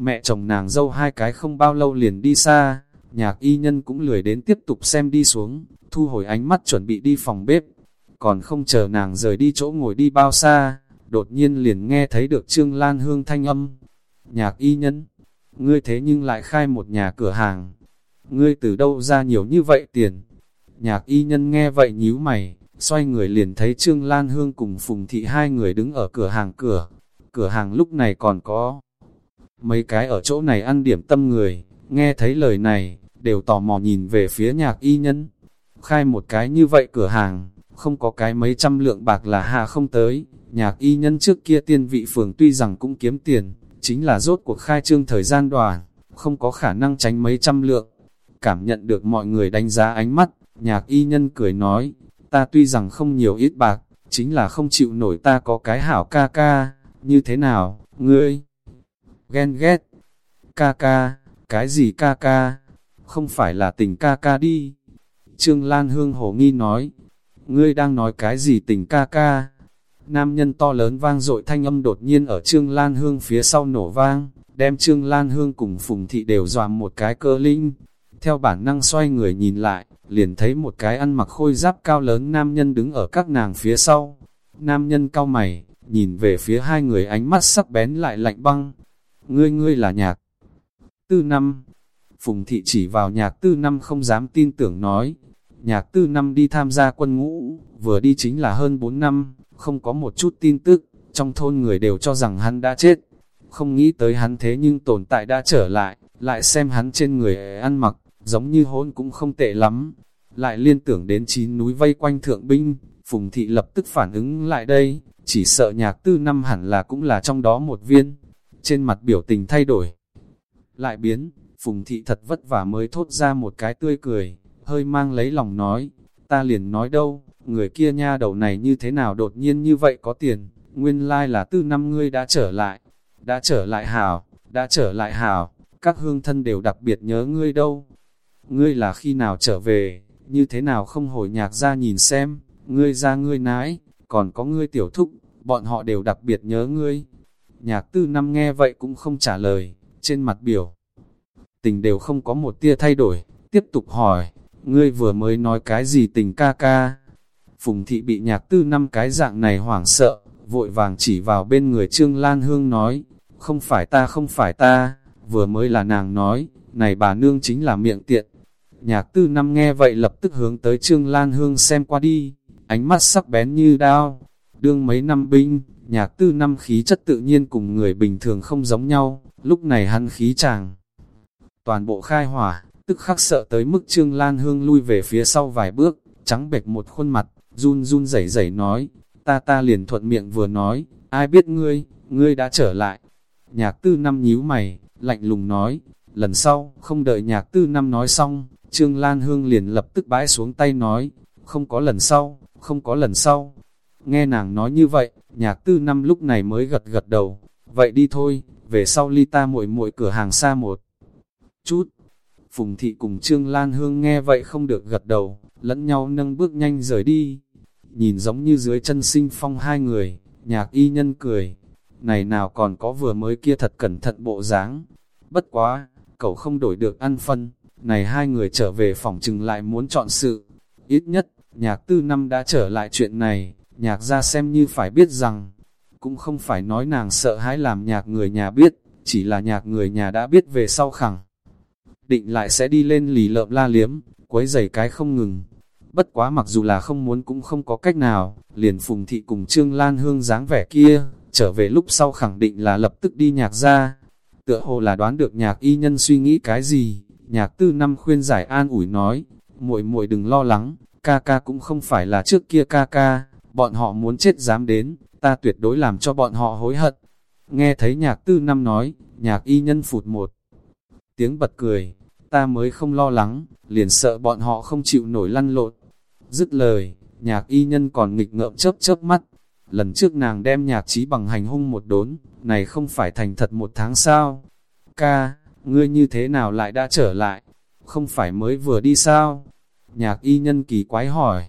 Mẹ chồng nàng dâu hai cái không bao lâu liền đi xa, nhạc y nhân cũng lười đến tiếp tục xem đi xuống, thu hồi ánh mắt chuẩn bị đi phòng bếp. Còn không chờ nàng rời đi chỗ ngồi đi bao xa, đột nhiên liền nghe thấy được Trương Lan Hương thanh âm. Nhạc y nhân, ngươi thế nhưng lại khai một nhà cửa hàng. Ngươi từ đâu ra nhiều như vậy tiền? Nhạc y nhân nghe vậy nhíu mày, xoay người liền thấy Trương Lan Hương cùng Phùng Thị hai người đứng ở cửa hàng cửa. Cửa hàng lúc này còn có mấy cái ở chỗ này ăn điểm tâm người, nghe thấy lời này, đều tò mò nhìn về phía nhạc y nhân. Khai một cái như vậy cửa hàng, không có cái mấy trăm lượng bạc là hạ không tới, nhạc y nhân trước kia tiên vị phường tuy rằng cũng kiếm tiền, chính là rốt cuộc khai trương thời gian đoàn, không có khả năng tránh mấy trăm lượng. Cảm nhận được mọi người đánh giá ánh mắt, nhạc y nhân cười nói, ta tuy rằng không nhiều ít bạc, chính là không chịu nổi ta có cái hảo ca ca, như thế nào, ngươi? Ghen ghét, ca ca, cái gì ca ca? Không phải là tình ca ca đi. Trương Lan Hương hồ nghi nói, ngươi đang nói cái gì tình ca ca? Nam nhân to lớn vang dội thanh âm đột nhiên ở Trương Lan Hương phía sau nổ vang, đem Trương Lan Hương cùng Phùng Thị đều dòa một cái cơ linh. Theo bản năng xoay người nhìn lại, liền thấy một cái ăn mặc khôi giáp cao lớn nam nhân đứng ở các nàng phía sau. Nam nhân cao mày, nhìn về phía hai người ánh mắt sắc bén lại lạnh băng. Ngươi ngươi là nhạc. Tư năm. Phùng thị chỉ vào nhạc tư năm không dám tin tưởng nói. Nhạc tư năm đi tham gia quân ngũ, vừa đi chính là hơn 4 năm, không có một chút tin tức, trong thôn người đều cho rằng hắn đã chết. Không nghĩ tới hắn thế nhưng tồn tại đã trở lại, lại xem hắn trên người ăn mặc, giống như hôn cũng không tệ lắm. Lại liên tưởng đến chín núi vây quanh thượng binh, Phùng Thị lập tức phản ứng lại đây, chỉ sợ nhạc tư năm hẳn là cũng là trong đó một viên. Trên mặt biểu tình thay đổi, lại biến, Phùng Thị thật vất vả mới thốt ra một cái tươi cười, hơi mang lấy lòng nói, ta liền nói đâu, người kia nha đầu này như thế nào đột nhiên như vậy có tiền, nguyên lai like là tư năm ngươi đã trở lại, đã trở lại hảo, đã trở lại hảo, các hương thân đều đặc biệt nhớ ngươi đâu. Ngươi là khi nào trở về, như thế nào không hồi nhạc ra nhìn xem, ngươi ra ngươi nái, còn có ngươi tiểu thúc, bọn họ đều đặc biệt nhớ ngươi. Nhạc tư năm nghe vậy cũng không trả lời, trên mặt biểu. Tình đều không có một tia thay đổi, tiếp tục hỏi, ngươi vừa mới nói cái gì tình ca ca. Phùng thị bị nhạc tư năm cái dạng này hoảng sợ, vội vàng chỉ vào bên người Trương Lan Hương nói, không phải ta không phải ta, vừa mới là nàng nói, này bà nương chính là miệng tiện. Nhạc tư năm nghe vậy lập tức hướng tới Trương Lan Hương xem qua đi, ánh mắt sắc bén như đao. Đương mấy năm binh, nhạc tư năm khí chất tự nhiên cùng người bình thường không giống nhau, lúc này hắn khí chàng. Toàn bộ khai hỏa, tức khắc sợ tới mức Trương Lan Hương lui về phía sau vài bước, trắng bệch một khuôn mặt, run run rẩy rẩy nói, ta ta liền thuận miệng vừa nói, ai biết ngươi, ngươi đã trở lại. Nhạc tư năm nhíu mày, lạnh lùng nói, lần sau, không đợi nhạc tư năm nói xong, Trương Lan Hương liền lập tức bãi xuống tay nói, không có lần sau, không có lần sau. Nghe nàng nói như vậy, nhạc tư năm lúc này mới gật gật đầu, vậy đi thôi, về sau ly ta muội muội cửa hàng xa một chút. Phùng thị cùng Trương Lan Hương nghe vậy không được gật đầu, lẫn nhau nâng bước nhanh rời đi. Nhìn giống như dưới chân sinh phong hai người, nhạc y nhân cười. Này nào còn có vừa mới kia thật cẩn thận bộ dáng. Bất quá, cậu không đổi được ăn phân. Này hai người trở về phòng chừng lại muốn chọn sự. Ít nhất, nhạc tư năm đã trở lại chuyện này, nhạc ra xem như phải biết rằng, cũng không phải nói nàng sợ hãi làm nhạc người nhà biết, chỉ là nhạc người nhà đã biết về sau khẳng. Định lại sẽ đi lên lì lợm la liếm, quấy giày cái không ngừng. Bất quá mặc dù là không muốn cũng không có cách nào, liền phùng thị cùng Trương Lan Hương dáng vẻ kia, trở về lúc sau khẳng định là lập tức đi nhạc ra. Tựa hồ là đoán được nhạc y nhân suy nghĩ cái gì, nhạc tư năm khuyên giải an ủi nói, muội muội đừng lo lắng, ca ca cũng không phải là trước kia ca ca, bọn họ muốn chết dám đến, ta tuyệt đối làm cho bọn họ hối hận. Nghe thấy nhạc tư năm nói, nhạc y nhân phụt một tiếng bật cười, ta mới không lo lắng, liền sợ bọn họ không chịu nổi lăn lộn. Dứt lời, nhạc y nhân còn nghịch ngợm chớp chớp mắt. Lần trước nàng đem nhạc trí bằng hành hung một đốn, này không phải thành thật một tháng sao? Ca, ngươi như thế nào lại đã trở lại? Không phải mới vừa đi sao? Nhạc y nhân kỳ quái hỏi.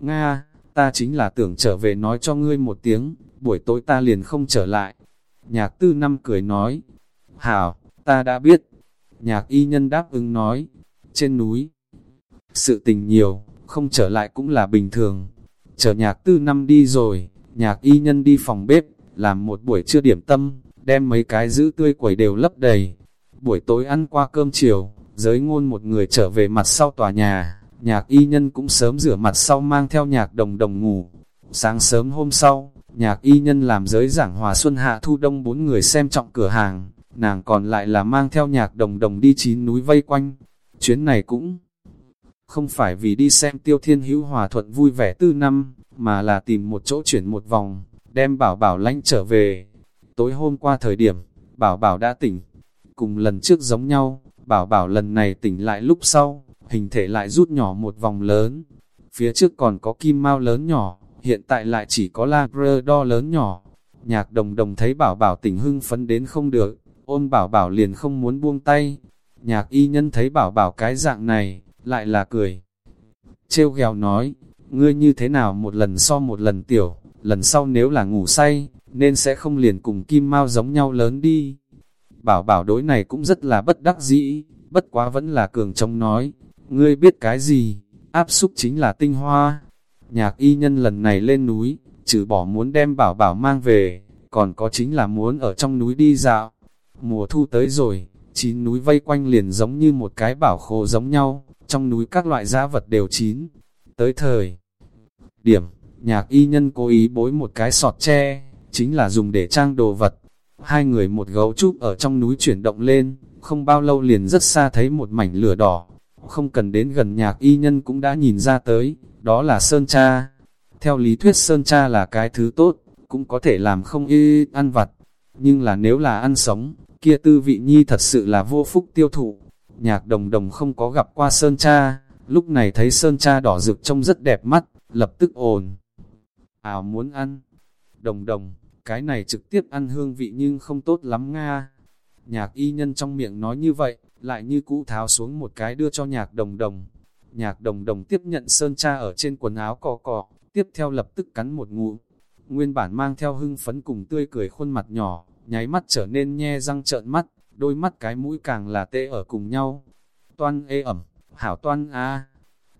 Nga, ta chính là tưởng trở về nói cho ngươi một tiếng, buổi tối ta liền không trở lại. Nhạc tư năm cười nói. Hảo, ta đã biết. Nhạc y nhân đáp ứng nói, trên núi, sự tình nhiều, không trở lại cũng là bình thường. Chờ nhạc tư năm đi rồi, nhạc y nhân đi phòng bếp, làm một buổi trưa điểm tâm, đem mấy cái giữ tươi quẩy đều lấp đầy. Buổi tối ăn qua cơm chiều, giới ngôn một người trở về mặt sau tòa nhà, nhạc y nhân cũng sớm rửa mặt sau mang theo nhạc đồng đồng ngủ. Sáng sớm hôm sau, nhạc y nhân làm giới giảng hòa xuân hạ thu đông bốn người xem trọng cửa hàng, nàng còn lại là mang theo nhạc đồng đồng đi chín núi vây quanh. Chuyến này cũng không phải vì đi xem tiêu thiên hữu hòa thuận vui vẻ tư năm, mà là tìm một chỗ chuyển một vòng, đem bảo bảo lanh trở về. Tối hôm qua thời điểm, bảo bảo đã tỉnh, cùng lần trước giống nhau, bảo bảo lần này tỉnh lại lúc sau, hình thể lại rút nhỏ một vòng lớn. Phía trước còn có kim mau lớn nhỏ, hiện tại lại chỉ có Labrador lớn nhỏ. Nhạc đồng đồng thấy bảo bảo tỉnh hưng phấn đến không được, ôm bảo bảo liền không muốn buông tay. Nhạc y nhân thấy bảo bảo cái dạng này, lại là cười. Trêu ghèo nói, ngươi như thế nào một lần so một lần tiểu, lần sau nếu là ngủ say, nên sẽ không liền cùng kim mau giống nhau lớn đi. Bảo bảo đối này cũng rất là bất đắc dĩ, bất quá vẫn là cường trông nói, ngươi biết cái gì, áp xúc chính là tinh hoa. Nhạc y nhân lần này lên núi, trừ bỏ muốn đem bảo bảo mang về, còn có chính là muốn ở trong núi đi dạo. Mùa thu tới rồi, chín núi vây quanh liền giống như một cái bảo khô giống nhau, trong núi các loại giá vật đều chín. Tới thời điểm, nhạc y nhân cố ý bối một cái sọt tre, chính là dùng để trang đồ vật. Hai người một gấu trúc ở trong núi chuyển động lên, không bao lâu liền rất xa thấy một mảnh lửa đỏ. Không cần đến gần nhạc y nhân cũng đã nhìn ra tới, đó là sơn cha. Theo lý thuyết sơn cha là cái thứ tốt, cũng có thể làm không y ăn vặt. Nhưng là nếu là ăn sống, kia tư vị nhi thật sự là vô phúc tiêu thụ. Nhạc đồng đồng không có gặp qua sơn cha, lúc này thấy sơn cha đỏ rực trông rất đẹp mắt, lập tức ồn. Ảo muốn ăn. Đồng đồng, cái này trực tiếp ăn hương vị nhưng không tốt lắm nga. Nhạc y nhân trong miệng nói như vậy, lại như cũ tháo xuống một cái đưa cho nhạc đồng đồng. Nhạc đồng đồng tiếp nhận sơn cha ở trên quần áo cò cò. tiếp theo lập tức cắn một ngụ. Nguyên bản mang theo hưng phấn cùng tươi cười khuôn mặt nhỏ, nháy mắt trở nên nhe răng trợn mắt, đôi mắt cái mũi càng là tê ở cùng nhau. Toan ê ẩm, hảo toan a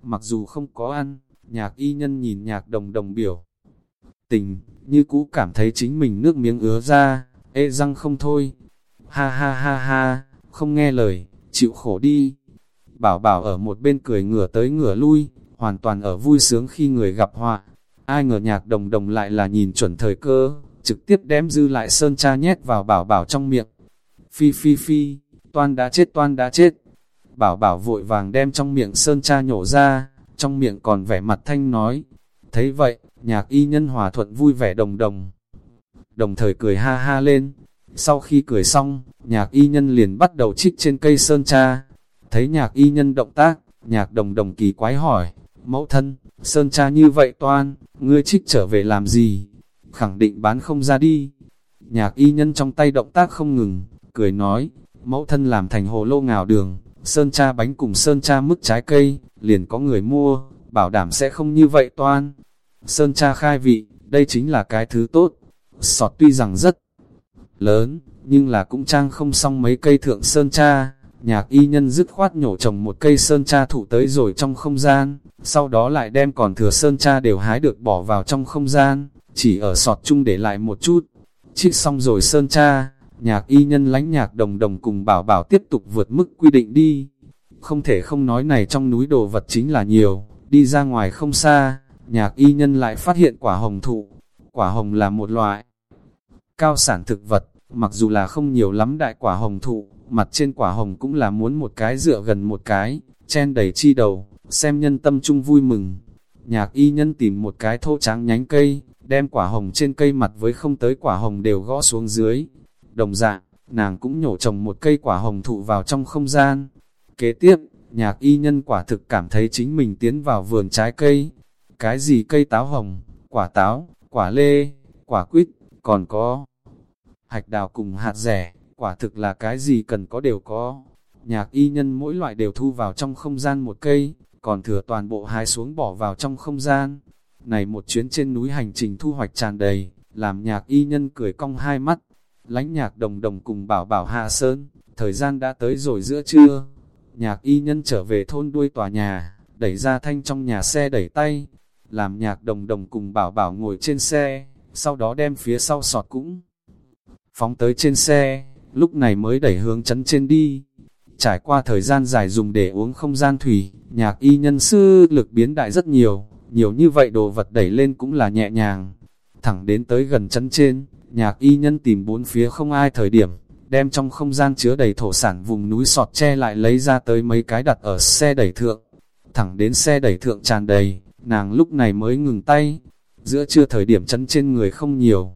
Mặc dù không có ăn, nhạc y nhân nhìn nhạc đồng đồng biểu. Tình, như cũ cảm thấy chính mình nước miếng ứa ra, ê răng không thôi. Ha ha ha ha, không nghe lời, chịu khổ đi. Bảo bảo ở một bên cười ngửa tới ngửa lui, hoàn toàn ở vui sướng khi người gặp họa. Ai ngờ nhạc đồng đồng lại là nhìn chuẩn thời cơ, trực tiếp đem dư lại sơn cha nhét vào bảo bảo trong miệng. Phi phi phi, toan đã chết toan đã chết. Bảo bảo vội vàng đem trong miệng sơn cha nhổ ra, trong miệng còn vẻ mặt thanh nói. Thấy vậy, nhạc y nhân hòa thuận vui vẻ đồng đồng. Đồng thời cười ha ha lên. Sau khi cười xong, nhạc y nhân liền bắt đầu trích trên cây sơn cha. Thấy nhạc y nhân động tác, nhạc đồng đồng kỳ quái hỏi, mẫu thân, sơn cha như vậy toan, ngươi trích trở về làm gì? Khẳng định bán không ra đi. Nhạc y nhân trong tay động tác không ngừng, cười nói, mẫu thân làm thành hồ lô ngào đường, sơn cha bánh cùng sơn cha mức trái cây, liền có người mua, bảo đảm sẽ không như vậy toan. Sơn cha khai vị, đây chính là cái thứ tốt. Sọt tuy rằng rất lớn, nhưng là cũng trang không xong mấy cây thượng sơn cha. Nhạc y nhân dứt khoát nhổ trồng một cây sơn cha thụ tới rồi trong không gian, sau đó lại đem còn thừa sơn cha đều hái được bỏ vào trong không gian, chỉ ở sọt chung để lại một chút. Trích xong rồi sơn cha, nhạc y nhân lánh nhạc đồng đồng cùng bảo bảo tiếp tục vượt mức quy định đi. Không thể không nói này trong núi đồ vật chính là nhiều, đi ra ngoài không xa, nhạc y nhân lại phát hiện quả hồng thụ. Quả hồng là một loại cao sản thực vật, mặc dù là không nhiều lắm đại quả hồng thụ, mặt trên quả hồng cũng là muốn một cái dựa gần một cái, chen đầy chi đầu, xem nhân tâm trung vui mừng. Nhạc y nhân tìm một cái thô trắng nhánh cây, đem quả hồng trên cây mặt với không tới quả hồng đều gõ xuống dưới. Đồng dạng, nàng cũng nhổ trồng một cây quả hồng thụ vào trong không gian. Kế tiếp, nhạc y nhân quả thực cảm thấy chính mình tiến vào vườn trái cây. Cái gì cây táo hồng, quả táo, quả lê, quả quýt, còn có hạch đào cùng hạt rẻ, quả thực là cái gì cần có đều có. Nhạc y nhân mỗi loại đều thu vào trong không gian một cây, còn thừa toàn bộ hái xuống bỏ vào trong không gian. Này một chuyến trên núi hành trình thu hoạch tràn đầy, làm nhạc y nhân cười cong hai mắt. Lánh nhạc đồng đồng cùng bảo bảo hạ sơn, Thời gian đã tới rồi giữa trưa, nhạc y nhân trở về thôn đuôi tòa nhà, đẩy ra thanh trong nhà xe đẩy tay, làm nhạc đồng đồng cùng bảo bảo ngồi trên xe, sau đó đem phía sau sọt cũng phóng tới trên xe, lúc này mới đẩy hướng chấn trên đi. Trải qua thời gian dài dùng để uống không gian thủy, nhạc y nhân sư lực biến đại rất nhiều, nhiều như vậy đồ vật đẩy lên cũng là nhẹ nhàng. Thẳng đến tới gần chấn trên, nhạc y nhân tìm bốn phía không ai thời điểm, đem trong không gian chứa đầy thổ sản vùng núi sọt che lại lấy ra tới mấy cái đặt ở xe đẩy thượng. Thẳng đến xe đẩy thượng tràn đầy, nàng lúc này mới ngừng tay. Giữa trưa thời điểm chấn trên người không nhiều.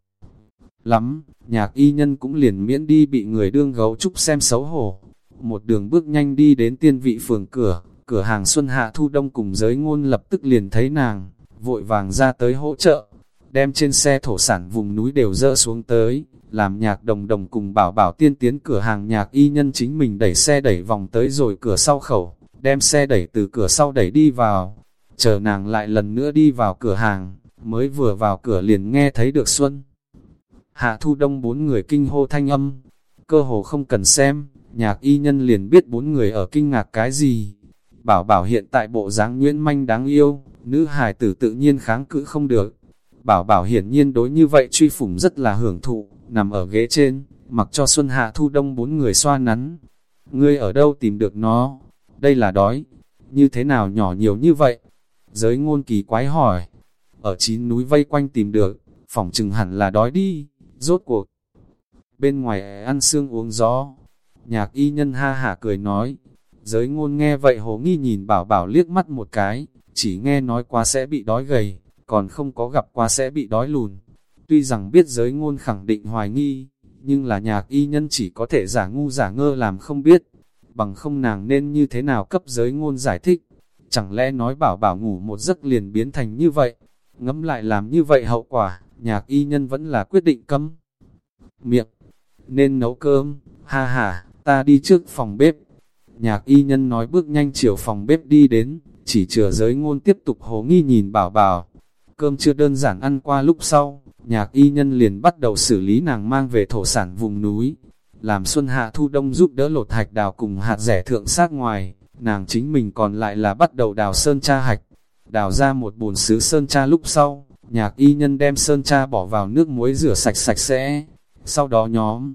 Lắm, nhạc y nhân cũng liền miễn đi bị người đương gấu trúc xem xấu hổ. Một đường bước nhanh đi đến tiên vị phường cửa, cửa hàng Xuân Hạ Thu Đông cùng giới ngôn lập tức liền thấy nàng, vội vàng ra tới hỗ trợ, đem trên xe thổ sản vùng núi đều dỡ xuống tới, làm nhạc đồng đồng cùng bảo bảo tiên tiến cửa hàng nhạc y nhân chính mình đẩy xe đẩy vòng tới rồi cửa sau khẩu, đem xe đẩy từ cửa sau đẩy đi vào, chờ nàng lại lần nữa đi vào cửa hàng, mới vừa vào cửa liền nghe thấy được Xuân. Hạ thu đông bốn người kinh hô thanh âm, cơ hồ không cần xem, nhạc y nhân liền biết bốn người ở kinh ngạc cái gì. Bảo bảo hiện tại bộ dáng nguyễn manh đáng yêu, nữ hài tử tự nhiên kháng cự không được. Bảo bảo hiển nhiên đối như vậy truy phủng rất là hưởng thụ, nằm ở ghế trên, mặc cho Xuân Hạ Thu Đông bốn người xoa nắn. Ngươi ở đâu tìm được nó? Đây là đói. Như thế nào nhỏ nhiều như vậy? Giới ngôn kỳ quái hỏi. Ở chín núi vây quanh tìm được, phỏng chừng hẳn là đói đi, rốt cuộc. Bên ngoài ăn xương uống gió. Nhạc y nhân ha hả cười nói. Giới ngôn nghe vậy hồ nghi nhìn bảo bảo liếc mắt một cái, chỉ nghe nói quá sẽ bị đói gầy, còn không có gặp quá sẽ bị đói lùn. Tuy rằng biết giới ngôn khẳng định hoài nghi, nhưng là nhạc y nhân chỉ có thể giả ngu giả ngơ làm không biết, bằng không nàng nên như thế nào cấp giới ngôn giải thích. Chẳng lẽ nói bảo bảo ngủ một giấc liền biến thành như vậy, ngẫm lại làm như vậy hậu quả, nhạc y nhân vẫn là quyết định cấm. Miệng, nên nấu cơm, ha ha, ta đi trước phòng bếp. Nhạc y nhân nói bước nhanh chiều phòng bếp đi đến, chỉ chừa giới ngôn tiếp tục hồ nghi nhìn bảo bảo. Cơm chưa đơn giản ăn qua lúc sau, nhạc y nhân liền bắt đầu xử lý nàng mang về thổ sản vùng núi. Làm xuân hạ thu đông giúp đỡ lột hạch đào cùng hạt rẻ thượng sát ngoài, nàng chính mình còn lại là bắt đầu đào sơn cha hạch. Đào ra một bồn sứ sơn cha lúc sau, nhạc y nhân đem sơn cha bỏ vào nước muối rửa sạch sạch sẽ. Sau đó nhóm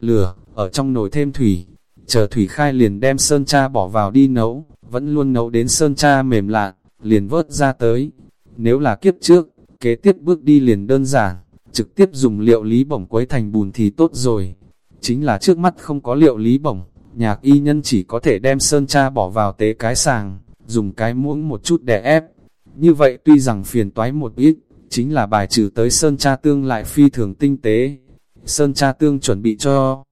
lửa, ở trong nồi thêm thủy, chờ thủy khai liền đem sơn cha bỏ vào đi nấu, vẫn luôn nấu đến sơn cha mềm lạ, liền vớt ra tới. Nếu là kiếp trước, kế tiếp bước đi liền đơn giản, trực tiếp dùng liệu lý bổng quấy thành bùn thì tốt rồi. Chính là trước mắt không có liệu lý bổng, nhạc y nhân chỉ có thể đem sơn cha bỏ vào tế cái sàng, dùng cái muỗng một chút để ép. Như vậy tuy rằng phiền toái một ít, chính là bài trừ tới sơn cha tương lại phi thường tinh tế. Sơn cha tương chuẩn bị cho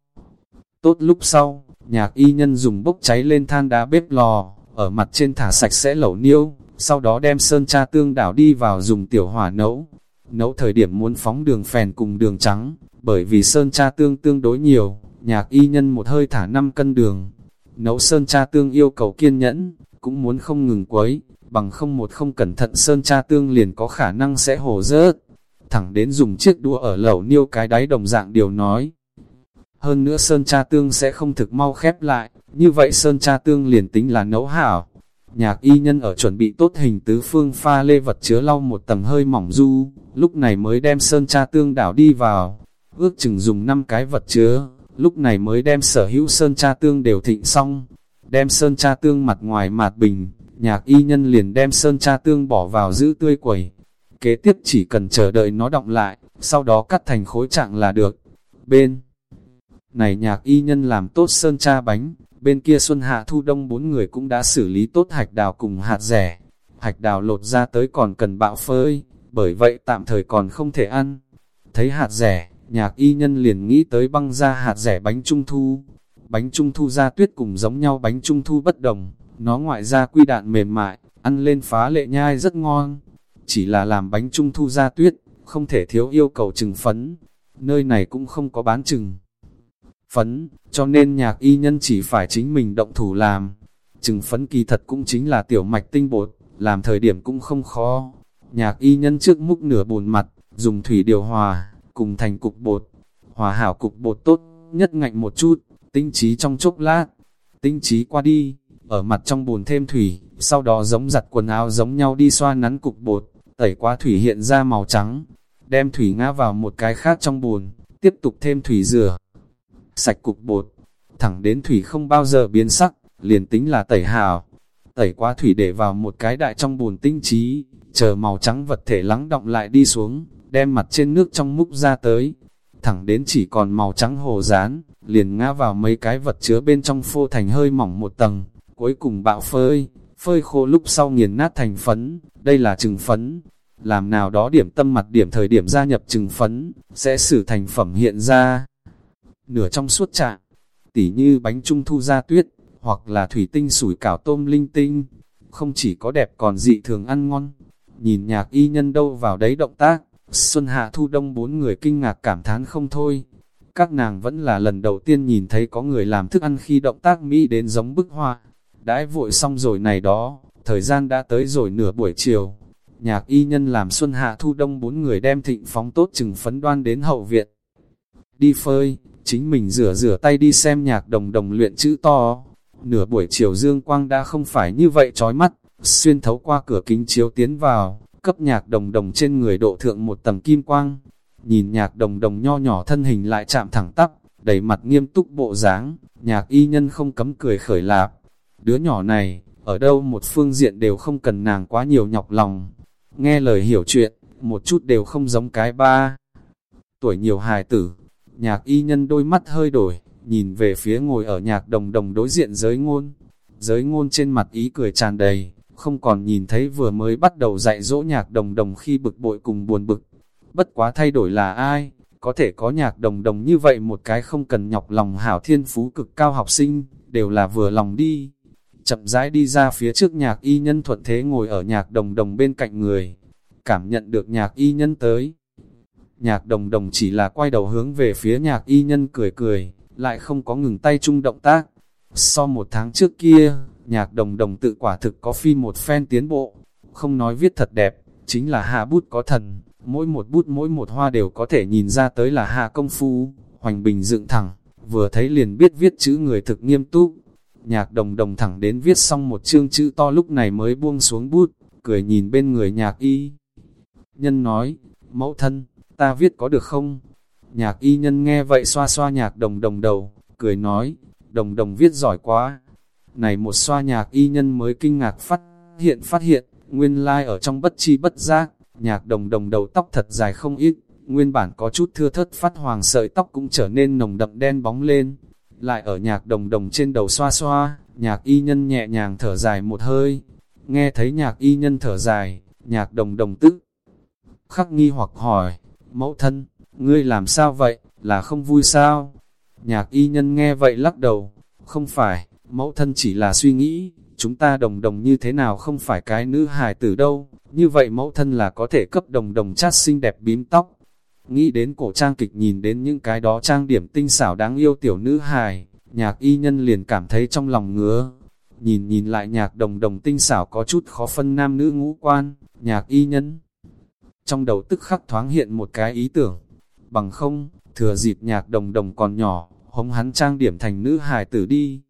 tốt lúc sau, nhạc y nhân dùng bốc cháy lên than đá bếp lò, ở mặt trên thả sạch sẽ lẩu niêu, sau đó đem sơn cha tương đảo đi vào dùng tiểu hỏa nấu. Nấu thời điểm muốn phóng đường phèn cùng đường trắng, bởi vì sơn cha tương tương đối nhiều, nhạc y nhân một hơi thả 5 cân đường. Nấu sơn cha tương yêu cầu kiên nhẫn, cũng muốn không ngừng quấy, bằng không một không cẩn thận sơn cha tương liền có khả năng sẽ hồ rớt. Thẳng đến dùng chiếc đũa ở lẩu niêu cái đáy đồng dạng điều nói. Hơn nữa sơn cha tương sẽ không thực mau khép lại, như vậy sơn cha tương liền tính là nấu hảo. Nhạc y nhân ở chuẩn bị tốt hình tứ phương pha lê vật chứa lau một tầng hơi mỏng du, lúc này mới đem sơn cha tương đảo đi vào. Ước chừng dùng 5 cái vật chứa, lúc này mới đem sở hữu sơn cha tương đều thịnh xong. Đem sơn cha tương mặt ngoài mạt bình, nhạc y nhân liền đem sơn cha tương bỏ vào giữ tươi quẩy. Kế tiếp chỉ cần chờ đợi nó động lại, sau đó cắt thành khối trạng là được. Bên này nhạc y nhân làm tốt sơn cha bánh, bên kia xuân hạ thu đông bốn người cũng đã xử lý tốt hạch đào cùng hạt rẻ. Hạch đào lột ra tới còn cần bạo phơi, bởi vậy tạm thời còn không thể ăn. Thấy hạt rẻ, nhạc y nhân liền nghĩ tới băng ra hạt rẻ bánh trung thu. Bánh trung thu ra tuyết cùng giống nhau bánh trung thu bất đồng, nó ngoại ra quy đạn mềm mại, ăn lên phá lệ nhai rất ngon. Chỉ là làm bánh trung thu ra tuyết, không thể thiếu yêu cầu trừng phấn. Nơi này cũng không có bán trừng phấn, cho nên nhạc y nhân chỉ phải chính mình động thủ làm. Trừng phấn kỳ thật cũng chính là tiểu mạch tinh bột, làm thời điểm cũng không khó. Nhạc y nhân trước múc nửa bồn mặt, dùng thủy điều hòa, cùng thành cục bột. Hòa hảo cục bột tốt, nhất ngạnh một chút, Tinh trí trong chốc lát, tinh trí qua đi, ở mặt trong bùn thêm thủy, sau đó giống giặt quần áo giống nhau đi xoa nắn cục bột, tẩy qua thủy hiện ra màu trắng, đem thủy ngã vào một cái khác trong bùn, tiếp tục thêm thủy rửa, sạch cục bột, thẳng đến thủy không bao giờ biến sắc, liền tính là tẩy hào, tẩy qua thủy để vào một cái đại trong bùn tinh trí, chờ màu trắng vật thể lắng động lại đi xuống, đem mặt trên nước trong múc ra tới, thẳng đến chỉ còn màu trắng hồ rán, liền ngã vào mấy cái vật chứa bên trong phô thành hơi mỏng một tầng, cuối cùng bạo phơi, phơi khô lúc sau nghiền nát thành phấn, đây là trừng phấn. Làm nào đó điểm tâm mặt điểm thời điểm gia nhập trừng phấn, sẽ xử thành phẩm hiện ra. Nửa trong suốt trạng, tỉ như bánh trung thu ra tuyết, hoặc là thủy tinh sủi cảo tôm linh tinh, không chỉ có đẹp còn dị thường ăn ngon. Nhìn nhạc y nhân đâu vào đấy động tác, Xuân Hạ Thu Đông bốn người kinh ngạc cảm thán không thôi. Các nàng vẫn là lần đầu tiên nhìn thấy có người làm thức ăn khi động tác Mỹ đến giống bức hoa. Đãi vội xong rồi này đó, thời gian đã tới rồi nửa buổi chiều. Nhạc y nhân làm Xuân Hạ Thu Đông bốn người đem thịnh phóng tốt chừng phấn đoan đến hậu viện. Đi phơi, chính mình rửa rửa tay đi xem nhạc đồng đồng luyện chữ to. Nửa buổi chiều dương quang đã không phải như vậy chói mắt, xuyên thấu qua cửa kính chiếu tiến vào, cấp nhạc đồng đồng trên người độ thượng một tầng kim quang. Nhìn nhạc đồng đồng nho nhỏ thân hình lại chạm thẳng tắp, đầy mặt nghiêm túc bộ dáng, nhạc y nhân không cấm cười khởi lạp. Đứa nhỏ này, ở đâu một phương diện đều không cần nàng quá nhiều nhọc lòng. Nghe lời hiểu chuyện, một chút đều không giống cái ba. Tuổi nhiều hài tử, nhạc y nhân đôi mắt hơi đổi, nhìn về phía ngồi ở nhạc đồng đồng đối diện giới ngôn. Giới ngôn trên mặt ý cười tràn đầy, không còn nhìn thấy vừa mới bắt đầu dạy dỗ nhạc đồng đồng khi bực bội cùng buồn bực. Bất quá thay đổi là ai, có thể có nhạc đồng đồng như vậy một cái không cần nhọc lòng hảo thiên phú cực cao học sinh, đều là vừa lòng đi. Chậm rãi đi ra phía trước nhạc y nhân thuận thế ngồi ở nhạc đồng đồng bên cạnh người, cảm nhận được nhạc y nhân tới. Nhạc đồng đồng chỉ là quay đầu hướng về phía nhạc y nhân cười cười, lại không có ngừng tay chung động tác. So một tháng trước kia, nhạc đồng đồng tự quả thực có phi một phen tiến bộ, không nói viết thật đẹp, chính là hạ bút có thần, mỗi một bút mỗi một hoa đều có thể nhìn ra tới là hạ công phu, hoành bình dựng thẳng, vừa thấy liền biết viết chữ người thực nghiêm túc. Nhạc đồng đồng thẳng đến viết xong một chương chữ to lúc này mới buông xuống bút, cười nhìn bên người nhạc y. Nhân nói, mẫu thân, ta viết có được không? Nhạc y nhân nghe vậy xoa xoa nhạc đồng đồng đầu, cười nói, đồng đồng viết giỏi quá, này một xoa nhạc y nhân mới kinh ngạc phát hiện phát hiện, nguyên lai like ở trong bất chi bất giác, nhạc đồng đồng đầu tóc thật dài không ít, nguyên bản có chút thưa thất phát hoàng sợi tóc cũng trở nên nồng đậm đen bóng lên. Lại ở nhạc đồng đồng trên đầu xoa xoa, nhạc y nhân nhẹ nhàng thở dài một hơi. Nghe thấy nhạc y nhân thở dài, nhạc đồng đồng tức. Khắc nghi hoặc hỏi, mẫu thân, ngươi làm sao vậy, là không vui sao? Nhạc y nhân nghe vậy lắc đầu, không phải, mẫu thân chỉ là suy nghĩ, chúng ta đồng đồng như thế nào không phải cái nữ hài tử đâu, như vậy mẫu thân là có thể cấp đồng đồng chát xinh đẹp bím tóc. Nghĩ đến cổ trang kịch nhìn đến những cái đó trang điểm tinh xảo đáng yêu tiểu nữ hài, nhạc y nhân liền cảm thấy trong lòng ngứa. Nhìn nhìn lại nhạc đồng đồng tinh xảo có chút khó phân nam nữ ngũ quan, nhạc y nhân. Trong đầu tức khắc thoáng hiện một cái ý tưởng, bằng không, thừa dịp nhạc đồng đồng còn nhỏ, hống hắn trang điểm thành nữ hài tử đi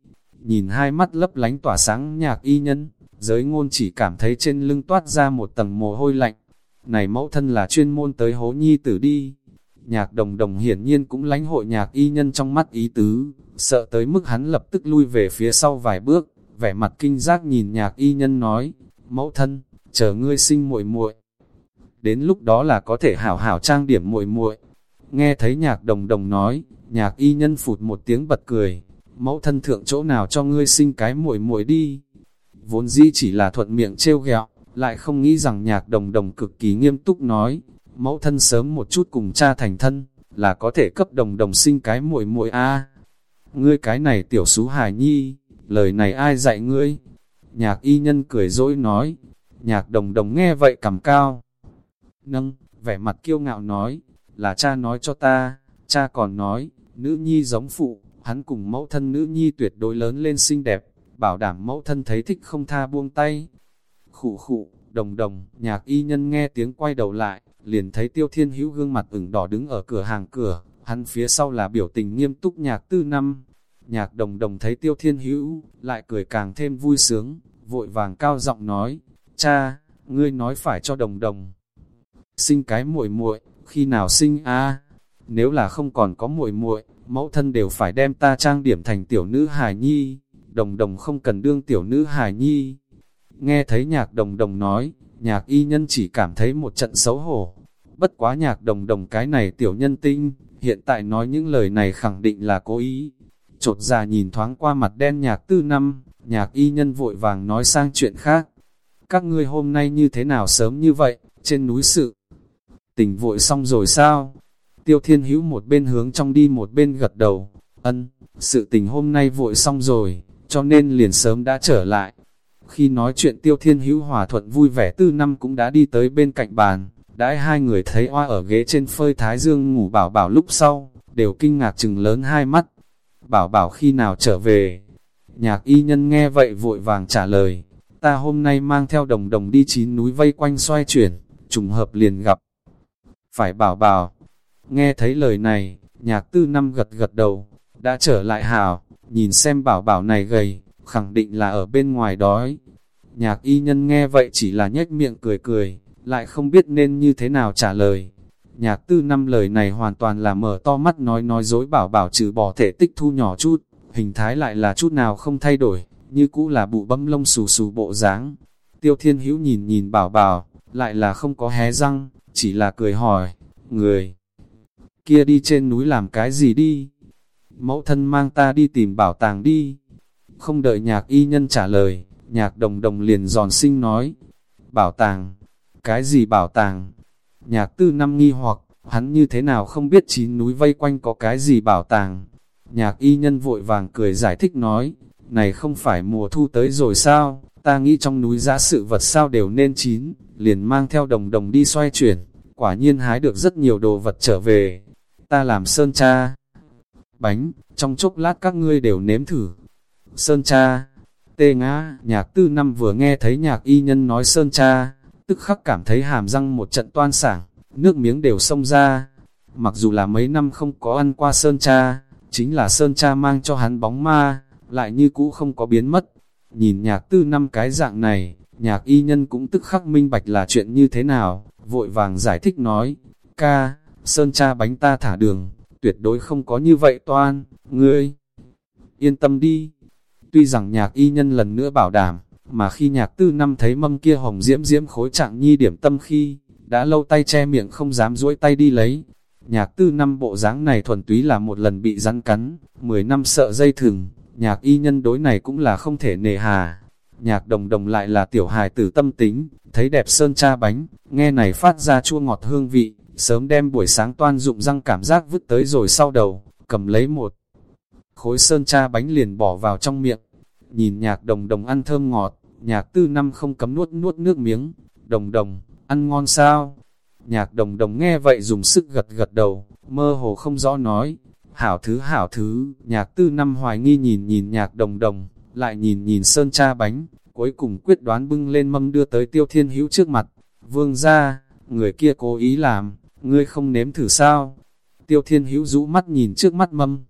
nhìn hai mắt lấp lánh tỏa sáng nhạc y nhân, giới ngôn chỉ cảm thấy trên lưng toát ra một tầng mồ hôi lạnh. Này mẫu thân là chuyên môn tới hố nhi tử đi. Nhạc đồng đồng hiển nhiên cũng lánh hội nhạc y nhân trong mắt ý tứ, sợ tới mức hắn lập tức lui về phía sau vài bước, vẻ mặt kinh giác nhìn nhạc y nhân nói, mẫu thân, chờ ngươi sinh muội muội Đến lúc đó là có thể hảo hảo trang điểm muội muội Nghe thấy nhạc đồng đồng nói, nhạc y nhân phụt một tiếng bật cười, mẫu thân thượng chỗ nào cho ngươi sinh cái muội muội đi. Vốn dĩ chỉ là thuận miệng trêu ghẹo, lại không nghĩ rằng nhạc đồng đồng cực kỳ nghiêm túc nói, mẫu thân sớm một chút cùng cha thành thân, là có thể cấp đồng đồng sinh cái muội muội a. Ngươi cái này tiểu xú hài nhi, lời này ai dạy ngươi? Nhạc y nhân cười dỗi nói, nhạc đồng đồng nghe vậy cầm cao. Nâng, vẻ mặt kiêu ngạo nói, là cha nói cho ta, cha còn nói, nữ nhi giống phụ, hắn cùng mẫu thân nữ nhi tuyệt đối lớn lên xinh đẹp, bảo đảm mẫu thân thấy thích không tha buông tay. Khụ khụ, đồng đồng, nhạc y nhân nghe tiếng quay đầu lại, liền thấy tiêu thiên hữu gương mặt ửng đỏ đứng ở cửa hàng cửa, hắn phía sau là biểu tình nghiêm túc nhạc tư năm. Nhạc đồng đồng thấy tiêu thiên hữu, lại cười càng thêm vui sướng, vội vàng cao giọng nói, cha, ngươi nói phải cho đồng đồng. Sinh cái muội muội khi nào sinh a Nếu là không còn có muội muội mẫu thân đều phải đem ta trang điểm thành tiểu nữ hài nhi, đồng đồng không cần đương tiểu nữ hài nhi. Nghe thấy nhạc đồng đồng nói, nhạc y nhân chỉ cảm thấy một trận xấu hổ. Bất quá nhạc đồng đồng cái này tiểu nhân tinh, hiện tại nói những lời này khẳng định là cố ý. Chột già nhìn thoáng qua mặt đen nhạc tư năm, nhạc y nhân vội vàng nói sang chuyện khác. Các ngươi hôm nay như thế nào sớm như vậy, trên núi sự. tình vội xong rồi sao? Tiêu thiên hữu một bên hướng trong đi một bên gật đầu. Ân, sự tình hôm nay vội xong rồi, cho nên liền sớm đã trở lại. Khi nói chuyện tiêu thiên hữu hòa thuận vui vẻ tư năm cũng đã đi tới bên cạnh bàn, đãi hai người thấy oa ở ghế trên phơi thái dương ngủ bảo bảo lúc sau, đều kinh ngạc chừng lớn hai mắt. Bảo bảo khi nào trở về? Nhạc y nhân nghe vậy vội vàng trả lời, ta hôm nay mang theo đồng đồng đi chín núi vây quanh xoay chuyển, trùng hợp liền gặp. Phải bảo bảo, nghe thấy lời này, nhạc tư năm gật gật đầu, đã trở lại hảo, nhìn xem bảo bảo này gầy, khẳng định là ở bên ngoài đói. Nhạc y nhân nghe vậy chỉ là nhếch miệng cười cười, lại không biết nên như thế nào trả lời. Nhạc tư năm lời này hoàn toàn là mở to mắt nói nói dối bảo bảo trừ bỏ thể tích thu nhỏ chút, hình thái lại là chút nào không thay đổi, như cũ là bụ bấm lông xù xù bộ dáng. Tiêu thiên hữu nhìn nhìn bảo bảo, lại là không có hé răng, chỉ là cười hỏi, người kia đi trên núi làm cái gì đi? Mẫu thân mang ta đi tìm bảo tàng đi. Không đợi nhạc y nhân trả lời, nhạc đồng đồng liền giòn sinh nói, bảo tàng, cái gì bảo tàng? Nhạc tư năm nghi hoặc, hắn như thế nào không biết chín núi vây quanh có cái gì bảo tàng? Nhạc y nhân vội vàng cười giải thích nói, này không phải mùa thu tới rồi sao, ta nghĩ trong núi giá sự vật sao đều nên chín, liền mang theo đồng đồng đi xoay chuyển, quả nhiên hái được rất nhiều đồ vật trở về, ta làm sơn cha. Bánh, trong chốc lát các ngươi đều nếm thử. Sơn cha, tê ngã, nhạc tư năm vừa nghe thấy nhạc y nhân nói sơn cha, tức khắc cảm thấy hàm răng một trận toan sảng, nước miếng đều xông ra. Mặc dù là mấy năm không có ăn qua sơn cha, chính là sơn cha mang cho hắn bóng ma, lại như cũ không có biến mất. Nhìn nhạc tư năm cái dạng này, nhạc y nhân cũng tức khắc minh bạch là chuyện như thế nào, vội vàng giải thích nói, ca, sơn cha bánh ta thả đường, tuyệt đối không có như vậy toan, ngươi. Yên tâm đi. Tuy rằng nhạc y nhân lần nữa bảo đảm, mà khi nhạc tư năm thấy mâm kia hồng diễm diễm khối trạng nhi điểm tâm khi, đã lâu tay che miệng không dám duỗi tay đi lấy. Nhạc tư năm bộ dáng này thuần túy là một lần bị rắn cắn, 10 năm sợ dây thừng, nhạc y nhân đối này cũng là không thể nề hà. Nhạc đồng đồng lại là tiểu hài tử tâm tính, thấy đẹp sơn cha bánh, nghe này phát ra chua ngọt hương vị, sớm đem buổi sáng toan dụng răng cảm giác vứt tới rồi sau đầu, cầm lấy một khối sơn cha bánh liền bỏ vào trong miệng. Nhìn nhạc đồng đồng ăn thơm ngọt, nhạc tư năm không cấm nuốt nuốt nước miếng, đồng đồng, ăn ngon sao? Nhạc đồng đồng nghe vậy dùng sức gật gật đầu, mơ hồ không rõ nói, hảo thứ hảo thứ, nhạc tư năm hoài nghi nhìn nhìn nhạc đồng đồng, lại nhìn nhìn sơn cha bánh, cuối cùng quyết đoán bưng lên mâm đưa tới tiêu thiên hữu trước mặt, vương ra, người kia cố ý làm, ngươi không nếm thử sao? Tiêu thiên hữu rũ mắt nhìn trước mắt mâm.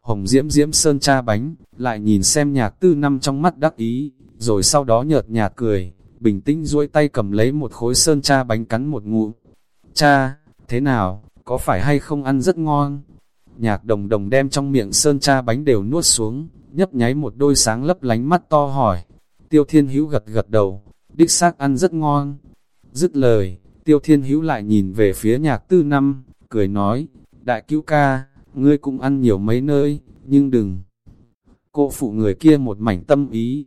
Hồng diễm diễm sơn cha bánh, lại nhìn xem nhạc tư năm trong mắt đắc ý, rồi sau đó nhợt nhạt cười, bình tĩnh duỗi tay cầm lấy một khối sơn cha bánh cắn một ngụm. Cha, thế nào, có phải hay không ăn rất ngon? Nhạc đồng đồng đem trong miệng sơn cha bánh đều nuốt xuống, nhấp nháy một đôi sáng lấp lánh mắt to hỏi. Tiêu thiên hữu gật gật đầu, đích xác ăn rất ngon. Dứt lời, Tiêu Thiên Hữu lại nhìn về phía nhạc tư năm, cười nói, đại cứu ca, ngươi cũng ăn nhiều mấy nơi, nhưng đừng. Cô phụ người kia một mảnh tâm ý.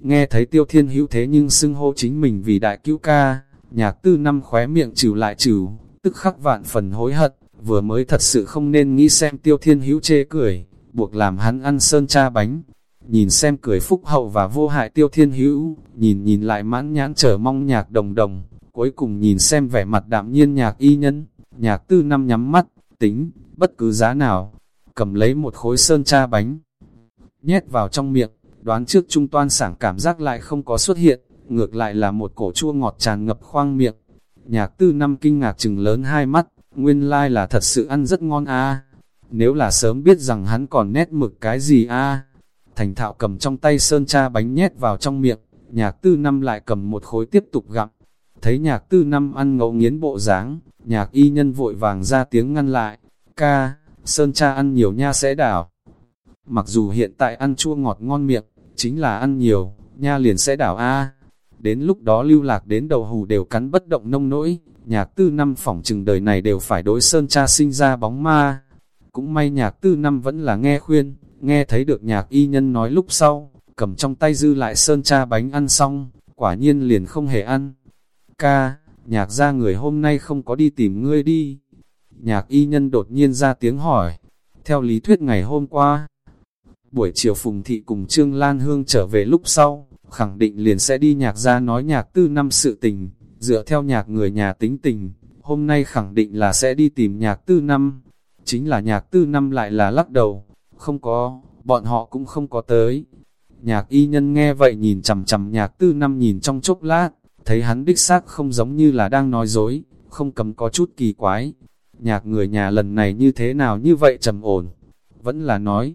Nghe thấy Tiêu Thiên Hữu thế nhưng xưng hô chính mình vì đại cứu ca, nhạc tư năm khóe miệng trừ lại trừ, tức khắc vạn phần hối hận, vừa mới thật sự không nên nghĩ xem Tiêu Thiên Hữu chê cười, buộc làm hắn ăn sơn cha bánh. Nhìn xem cười phúc hậu và vô hại Tiêu Thiên Hữu, nhìn nhìn lại mãn nhãn chờ mong nhạc đồng đồng, Cuối cùng nhìn xem vẻ mặt đạm nhiên nhạc y nhân, nhạc tư năm nhắm mắt, tính, bất cứ giá nào, cầm lấy một khối sơn cha bánh, nhét vào trong miệng, đoán trước trung toan sảng cảm giác lại không có xuất hiện, ngược lại là một cổ chua ngọt tràn ngập khoang miệng. Nhạc tư năm kinh ngạc chừng lớn hai mắt, nguyên lai là thật sự ăn rất ngon a nếu là sớm biết rằng hắn còn nét mực cái gì a Thành thạo cầm trong tay sơn cha bánh nhét vào trong miệng, nhạc tư năm lại cầm một khối tiếp tục gặm. Thấy nhạc tư năm ăn ngấu nghiến bộ dáng nhạc y nhân vội vàng ra tiếng ngăn lại. Ca, sơn cha ăn nhiều nha sẽ đảo. Mặc dù hiện tại ăn chua ngọt ngon miệng, chính là ăn nhiều, nha liền sẽ đảo A. Đến lúc đó lưu lạc đến đầu hù đều cắn bất động nông nỗi, nhạc tư năm phỏng chừng đời này đều phải đối sơn cha sinh ra bóng ma. Cũng may nhạc tư năm vẫn là nghe khuyên, nghe thấy được nhạc y nhân nói lúc sau, cầm trong tay dư lại sơn cha bánh ăn xong, quả nhiên liền không hề ăn. Ca, nhạc ra người hôm nay không có đi tìm ngươi đi. Nhạc y nhân đột nhiên ra tiếng hỏi, theo lý thuyết ngày hôm qua, buổi chiều Phùng Thị cùng Trương Lan Hương trở về lúc sau, khẳng định liền sẽ đi nhạc ra nói nhạc tư năm sự tình, dựa theo nhạc người nhà tính tình, hôm nay khẳng định là sẽ đi tìm nhạc tư năm. Chính là nhạc tư năm lại là lắc đầu, không có, bọn họ cũng không có tới. Nhạc y nhân nghe vậy nhìn chầm chầm nhạc tư năm nhìn trong chốc lát, thấy hắn đích xác không giống như là đang nói dối, không cầm có chút kỳ quái. Nhạc người nhà lần này như thế nào như vậy trầm ổn, vẫn là nói.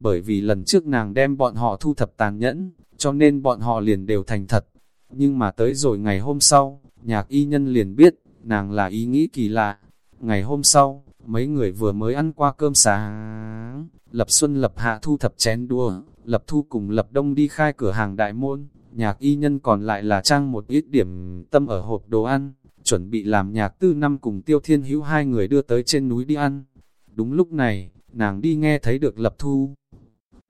Bởi vì lần trước nàng đem bọn họ thu thập tàn nhẫn, cho nên bọn họ liền đều thành thật. Nhưng mà tới rồi ngày hôm sau, nhạc y nhân liền biết, nàng là ý nghĩ kỳ lạ. Ngày hôm sau, mấy người vừa mới ăn qua cơm sáng, Lập Xuân Lập Hạ thu thập chén đua, Lập Thu cùng Lập Đông đi khai cửa hàng đại môn, nhạc y nhân còn lại là trang một ít điểm tâm ở hộp đồ ăn, chuẩn bị làm nhạc tư năm cùng Tiêu Thiên Hữu hai người đưa tới trên núi đi ăn. Đúng lúc này, nàng đi nghe thấy được Lập Thu.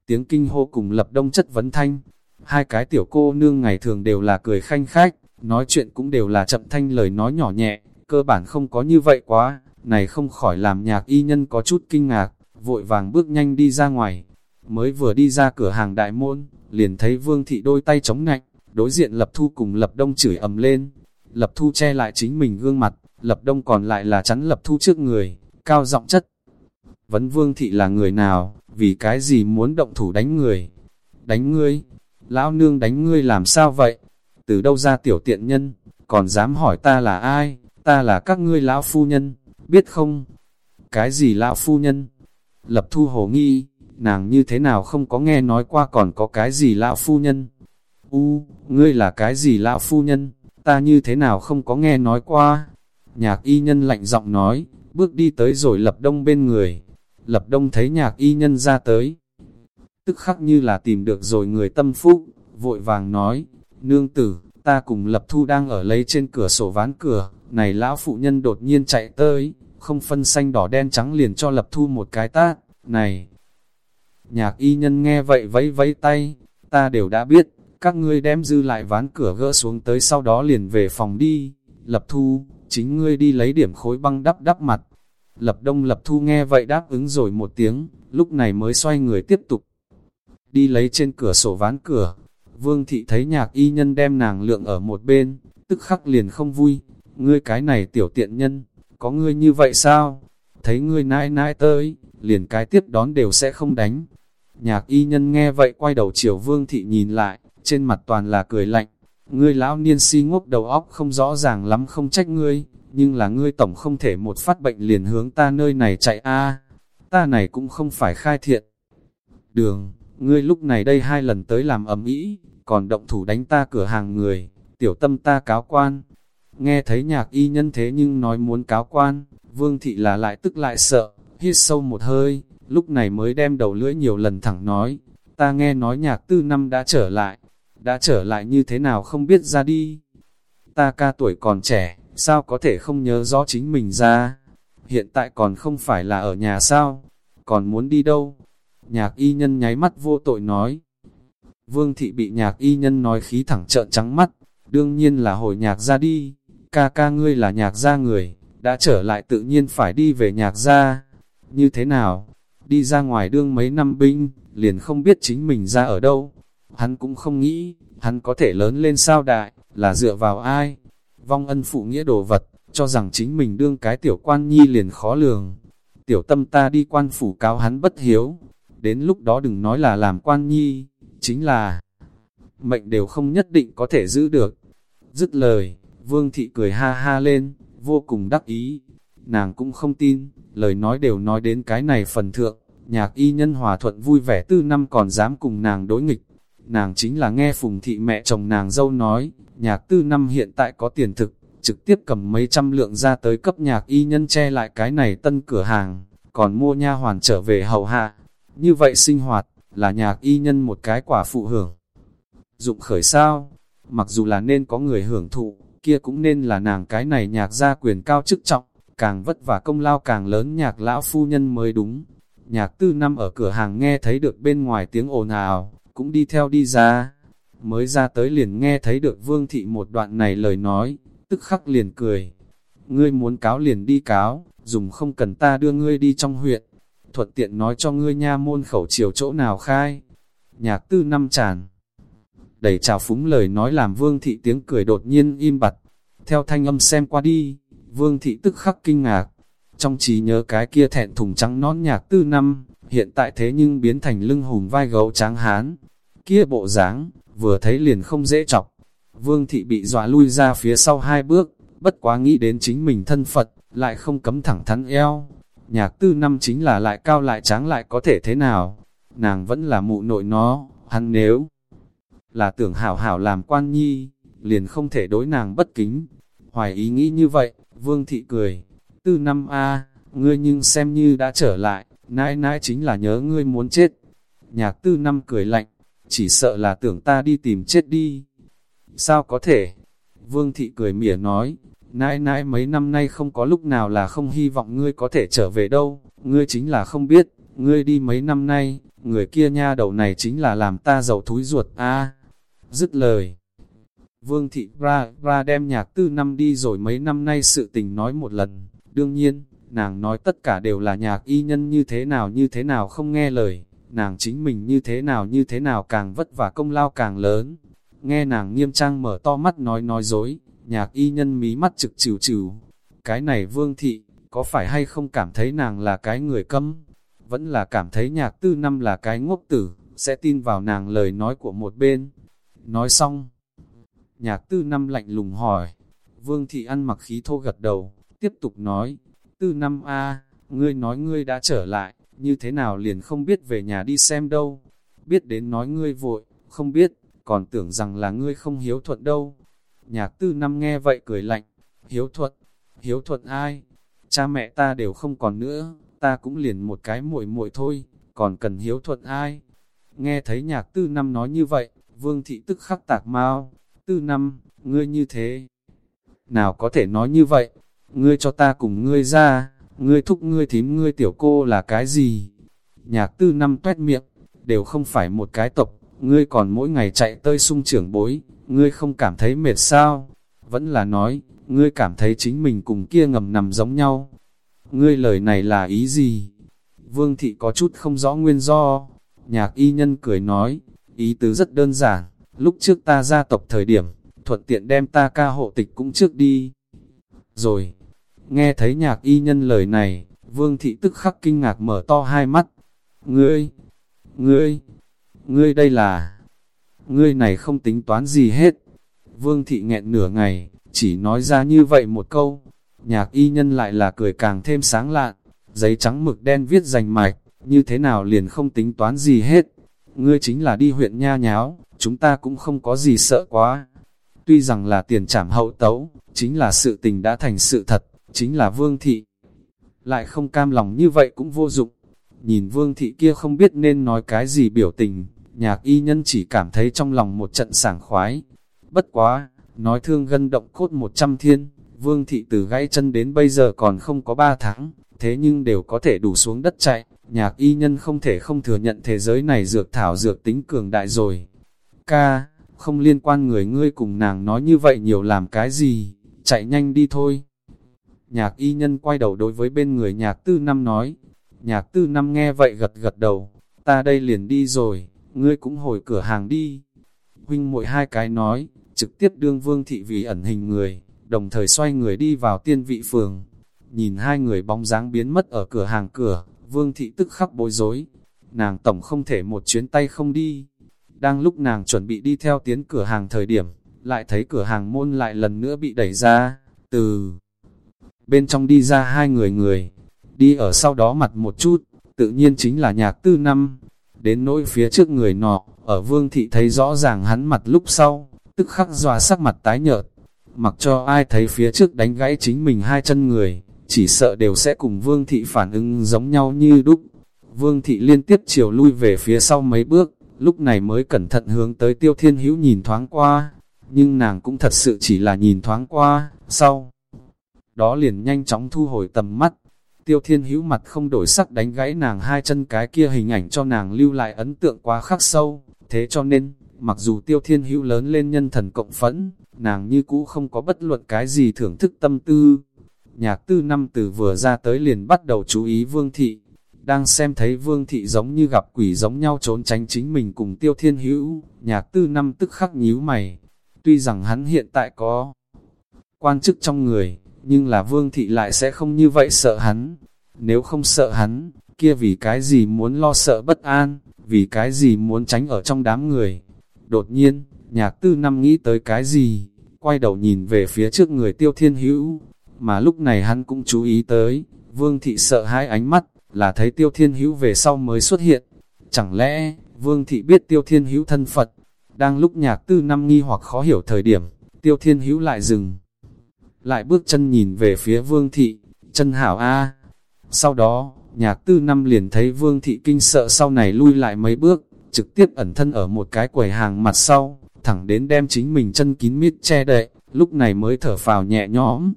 Tiếng kinh hô cùng Lập Đông chất vấn thanh, hai cái tiểu cô nương ngày thường đều là cười khanh khách, nói chuyện cũng đều là chậm thanh lời nói nhỏ nhẹ, cơ bản không có như vậy quá, này không khỏi làm nhạc y nhân có chút kinh ngạc, vội vàng bước nhanh đi ra ngoài. Mới vừa đi ra cửa hàng đại môn, liền thấy vương thị đôi tay chống ngạnh đối diện lập thu cùng lập đông chửi ầm lên. Lập thu che lại chính mình gương mặt, lập đông còn lại là chắn lập thu trước người, cao giọng chất. Vấn vương thị là người nào, vì cái gì muốn động thủ đánh người? Đánh ngươi? Lão nương đánh ngươi làm sao vậy? Từ đâu ra tiểu tiện nhân, còn dám hỏi ta là ai? Ta là các ngươi lão phu nhân, biết không? Cái gì lão phu nhân? Lập thu hồ nghi, nàng như thế nào không có nghe nói qua còn có cái gì lão phu nhân? U, ngươi là cái gì lão phu nhân? Ta như thế nào không có nghe nói qua? Nhạc y nhân lạnh giọng nói, bước đi tới rồi lập đông bên người. Lập đông thấy nhạc y nhân ra tới. Tức khắc như là tìm được rồi người tâm phúc, vội vàng nói, nương tử, ta cùng lập thu đang ở lấy trên cửa sổ ván cửa, này lão phụ nhân đột nhiên chạy tới, không phân xanh đỏ đen trắng liền cho lập thu một cái tát, này. Nhạc y nhân nghe vậy vẫy vẫy tay, ta đều đã biết, các ngươi đem dư lại ván cửa gỡ xuống tới sau đó liền về phòng đi, lập thu, chính ngươi đi lấy điểm khối băng đắp đắp mặt. Lập đông lập thu nghe vậy đáp ứng rồi một tiếng, lúc này mới xoay người tiếp tục. Đi lấy trên cửa sổ ván cửa, vương thị thấy nhạc y nhân đem nàng lượng ở một bên, tức khắc liền không vui, ngươi cái này tiểu tiện nhân, có ngươi như vậy sao? Thấy ngươi nãi nãi tới, liền cái tiếp đón đều sẽ không đánh. Nhạc y nhân nghe vậy quay đầu chiều vương thị nhìn lại, trên mặt toàn là cười lạnh. Ngươi lão niên si ngốc đầu óc không rõ ràng lắm không trách ngươi, nhưng là ngươi tổng không thể một phát bệnh liền hướng ta nơi này chạy a Ta này cũng không phải khai thiện. Đường, ngươi lúc này đây hai lần tới làm ấm ý, còn động thủ đánh ta cửa hàng người, tiểu tâm ta cáo quan. Nghe thấy nhạc y nhân thế nhưng nói muốn cáo quan, vương thị là lại tức lại sợ, hít sâu một hơi, lúc này mới đem đầu lưỡi nhiều lần thẳng nói, ta nghe nói nhạc tư năm đã trở lại, đã trở lại như thế nào không biết ra đi. Ta ca tuổi còn trẻ, sao có thể không nhớ rõ chính mình ra, hiện tại còn không phải là ở nhà sao, còn muốn đi đâu. Nhạc y nhân nháy mắt vô tội nói. Vương thị bị nhạc y nhân nói khí thẳng trợn trắng mắt, đương nhiên là hồi nhạc ra đi ca ca ngươi là nhạc gia người, đã trở lại tự nhiên phải đi về nhạc gia. Như thế nào? Đi ra ngoài đương mấy năm binh, liền không biết chính mình ra ở đâu. Hắn cũng không nghĩ, hắn có thể lớn lên sao đại, là dựa vào ai? Vong ân phụ nghĩa đồ vật, cho rằng chính mình đương cái tiểu quan nhi liền khó lường. Tiểu tâm ta đi quan phủ cáo hắn bất hiếu. Đến lúc đó đừng nói là làm quan nhi, chính là mệnh đều không nhất định có thể giữ được. Dứt lời, Vương thị cười ha ha lên, vô cùng đắc ý nàng cũng không tin, lời nói đều nói đến cái này phần thượng, nhạc y nhân hòa thuận vui vẻ tư năm còn dám cùng nàng đối nghịch. Nàng chính là nghe phùng thị mẹ chồng nàng dâu nói, nhạc tư năm hiện tại có tiền thực, trực tiếp cầm mấy trăm lượng ra tới cấp nhạc y nhân che lại cái này tân cửa hàng, còn mua nha hoàn trở về hầu hạ. Như vậy sinh hoạt, là nhạc y nhân một cái quả phụ hưởng. Dụng khởi sao, mặc dù là nên có người hưởng thụ, kia cũng nên là nàng cái này nhạc gia quyền cao chức trọng, càng vất vả công lao càng lớn nhạc lão phu nhân mới đúng. Nhạc tư năm ở cửa hàng nghe thấy được bên ngoài tiếng ồn ào, cũng đi theo đi ra. Mới ra tới liền nghe thấy được vương thị một đoạn này lời nói, tức khắc liền cười. Ngươi muốn cáo liền đi cáo, dùng không cần ta đưa ngươi đi trong huyện. Thuận tiện nói cho ngươi nha môn khẩu chiều chỗ nào khai. Nhạc tư năm tràn. đẩy trào phúng lời nói làm vương thị tiếng cười đột nhiên im bặt. Theo thanh âm xem qua đi, vương thị tức khắc kinh ngạc. Trong trí nhớ cái kia thẹn thùng trắng nón nhạc tư năm, hiện tại thế nhưng biến thành lưng hùm vai gấu tráng hán. Kia bộ dáng vừa thấy liền không dễ chọc. Vương thị bị dọa lui ra phía sau hai bước, bất quá nghĩ đến chính mình thân Phật, lại không cấm thẳng thắn eo. Nhạc tư năm chính là lại cao lại tráng lại có thể thế nào? Nàng vẫn là mụ nội nó, hắn nếu là tưởng hảo hảo làm quan nhi, liền không thể đối nàng bất kính. Hoài ý nghĩ như vậy, vương thị cười, tư năm A, ngươi nhưng xem như đã trở lại, nãi nãi chính là nhớ ngươi muốn chết. Nhạc tư năm cười lạnh, chỉ sợ là tưởng ta đi tìm chết đi. Sao có thể? Vương thị cười mỉa nói, nãi nãi mấy năm nay không có lúc nào là không hy vọng ngươi có thể trở về đâu, ngươi chính là không biết, ngươi đi mấy năm nay, người kia nha đầu này chính là làm ta giàu thúi ruột a Dứt lời. Vương thị ra, ra đem nhạc tư năm đi rồi mấy năm nay sự tình nói một lần, đương nhiên, nàng nói tất cả đều là nhạc y nhân như thế nào như thế nào không nghe lời, nàng chính mình như thế nào như thế nào càng vất vả công lao càng lớn. Nghe nàng nghiêm trang mở to mắt nói nói dối, nhạc y nhân mí mắt trực trừ trừ. Cái này vương thị, có phải hay không cảm thấy nàng là cái người câm? Vẫn là cảm thấy nhạc tư năm là cái ngốc tử, sẽ tin vào nàng lời nói của một bên. Nói xong, nhạc tư năm lạnh lùng hỏi, vương thị ăn mặc khí thô gật đầu, tiếp tục nói, tư năm a ngươi nói ngươi đã trở lại, như thế nào liền không biết về nhà đi xem đâu, biết đến nói ngươi vội, không biết, còn tưởng rằng là ngươi không hiếu thuận đâu. Nhạc tư năm nghe vậy cười lạnh, hiếu thuận, hiếu thuận ai? Cha mẹ ta đều không còn nữa, ta cũng liền một cái muội muội thôi, còn cần hiếu thuận ai? Nghe thấy nhạc tư năm nói như vậy, vương thị tức khắc tạc mau, tư năm, ngươi như thế. Nào có thể nói như vậy, ngươi cho ta cùng ngươi ra, ngươi thúc ngươi thím ngươi tiểu cô là cái gì? Nhạc tư năm tuét miệng, đều không phải một cái tộc, ngươi còn mỗi ngày chạy tơi sung trưởng bối, ngươi không cảm thấy mệt sao? Vẫn là nói, ngươi cảm thấy chính mình cùng kia ngầm nằm giống nhau. Ngươi lời này là ý gì? Vương thị có chút không rõ nguyên do. Nhạc y nhân cười nói, ý tứ rất đơn giản, lúc trước ta gia tộc thời điểm, thuận tiện đem ta ca hộ tịch cũng trước đi. Rồi, nghe thấy nhạc y nhân lời này, vương thị tức khắc kinh ngạc mở to hai mắt. Ngươi, ngươi, ngươi đây là, ngươi này không tính toán gì hết. Vương thị nghẹn nửa ngày, chỉ nói ra như vậy một câu. Nhạc y nhân lại là cười càng thêm sáng lạn, giấy trắng mực đen viết rành mạch, như thế nào liền không tính toán gì hết. Ngươi chính là đi huyện nha nháo, chúng ta cũng không có gì sợ quá. Tuy rằng là tiền trảm hậu tấu, chính là sự tình đã thành sự thật, chính là vương thị. Lại không cam lòng như vậy cũng vô dụng. Nhìn vương thị kia không biết nên nói cái gì biểu tình, nhạc y nhân chỉ cảm thấy trong lòng một trận sảng khoái. Bất quá, nói thương gân động cốt một trăm thiên, vương thị từ gãy chân đến bây giờ còn không có ba tháng, thế nhưng đều có thể đủ xuống đất chạy, nhạc y nhân không thể không thừa nhận thế giới này dược thảo dược tính cường đại rồi. Ca, không liên quan người ngươi cùng nàng nói như vậy nhiều làm cái gì, chạy nhanh đi thôi. Nhạc y nhân quay đầu đối với bên người nhạc tư năm nói, nhạc tư năm nghe vậy gật gật đầu, ta đây liền đi rồi, ngươi cũng hồi cửa hàng đi. Huynh muội hai cái nói, trực tiếp đương vương thị vì ẩn hình người, đồng thời xoay người đi vào tiên vị phường. Nhìn hai người bóng dáng biến mất ở cửa hàng cửa, vương thị tức khắc bối rối. Nàng tổng không thể một chuyến tay không đi. Đang lúc nàng chuẩn bị đi theo tiến cửa hàng thời điểm, lại thấy cửa hàng môn lại lần nữa bị đẩy ra, từ bên trong đi ra hai người người, đi ở sau đó mặt một chút, tự nhiên chính là nhạc tư năm. Đến nỗi phía trước người nọ, ở vương thị thấy rõ ràng hắn mặt lúc sau, tức khắc dòa sắc mặt tái nhợt. Mặc cho ai thấy phía trước đánh gãy chính mình hai chân người, chỉ sợ đều sẽ cùng vương thị phản ứng giống nhau như đúc. Vương thị liên tiếp chiều lui về phía sau mấy bước, lúc này mới cẩn thận hướng tới tiêu thiên hữu nhìn thoáng qua, nhưng nàng cũng thật sự chỉ là nhìn thoáng qua, sau. Đó liền nhanh chóng thu hồi tầm mắt, tiêu thiên hữu mặt không đổi sắc đánh gãy nàng hai chân cái kia hình ảnh cho nàng lưu lại ấn tượng quá khắc sâu, thế cho nên, mặc dù tiêu thiên hữu lớn lên nhân thần cộng phẫn, nàng như cũ không có bất luận cái gì thưởng thức tâm tư. Nhạc tư năm từ vừa ra tới liền bắt đầu chú ý vương thị, đang xem thấy vương thị giống như gặp quỷ giống nhau trốn tránh chính mình cùng tiêu thiên hữu, nhạc tư năm tức khắc nhíu mày. Tuy rằng hắn hiện tại có quan chức trong người, nhưng là vương thị lại sẽ không như vậy sợ hắn. Nếu không sợ hắn, kia vì cái gì muốn lo sợ bất an, vì cái gì muốn tránh ở trong đám người. Đột nhiên, nhạc tư năm nghĩ tới cái gì, quay đầu nhìn về phía trước người tiêu thiên hữu, mà lúc này hắn cũng chú ý tới, vương thị sợ hai ánh mắt, là thấy tiêu thiên hữu về sau mới xuất hiện. Chẳng lẽ, vương thị biết tiêu thiên hữu thân Phật, đang lúc nhạc tư năm nghi hoặc khó hiểu thời điểm, tiêu thiên hữu lại dừng. Lại bước chân nhìn về phía vương thị, chân hảo A. Sau đó, nhạc tư năm liền thấy vương thị kinh sợ sau này lui lại mấy bước, trực tiếp ẩn thân ở một cái quầy hàng mặt sau, thẳng đến đem chính mình chân kín mít che đậy, lúc này mới thở phào nhẹ nhõm.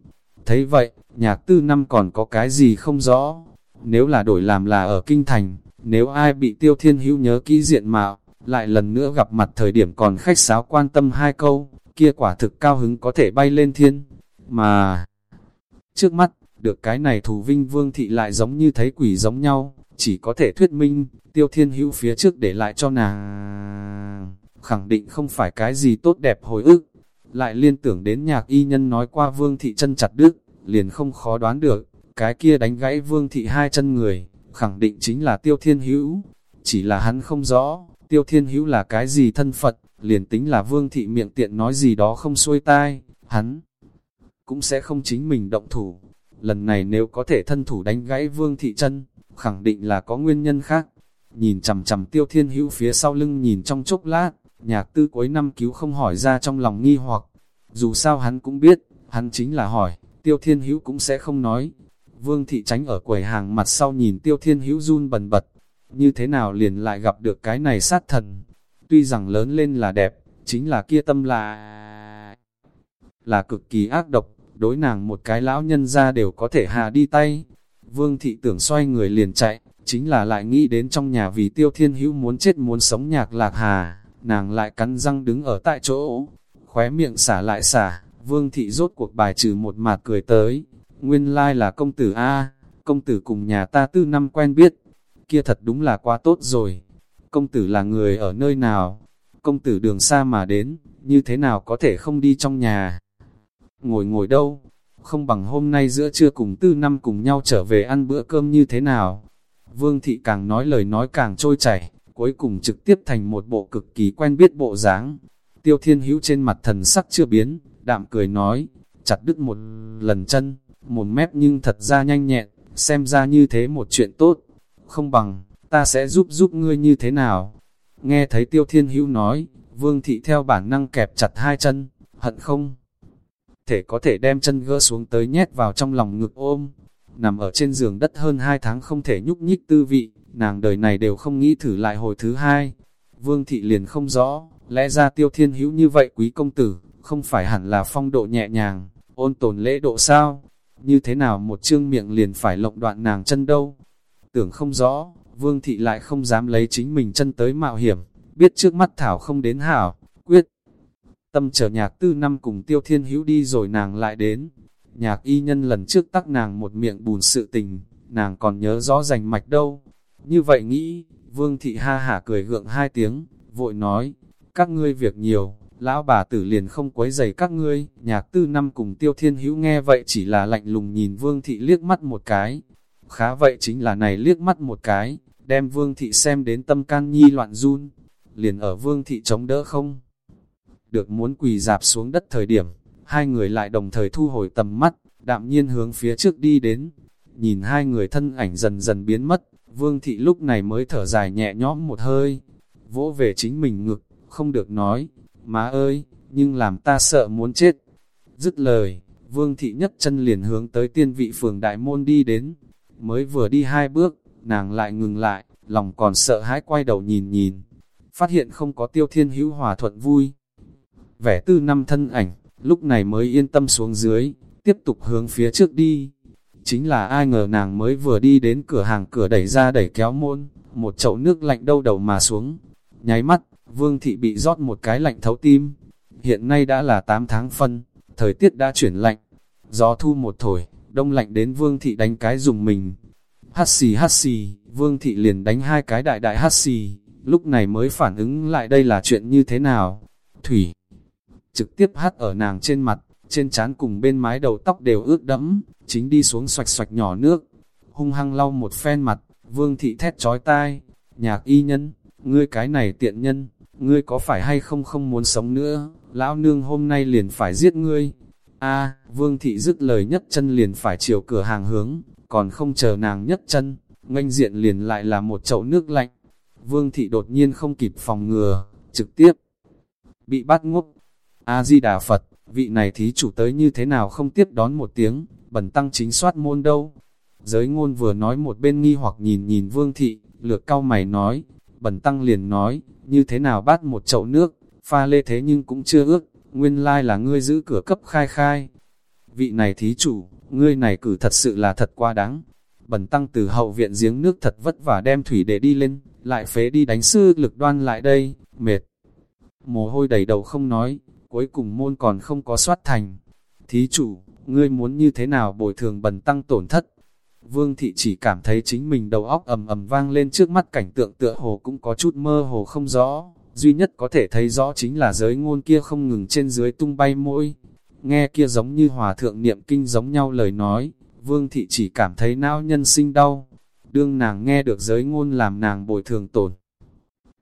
Thấy vậy, nhạc tư năm còn có cái gì không rõ, nếu là đổi làm là ở kinh thành, nếu ai bị tiêu thiên hữu nhớ kỹ diện mạo, lại lần nữa gặp mặt thời điểm còn khách sáo quan tâm hai câu, kia quả thực cao hứng có thể bay lên thiên. Mà, trước mắt, được cái này thù vinh vương thị lại giống như thấy quỷ giống nhau, chỉ có thể thuyết minh, tiêu thiên hữu phía trước để lại cho nàng. Khẳng định không phải cái gì tốt đẹp hồi ức, lại liên tưởng đến nhạc y nhân nói qua vương thị chân chặt đứt, liền không khó đoán được, cái kia đánh gãy vương thị hai chân người, khẳng định chính là tiêu thiên hữu. Chỉ là hắn không rõ, tiêu thiên hữu là cái gì thân Phật, liền tính là vương thị miệng tiện nói gì đó không xuôi tai, hắn cũng sẽ không chính mình động thủ. Lần này nếu có thể thân thủ đánh gãy vương thị chân, khẳng định là có nguyên nhân khác. Nhìn chầm chầm tiêu thiên hữu phía sau lưng nhìn trong chốc lát, nhạc tư cuối năm cứu không hỏi ra trong lòng nghi hoặc. Dù sao hắn cũng biết, hắn chính là hỏi, tiêu thiên hữu cũng sẽ không nói, Vương thị tránh ở quầy hàng mặt sau nhìn tiêu thiên hữu run bần bật. Như thế nào liền lại gặp được cái này sát thần. Tuy rằng lớn lên là đẹp, chính là kia tâm là... Là cực kỳ ác độc, đối nàng một cái lão nhân ra đều có thể hạ đi tay. Vương thị tưởng xoay người liền chạy, chính là lại nghĩ đến trong nhà vì tiêu thiên hữu muốn chết muốn sống nhạc lạc hà, nàng lại cắn răng đứng ở tại chỗ, khóe miệng xả lại xả, vương thị rốt cuộc bài trừ một mạt cười tới, Nguyên lai là công tử A, công tử cùng nhà ta tư năm quen biết, kia thật đúng là quá tốt rồi. Công tử là người ở nơi nào? Công tử đường xa mà đến, như thế nào có thể không đi trong nhà? Ngồi ngồi đâu? Không bằng hôm nay giữa trưa cùng tư năm cùng nhau trở về ăn bữa cơm như thế nào? Vương thị càng nói lời nói càng trôi chảy, cuối cùng trực tiếp thành một bộ cực kỳ quen biết bộ dáng. Tiêu thiên hữu trên mặt thần sắc chưa biến, đạm cười nói, chặt đứt một lần chân, một mép nhưng thật ra nhanh nhẹn, xem ra như thế một chuyện tốt, không bằng, ta sẽ giúp giúp ngươi như thế nào. Nghe thấy tiêu thiên hữu nói, vương thị theo bản năng kẹp chặt hai chân, hận không? Thể có thể đem chân gỡ xuống tới nhét vào trong lòng ngực ôm, nằm ở trên giường đất hơn hai tháng không thể nhúc nhích tư vị, nàng đời này đều không nghĩ thử lại hồi thứ hai. Vương thị liền không rõ, lẽ ra tiêu thiên hữu như vậy quý công tử, không phải hẳn là phong độ nhẹ nhàng, ôn tồn lễ độ sao? như thế nào một trương miệng liền phải lộng đoạn nàng chân đâu. Tưởng không rõ, vương thị lại không dám lấy chính mình chân tới mạo hiểm, biết trước mắt Thảo không đến hảo, quyết. Tâm chờ nhạc tư năm cùng tiêu thiên hữu đi rồi nàng lại đến. Nhạc y nhân lần trước tắc nàng một miệng bùn sự tình, nàng còn nhớ rõ rành mạch đâu. Như vậy nghĩ, vương thị ha hả cười gượng hai tiếng, vội nói, các ngươi việc nhiều, lão bà tử liền không quấy giày các ngươi, nhạc tư năm cùng tiêu thiên hữu nghe vậy chỉ là lạnh lùng nhìn vương thị liếc mắt một cái. Khá vậy chính là này liếc mắt một cái, đem vương thị xem đến tâm can nhi loạn run, liền ở vương thị chống đỡ không. Được muốn quỳ dạp xuống đất thời điểm, hai người lại đồng thời thu hồi tầm mắt, đạm nhiên hướng phía trước đi đến. Nhìn hai người thân ảnh dần dần biến mất, Vương Thị lúc này mới thở dài nhẹ nhõm một hơi, vỗ về chính mình ngực, không được nói, má ơi, nhưng làm ta sợ muốn chết. Dứt lời, Vương Thị nhất chân liền hướng tới tiên vị phường đại môn đi đến, mới vừa đi hai bước, nàng lại ngừng lại, lòng còn sợ hãi quay đầu nhìn nhìn, phát hiện không có tiêu thiên hữu hòa thuận vui. Vẻ tư năm thân ảnh, lúc này mới yên tâm xuống dưới, tiếp tục hướng phía trước đi. Chính là ai ngờ nàng mới vừa đi đến cửa hàng cửa đẩy ra đẩy kéo môn, một chậu nước lạnh đâu đầu mà xuống. Nháy mắt, vương thị bị rót một cái lạnh thấu tim. Hiện nay đã là 8 tháng phân, thời tiết đã chuyển lạnh. Gió thu một thổi, đông lạnh đến vương thị đánh cái dùng mình. Hát xì hát xì, vương thị liền đánh hai cái đại đại hát xì, lúc này mới phản ứng lại đây là chuyện như thế nào. Thủy trực tiếp hát ở nàng trên mặt, trên trán cùng bên mái đầu tóc đều ướt đẫm, chính đi xuống xoạch xoạch nhỏ nước. Hung hăng lau một phen mặt, vương thị thét trói tai, nhạc y nhân, ngươi cái này tiện nhân, ngươi có phải hay không không muốn sống nữa, lão nương hôm nay liền phải giết ngươi. A, vương thị dứt lời nhất chân liền phải chiều cửa hàng hướng, còn không chờ nàng nhất chân, nganh diện liền lại là một chậu nước lạnh. Vương thị đột nhiên không kịp phòng ngừa, trực tiếp bị bắt ngốc. A-di-đà Phật, vị này thí chủ tới như thế nào không tiếp đón một tiếng, bẩn tăng chính soát môn đâu. Giới ngôn vừa nói một bên nghi hoặc nhìn nhìn vương thị, lược cao mày nói, bẩn tăng liền nói, như thế nào bắt một chậu nước, pha lê thế nhưng cũng chưa ước, nguyên lai là ngươi giữ cửa cấp khai khai. Vị này thí chủ, ngươi này cử thật sự là thật quá đáng. Bẩn tăng từ hậu viện giếng nước thật vất vả đem thủy để đi lên, lại phế đi đánh sư lực đoan lại đây, mệt. Mồ hôi đầy đầu không nói, cuối cùng môn còn không có soát thành. Thí chủ, ngươi muốn như thế nào bồi thường bần tăng tổn thất? Vương thị chỉ cảm thấy chính mình đầu óc ầm ầm vang lên trước mắt cảnh tượng tựa hồ cũng có chút mơ hồ không rõ, duy nhất có thể thấy rõ chính là giới ngôn kia không ngừng trên dưới tung bay mỗi. Nghe kia giống như hòa thượng niệm kinh giống nhau lời nói, vương thị chỉ cảm thấy não nhân sinh đau. Đương nàng nghe được giới ngôn làm nàng bồi thường tổn.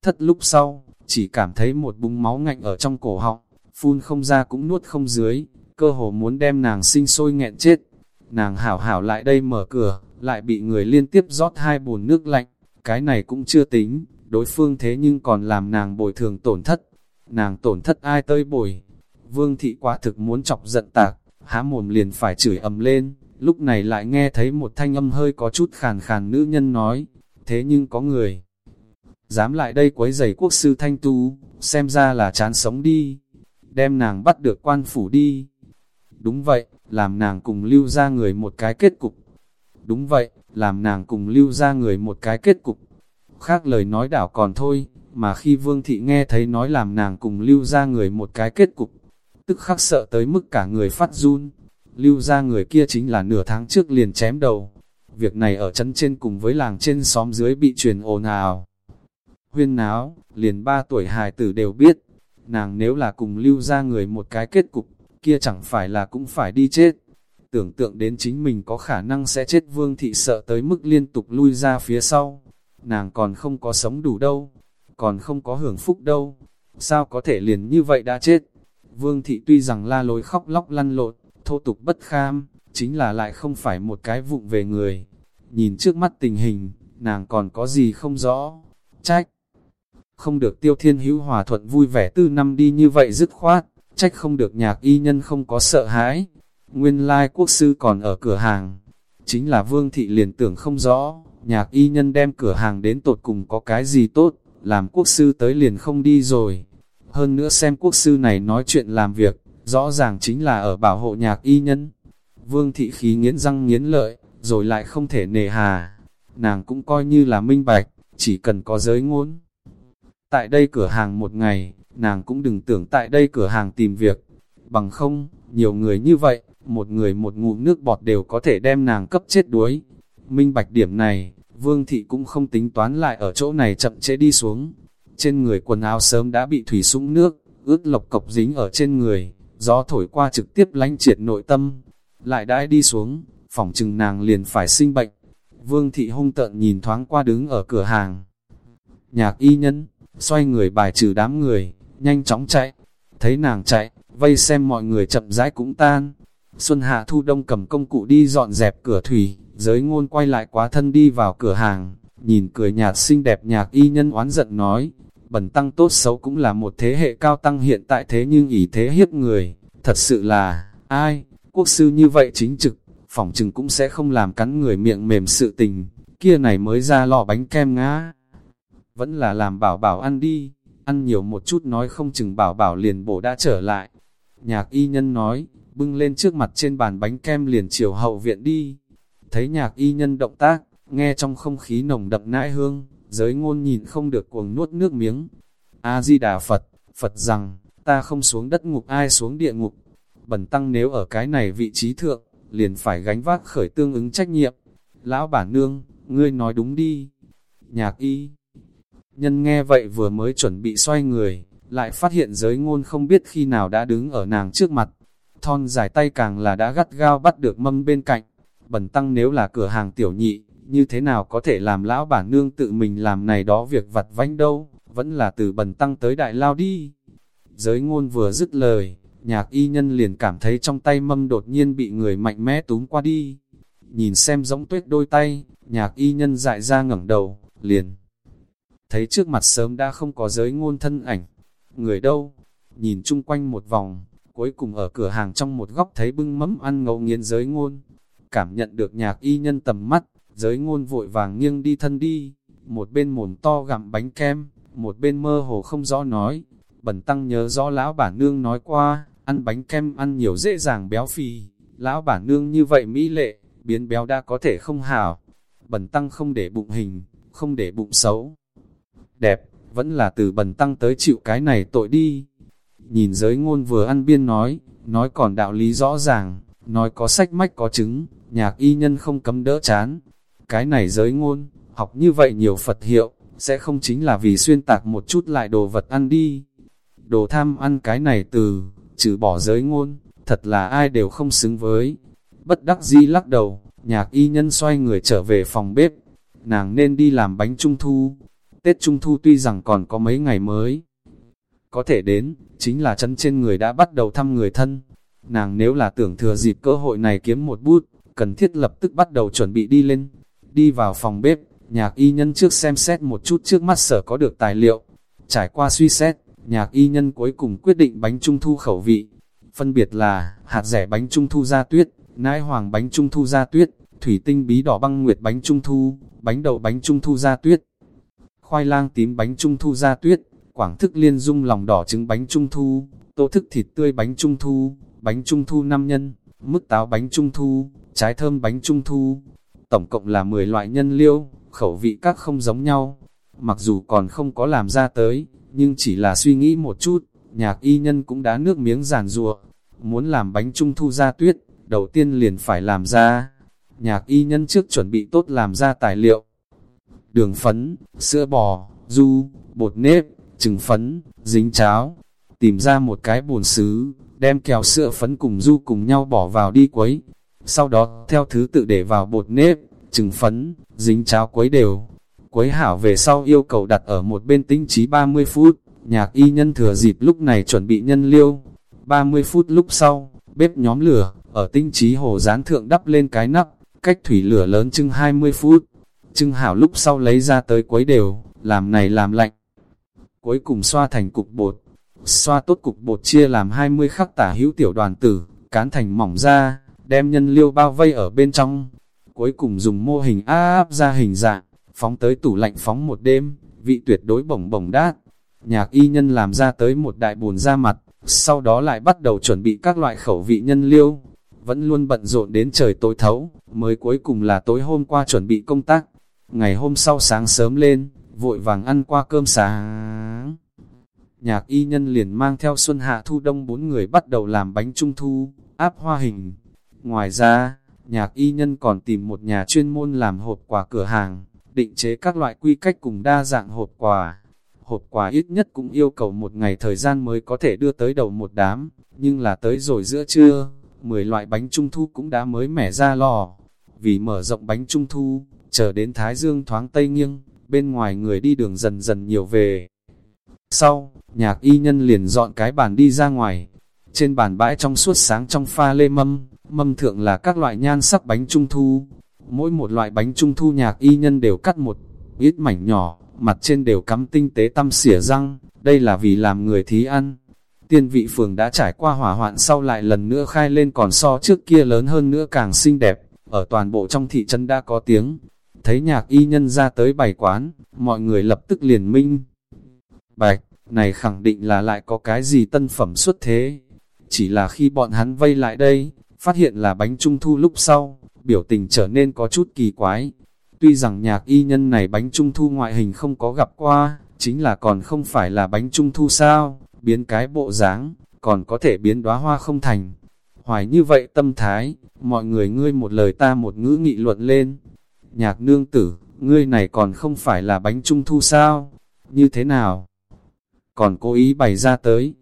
Thất lúc sau, chỉ cảm thấy một búng máu ngạnh ở trong cổ họng, phun không ra cũng nuốt không dưới, cơ hồ muốn đem nàng sinh sôi nghẹn chết. Nàng hảo hảo lại đây mở cửa, lại bị người liên tiếp rót hai bồn nước lạnh, cái này cũng chưa tính, đối phương thế nhưng còn làm nàng bồi thường tổn thất. Nàng tổn thất ai tơi bồi? Vương thị quả thực muốn chọc giận tạc, há mồm liền phải chửi ầm lên, lúc này lại nghe thấy một thanh âm hơi có chút khàn khàn nữ nhân nói, thế nhưng có người dám lại đây quấy giày quốc sư thanh tu, xem ra là chán sống đi đem nàng bắt được quan phủ đi. Đúng vậy, làm nàng cùng lưu ra người một cái kết cục. Đúng vậy, làm nàng cùng lưu ra người một cái kết cục. Khác lời nói đảo còn thôi, mà khi vương thị nghe thấy nói làm nàng cùng lưu ra người một cái kết cục, tức khắc sợ tới mức cả người phát run. Lưu ra người kia chính là nửa tháng trước liền chém đầu. Việc này ở chân trên cùng với làng trên xóm dưới bị truyền ồn ào. Huyên náo, liền ba tuổi hài tử đều biết, nàng nếu là cùng lưu ra người một cái kết cục, kia chẳng phải là cũng phải đi chết. Tưởng tượng đến chính mình có khả năng sẽ chết vương thị sợ tới mức liên tục lui ra phía sau. Nàng còn không có sống đủ đâu, còn không có hưởng phúc đâu. Sao có thể liền như vậy đã chết? Vương thị tuy rằng la lối khóc lóc lăn lộn, thô tục bất kham, chính là lại không phải một cái vụng về người. Nhìn trước mắt tình hình, nàng còn có gì không rõ. Trách, không được tiêu thiên hữu hòa thuận vui vẻ tư năm đi như vậy dứt khoát, trách không được nhạc y nhân không có sợ hãi. Nguyên lai quốc sư còn ở cửa hàng, chính là vương thị liền tưởng không rõ, nhạc y nhân đem cửa hàng đến tột cùng có cái gì tốt, làm quốc sư tới liền không đi rồi. Hơn nữa xem quốc sư này nói chuyện làm việc, rõ ràng chính là ở bảo hộ nhạc y nhân. Vương thị khí nghiến răng nghiến lợi, rồi lại không thể nề hà. Nàng cũng coi như là minh bạch, chỉ cần có giới ngôn tại đây cửa hàng một ngày, nàng cũng đừng tưởng tại đây cửa hàng tìm việc. Bằng không, nhiều người như vậy, một người một ngụm nước bọt đều có thể đem nàng cấp chết đuối. Minh bạch điểm này, vương thị cũng không tính toán lại ở chỗ này chậm chế đi xuống. Trên người quần áo sớm đã bị thủy sũng nước, ướt lộc cọc dính ở trên người, gió thổi qua trực tiếp lánh triệt nội tâm. Lại đãi đi xuống, phòng chừng nàng liền phải sinh bệnh. Vương thị hung tợn nhìn thoáng qua đứng ở cửa hàng. Nhạc y nhân, xoay người bài trừ đám người, nhanh chóng chạy. Thấy nàng chạy, vây xem mọi người chậm rãi cũng tan. Xuân Hạ Thu Đông cầm công cụ đi dọn dẹp cửa thủy, giới ngôn quay lại quá thân đi vào cửa hàng, nhìn cười nhạt xinh đẹp nhạc y nhân oán giận nói, bẩn tăng tốt xấu cũng là một thế hệ cao tăng hiện tại thế nhưng ỷ thế hiếp người, thật sự là, ai, quốc sư như vậy chính trực, phỏng chừng cũng sẽ không làm cắn người miệng mềm sự tình, kia này mới ra lọ bánh kem ngã. Vẫn là làm bảo bảo ăn đi, ăn nhiều một chút nói không chừng bảo bảo liền bổ đã trở lại. Nhạc y nhân nói, bưng lên trước mặt trên bàn bánh kem liền chiều hậu viện đi. Thấy nhạc y nhân động tác, nghe trong không khí nồng đậm nãi hương, giới ngôn nhìn không được cuồng nuốt nước miếng. A-di-đà Phật, Phật rằng, ta không xuống đất ngục ai xuống địa ngục. Bẩn tăng nếu ở cái này vị trí thượng, liền phải gánh vác khởi tương ứng trách nhiệm. Lão bản nương, ngươi nói đúng đi. Nhạc y. Nhân nghe vậy vừa mới chuẩn bị xoay người, lại phát hiện giới ngôn không biết khi nào đã đứng ở nàng trước mặt. Thon dài tay càng là đã gắt gao bắt được mâm bên cạnh. Bẩn tăng nếu là cửa hàng tiểu nhị, như thế nào có thể làm lão bản nương tự mình làm này đó việc vặt vánh đâu, vẫn là từ bẩn tăng tới đại lao đi. Giới ngôn vừa dứt lời, nhạc y nhân liền cảm thấy trong tay mâm đột nhiên bị người mạnh mẽ túm qua đi. Nhìn xem giống tuyết đôi tay, nhạc y nhân dại ra ngẩng đầu, liền. Thấy trước mặt sớm đã không có giới ngôn thân ảnh. Người đâu? Nhìn chung quanh một vòng, cuối cùng ở cửa hàng trong một góc thấy bưng mắm ăn ngấu nghiến giới ngôn. Cảm nhận được nhạc y nhân tầm mắt, giới ngôn vội vàng nghiêng đi thân đi, một bên mồm to gặm bánh kem, một bên mơ hồ không rõ nói. Bẩn tăng nhớ rõ lão bản nương nói qua, ăn bánh kem ăn nhiều dễ dàng béo phì, lão bản nương như vậy mỹ lệ, biến béo đã có thể không hảo. Bẩn tăng không để bụng hình, không để bụng xấu. Đẹp, vẫn là từ bần tăng tới chịu cái này tội đi. Nhìn giới ngôn vừa ăn biên nói, nói còn đạo lý rõ ràng, nói có sách mách có chứng, nhạc y nhân không cấm đỡ chán. Cái này giới ngôn, học như vậy nhiều Phật hiệu, sẽ không chính là vì xuyên tạc một chút lại đồ vật ăn đi. Đồ tham ăn cái này từ, trừ bỏ giới ngôn, thật là ai đều không xứng với. Bất đắc di lắc đầu, nhạc y nhân xoay người trở về phòng bếp, nàng nên đi làm bánh trung thu. Tết trung thu tuy rằng còn có mấy ngày mới, có thể đến, chính là chân trên người đã bắt đầu thăm người thân. Nàng nếu là tưởng thừa dịp cơ hội này kiếm một bút, cần thiết lập tức bắt đầu chuẩn bị đi lên. Đi vào phòng bếp, nhạc y nhân trước xem xét một chút trước mắt sở có được tài liệu. Trải qua suy xét, nhạc y nhân cuối cùng quyết định bánh trung thu khẩu vị. Phân biệt là, hạt rẻ bánh trung thu ra tuyết, nai hoàng bánh trung thu ra tuyết, thủy tinh bí đỏ băng nguyệt bánh trung thu, bánh đậu bánh trung thu ra tuyết, khoai lang tím bánh trung thu ra tuyết, quảng thức liên dung lòng đỏ trứng bánh trung thu, tô thức thịt tươi bánh trung thu, bánh trung thu năm nhân, mức táo bánh trung thu, trái thơm bánh trung thu. Tổng cộng là 10 loại nhân liêu, khẩu vị các không giống nhau. Mặc dù còn không có làm ra tới, nhưng chỉ là suy nghĩ một chút, nhạc y nhân cũng đã nước miếng giàn rùa. Muốn làm bánh trung thu ra tuyết, đầu tiên liền phải làm ra. Nhạc y nhân trước chuẩn bị tốt làm ra tài liệu. Đường phấn, sữa bò, du, bột nếp, trứng phấn, dính cháo. Tìm ra một cái bồn xứ, đem kẹo sữa phấn cùng du cùng nhau bỏ vào đi quấy. Sau đó, theo thứ tự để vào bột nếp, trứng phấn, dính cháo quấy đều. Quấy hảo về sau yêu cầu đặt ở một bên tinh trí 30 phút. Nhạc y nhân thừa dịp lúc này chuẩn bị nhân liêu. 30 phút lúc sau, bếp nhóm lửa, ở tinh trí hồ rán thượng đắp lên cái nắp, cách thủy lửa lớn chừng 20 phút. Trưng hảo lúc sau lấy ra tới quấy đều, làm này làm lạnh. Cuối cùng xoa thành cục bột. Xoa tốt cục bột chia làm 20 khắc tả hữu tiểu đoàn tử, cán thành mỏng ra, đem nhân liêu bao vây ở bên trong. Cuối cùng dùng mô hình áp ra hình dạng, phóng tới tủ lạnh phóng một đêm, vị tuyệt đối bổng bổng đát. Nhạc y nhân làm ra tới một đại bùn ra mặt, sau đó lại bắt đầu chuẩn bị các loại khẩu vị nhân liêu. Vẫn luôn bận rộn đến trời tối thấu, mới cuối cùng là tối hôm qua chuẩn bị công tác. Ngày hôm sau sáng sớm lên, vội vàng ăn qua cơm sáng. Nhạc y nhân liền mang theo Xuân Hạ Thu Đông bốn người bắt đầu làm bánh trung thu, áp hoa hình. Ngoài ra, nhạc y nhân còn tìm một nhà chuyên môn làm hộp quà cửa hàng, định chế các loại quy cách cùng đa dạng hộp quà. Hộp quà ít nhất cũng yêu cầu một ngày thời gian mới có thể đưa tới đầu một đám, nhưng là tới rồi giữa trưa, 10 loại bánh trung thu cũng đã mới mẻ ra lò. Vì mở rộng bánh trung thu, chờ đến Thái Dương thoáng tây nghiêng, bên ngoài người đi đường dần dần nhiều về. Sau, nhạc y nhân liền dọn cái bàn đi ra ngoài, trên bàn bãi trong suốt sáng trong pha lê mâm, mâm thượng là các loại nhan sắc bánh trung thu. Mỗi một loại bánh trung thu nhạc y nhân đều cắt một ít mảnh nhỏ, mặt trên đều cắm tinh tế tăm xỉa răng, đây là vì làm người thí ăn. Tiên vị phường đã trải qua hỏa hoạn sau lại lần nữa khai lên còn so trước kia lớn hơn nữa càng xinh đẹp, ở toàn bộ trong thị trấn đã có tiếng. Thấy nhạc y nhân ra tới bày quán, mọi người lập tức liền minh. Bạch, này khẳng định là lại có cái gì tân phẩm xuất thế. Chỉ là khi bọn hắn vây lại đây, phát hiện là bánh trung thu lúc sau, biểu tình trở nên có chút kỳ quái. Tuy rằng nhạc y nhân này bánh trung thu ngoại hình không có gặp qua, chính là còn không phải là bánh trung thu sao, biến cái bộ dáng, còn có thể biến đóa hoa không thành. Hoài như vậy tâm thái, mọi người ngươi một lời ta một ngữ nghị luận lên. Nhạc nương tử, ngươi này còn không phải là bánh trung thu sao? Như thế nào? Còn cố ý bày ra tới.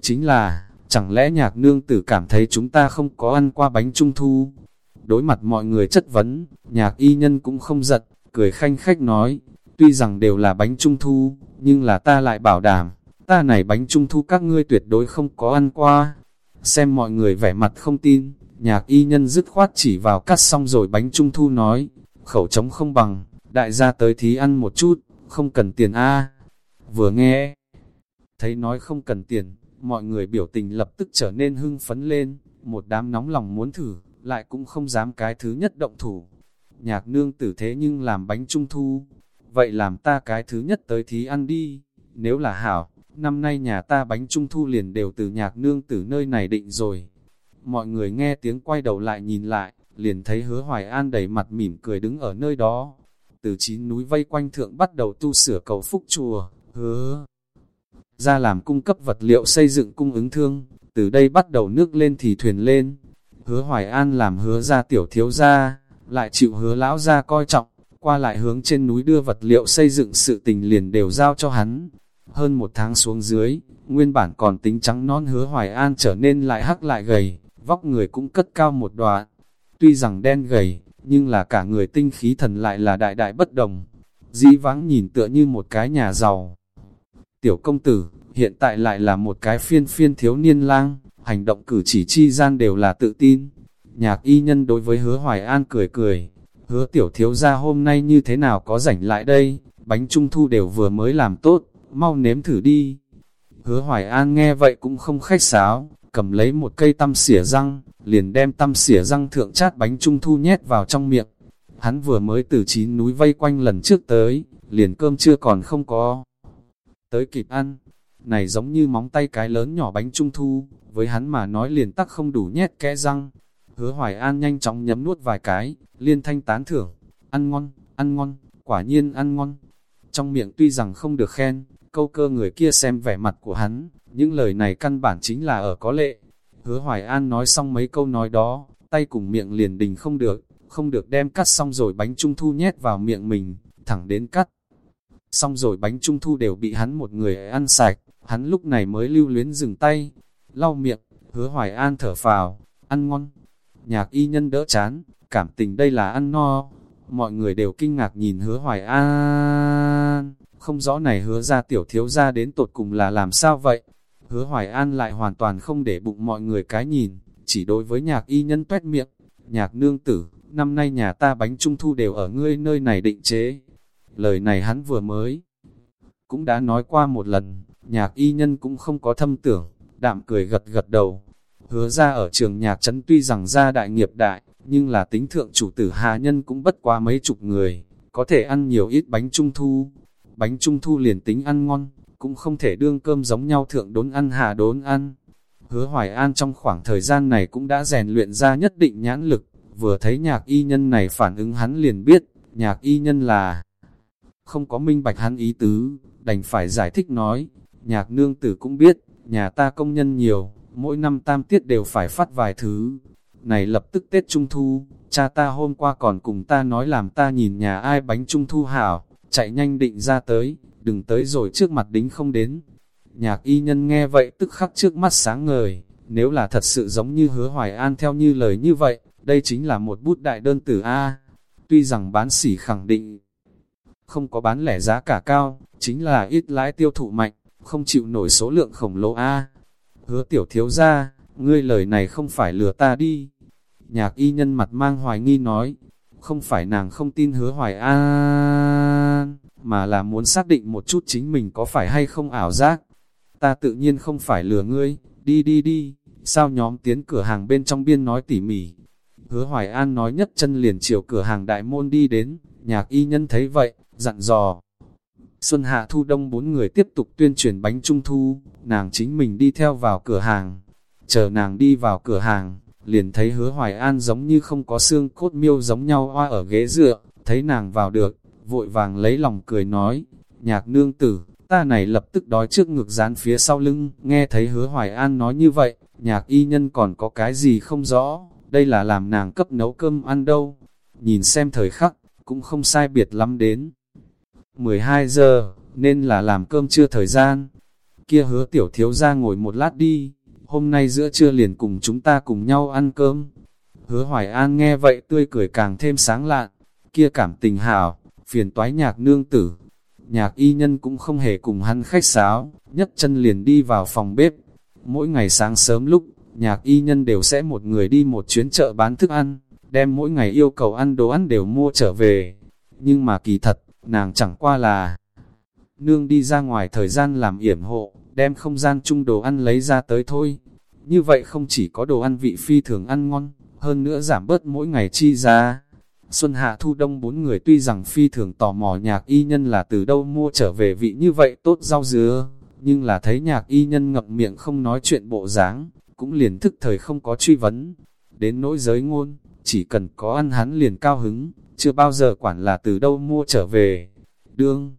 Chính là, chẳng lẽ nhạc nương tử cảm thấy chúng ta không có ăn qua bánh trung thu? Đối mặt mọi người chất vấn, nhạc y nhân cũng không giật, cười khanh khách nói, tuy rằng đều là bánh trung thu, nhưng là ta lại bảo đảm, ta này bánh trung thu các ngươi tuyệt đối không có ăn qua. Xem mọi người vẻ mặt không tin, nhạc y nhân dứt khoát chỉ vào cắt xong rồi bánh trung thu nói, khẩu trống không bằng, đại gia tới thí ăn một chút, không cần tiền a Vừa nghe, thấy nói không cần tiền, mọi người biểu tình lập tức trở nên hưng phấn lên, một đám nóng lòng muốn thử, lại cũng không dám cái thứ nhất động thủ. Nhạc nương tử thế nhưng làm bánh trung thu, vậy làm ta cái thứ nhất tới thí ăn đi, nếu là hảo, năm nay nhà ta bánh trung thu liền đều từ nhạc nương tử nơi này định rồi. Mọi người nghe tiếng quay đầu lại nhìn lại, liền thấy hứa hoài an đầy mặt mỉm cười đứng ở nơi đó. Từ chín núi vây quanh thượng bắt đầu tu sửa cầu phúc chùa, hứa ra làm cung cấp vật liệu xây dựng cung ứng thương, từ đây bắt đầu nước lên thì thuyền lên. Hứa Hoài An làm hứa ra tiểu thiếu ra, lại chịu hứa lão ra coi trọng, qua lại hướng trên núi đưa vật liệu xây dựng sự tình liền đều giao cho hắn. Hơn một tháng xuống dưới, nguyên bản còn tính trắng non hứa Hoài An trở nên lại hắc lại gầy, vóc người cũng cất cao một đoạn. Tuy rằng đen gầy, nhưng là cả người tinh khí thần lại là đại đại bất đồng. Dĩ vắng nhìn tựa như một cái nhà giàu. Tiểu công tử, hiện tại lại là một cái phiên phiên thiếu niên lang, hành động cử chỉ chi gian đều là tự tin. Nhạc y nhân đối với hứa Hoài An cười cười, hứa tiểu thiếu gia hôm nay như thế nào có rảnh lại đây, bánh trung thu đều vừa mới làm tốt, mau nếm thử đi. Hứa Hoài An nghe vậy cũng không khách sáo, cầm lấy một cây tăm xỉa răng, liền đem tăm xỉa răng thượng chát bánh trung thu nhét vào trong miệng. Hắn vừa mới từ chín núi vây quanh lần trước tới, liền cơm chưa còn không có. Tới kịp ăn, này giống như móng tay cái lớn nhỏ bánh trung thu, với hắn mà nói liền tắc không đủ nhét kẽ răng. Hứa Hoài An nhanh chóng nhấm nuốt vài cái, liên thanh tán thưởng, ăn ngon, ăn ngon, quả nhiên ăn ngon. Trong miệng tuy rằng không được khen, câu cơ người kia xem vẻ mặt của hắn, những lời này căn bản chính là ở có lệ. Hứa Hoài An nói xong mấy câu nói đó, tay cùng miệng liền đình không được, không được đem cắt xong rồi bánh trung thu nhét vào miệng mình, thẳng đến cắt. Xong rồi bánh trung thu đều bị hắn một người ăn sạch, hắn lúc này mới lưu luyến dừng tay, lau miệng, hứa Hoài An thở phào, ăn ngon. Nhạc y nhân đỡ chán, cảm tình đây là ăn no. Mọi người đều kinh ngạc nhìn hứa Hoài An, không rõ này hứa ra tiểu thiếu ra đến tột cùng là làm sao vậy. Hứa Hoài An lại hoàn toàn không để bụng mọi người cái nhìn, chỉ đối với nhạc y nhân tuét miệng. Nhạc nương tử, năm nay nhà ta bánh trung thu đều ở ngươi nơi này định chế. Lời này hắn vừa mới, cũng đã nói qua một lần, nhạc y nhân cũng không có thâm tưởng, đạm cười gật gật đầu. Hứa ra ở trường nhạc trấn tuy rằng ra đại nghiệp đại, nhưng là tính thượng chủ tử hà nhân cũng bất quá mấy chục người, có thể ăn nhiều ít bánh trung thu. Bánh trung thu liền tính ăn ngon, cũng không thể đương cơm giống nhau thượng đốn ăn hạ đốn ăn. Hứa Hoài An trong khoảng thời gian này cũng đã rèn luyện ra nhất định nhãn lực, vừa thấy nhạc y nhân này phản ứng hắn liền biết, nhạc y nhân là không có minh bạch hắn ý tứ, đành phải giải thích nói, nhạc nương tử cũng biết, nhà ta công nhân nhiều, mỗi năm tam tiết đều phải phát vài thứ. Này lập tức Tết Trung Thu, cha ta hôm qua còn cùng ta nói làm ta nhìn nhà ai bánh Trung Thu hảo, chạy nhanh định ra tới, đừng tới rồi trước mặt đính không đến. Nhạc y nhân nghe vậy tức khắc trước mắt sáng ngời, nếu là thật sự giống như hứa hoài an theo như lời như vậy, đây chính là một bút đại đơn tử A. Tuy rằng bán sỉ khẳng định không có bán lẻ giá cả cao, chính là ít lãi tiêu thụ mạnh, không chịu nổi số lượng khổng lồ A. Hứa tiểu thiếu ra, ngươi lời này không phải lừa ta đi. Nhạc y nhân mặt mang hoài nghi nói, không phải nàng không tin hứa hoài an, mà là muốn xác định một chút chính mình có phải hay không ảo giác. Ta tự nhiên không phải lừa ngươi, đi đi đi, sao nhóm tiến cửa hàng bên trong biên nói tỉ mỉ. Hứa hoài an nói nhất chân liền chiều cửa hàng đại môn đi đến, nhạc y nhân thấy vậy, dặn dò. Xuân Hạ Thu Đông bốn người tiếp tục tuyên truyền bánh trung thu, nàng chính mình đi theo vào cửa hàng. Chờ nàng đi vào cửa hàng, liền thấy hứa hoài an giống như không có xương cốt miêu giống nhau hoa ở ghế dựa, thấy nàng vào được, vội vàng lấy lòng cười nói, nhạc nương tử, ta này lập tức đói trước ngực dán phía sau lưng, nghe thấy hứa hoài an nói như vậy, nhạc y nhân còn có cái gì không rõ, đây là làm nàng cấp nấu cơm ăn đâu, nhìn xem thời khắc, cũng không sai biệt lắm đến. 12 giờ, nên là làm cơm chưa thời gian, kia hứa tiểu thiếu ra ngồi một lát đi, hôm nay giữa trưa liền cùng chúng ta cùng nhau ăn cơm. Hứa Hoài An nghe vậy tươi cười càng thêm sáng lạn, kia cảm tình hào, phiền toái nhạc nương tử. Nhạc y nhân cũng không hề cùng hắn khách sáo, nhất chân liền đi vào phòng bếp. Mỗi ngày sáng sớm lúc, nhạc y nhân đều sẽ một người đi một chuyến chợ bán thức ăn, đem mỗi ngày yêu cầu ăn đồ ăn đều mua trở về. Nhưng mà kỳ thật, nàng chẳng qua là nương đi ra ngoài thời gian làm yểm hộ, đem không gian chung đồ ăn lấy ra tới thôi. Như vậy không chỉ có đồ ăn vị phi thường ăn ngon, hơn nữa giảm bớt mỗi ngày chi ra. Xuân Hạ Thu Đông bốn người tuy rằng phi thường tò mò nhạc y nhân là từ đâu mua trở về vị như vậy tốt rau dứa, nhưng là thấy nhạc y nhân ngậm miệng không nói chuyện bộ dáng, cũng liền thức thời không có truy vấn. Đến nỗi giới ngôn, chỉ cần có ăn hắn liền cao hứng, chưa bao giờ quản là từ đâu mua trở về. Đương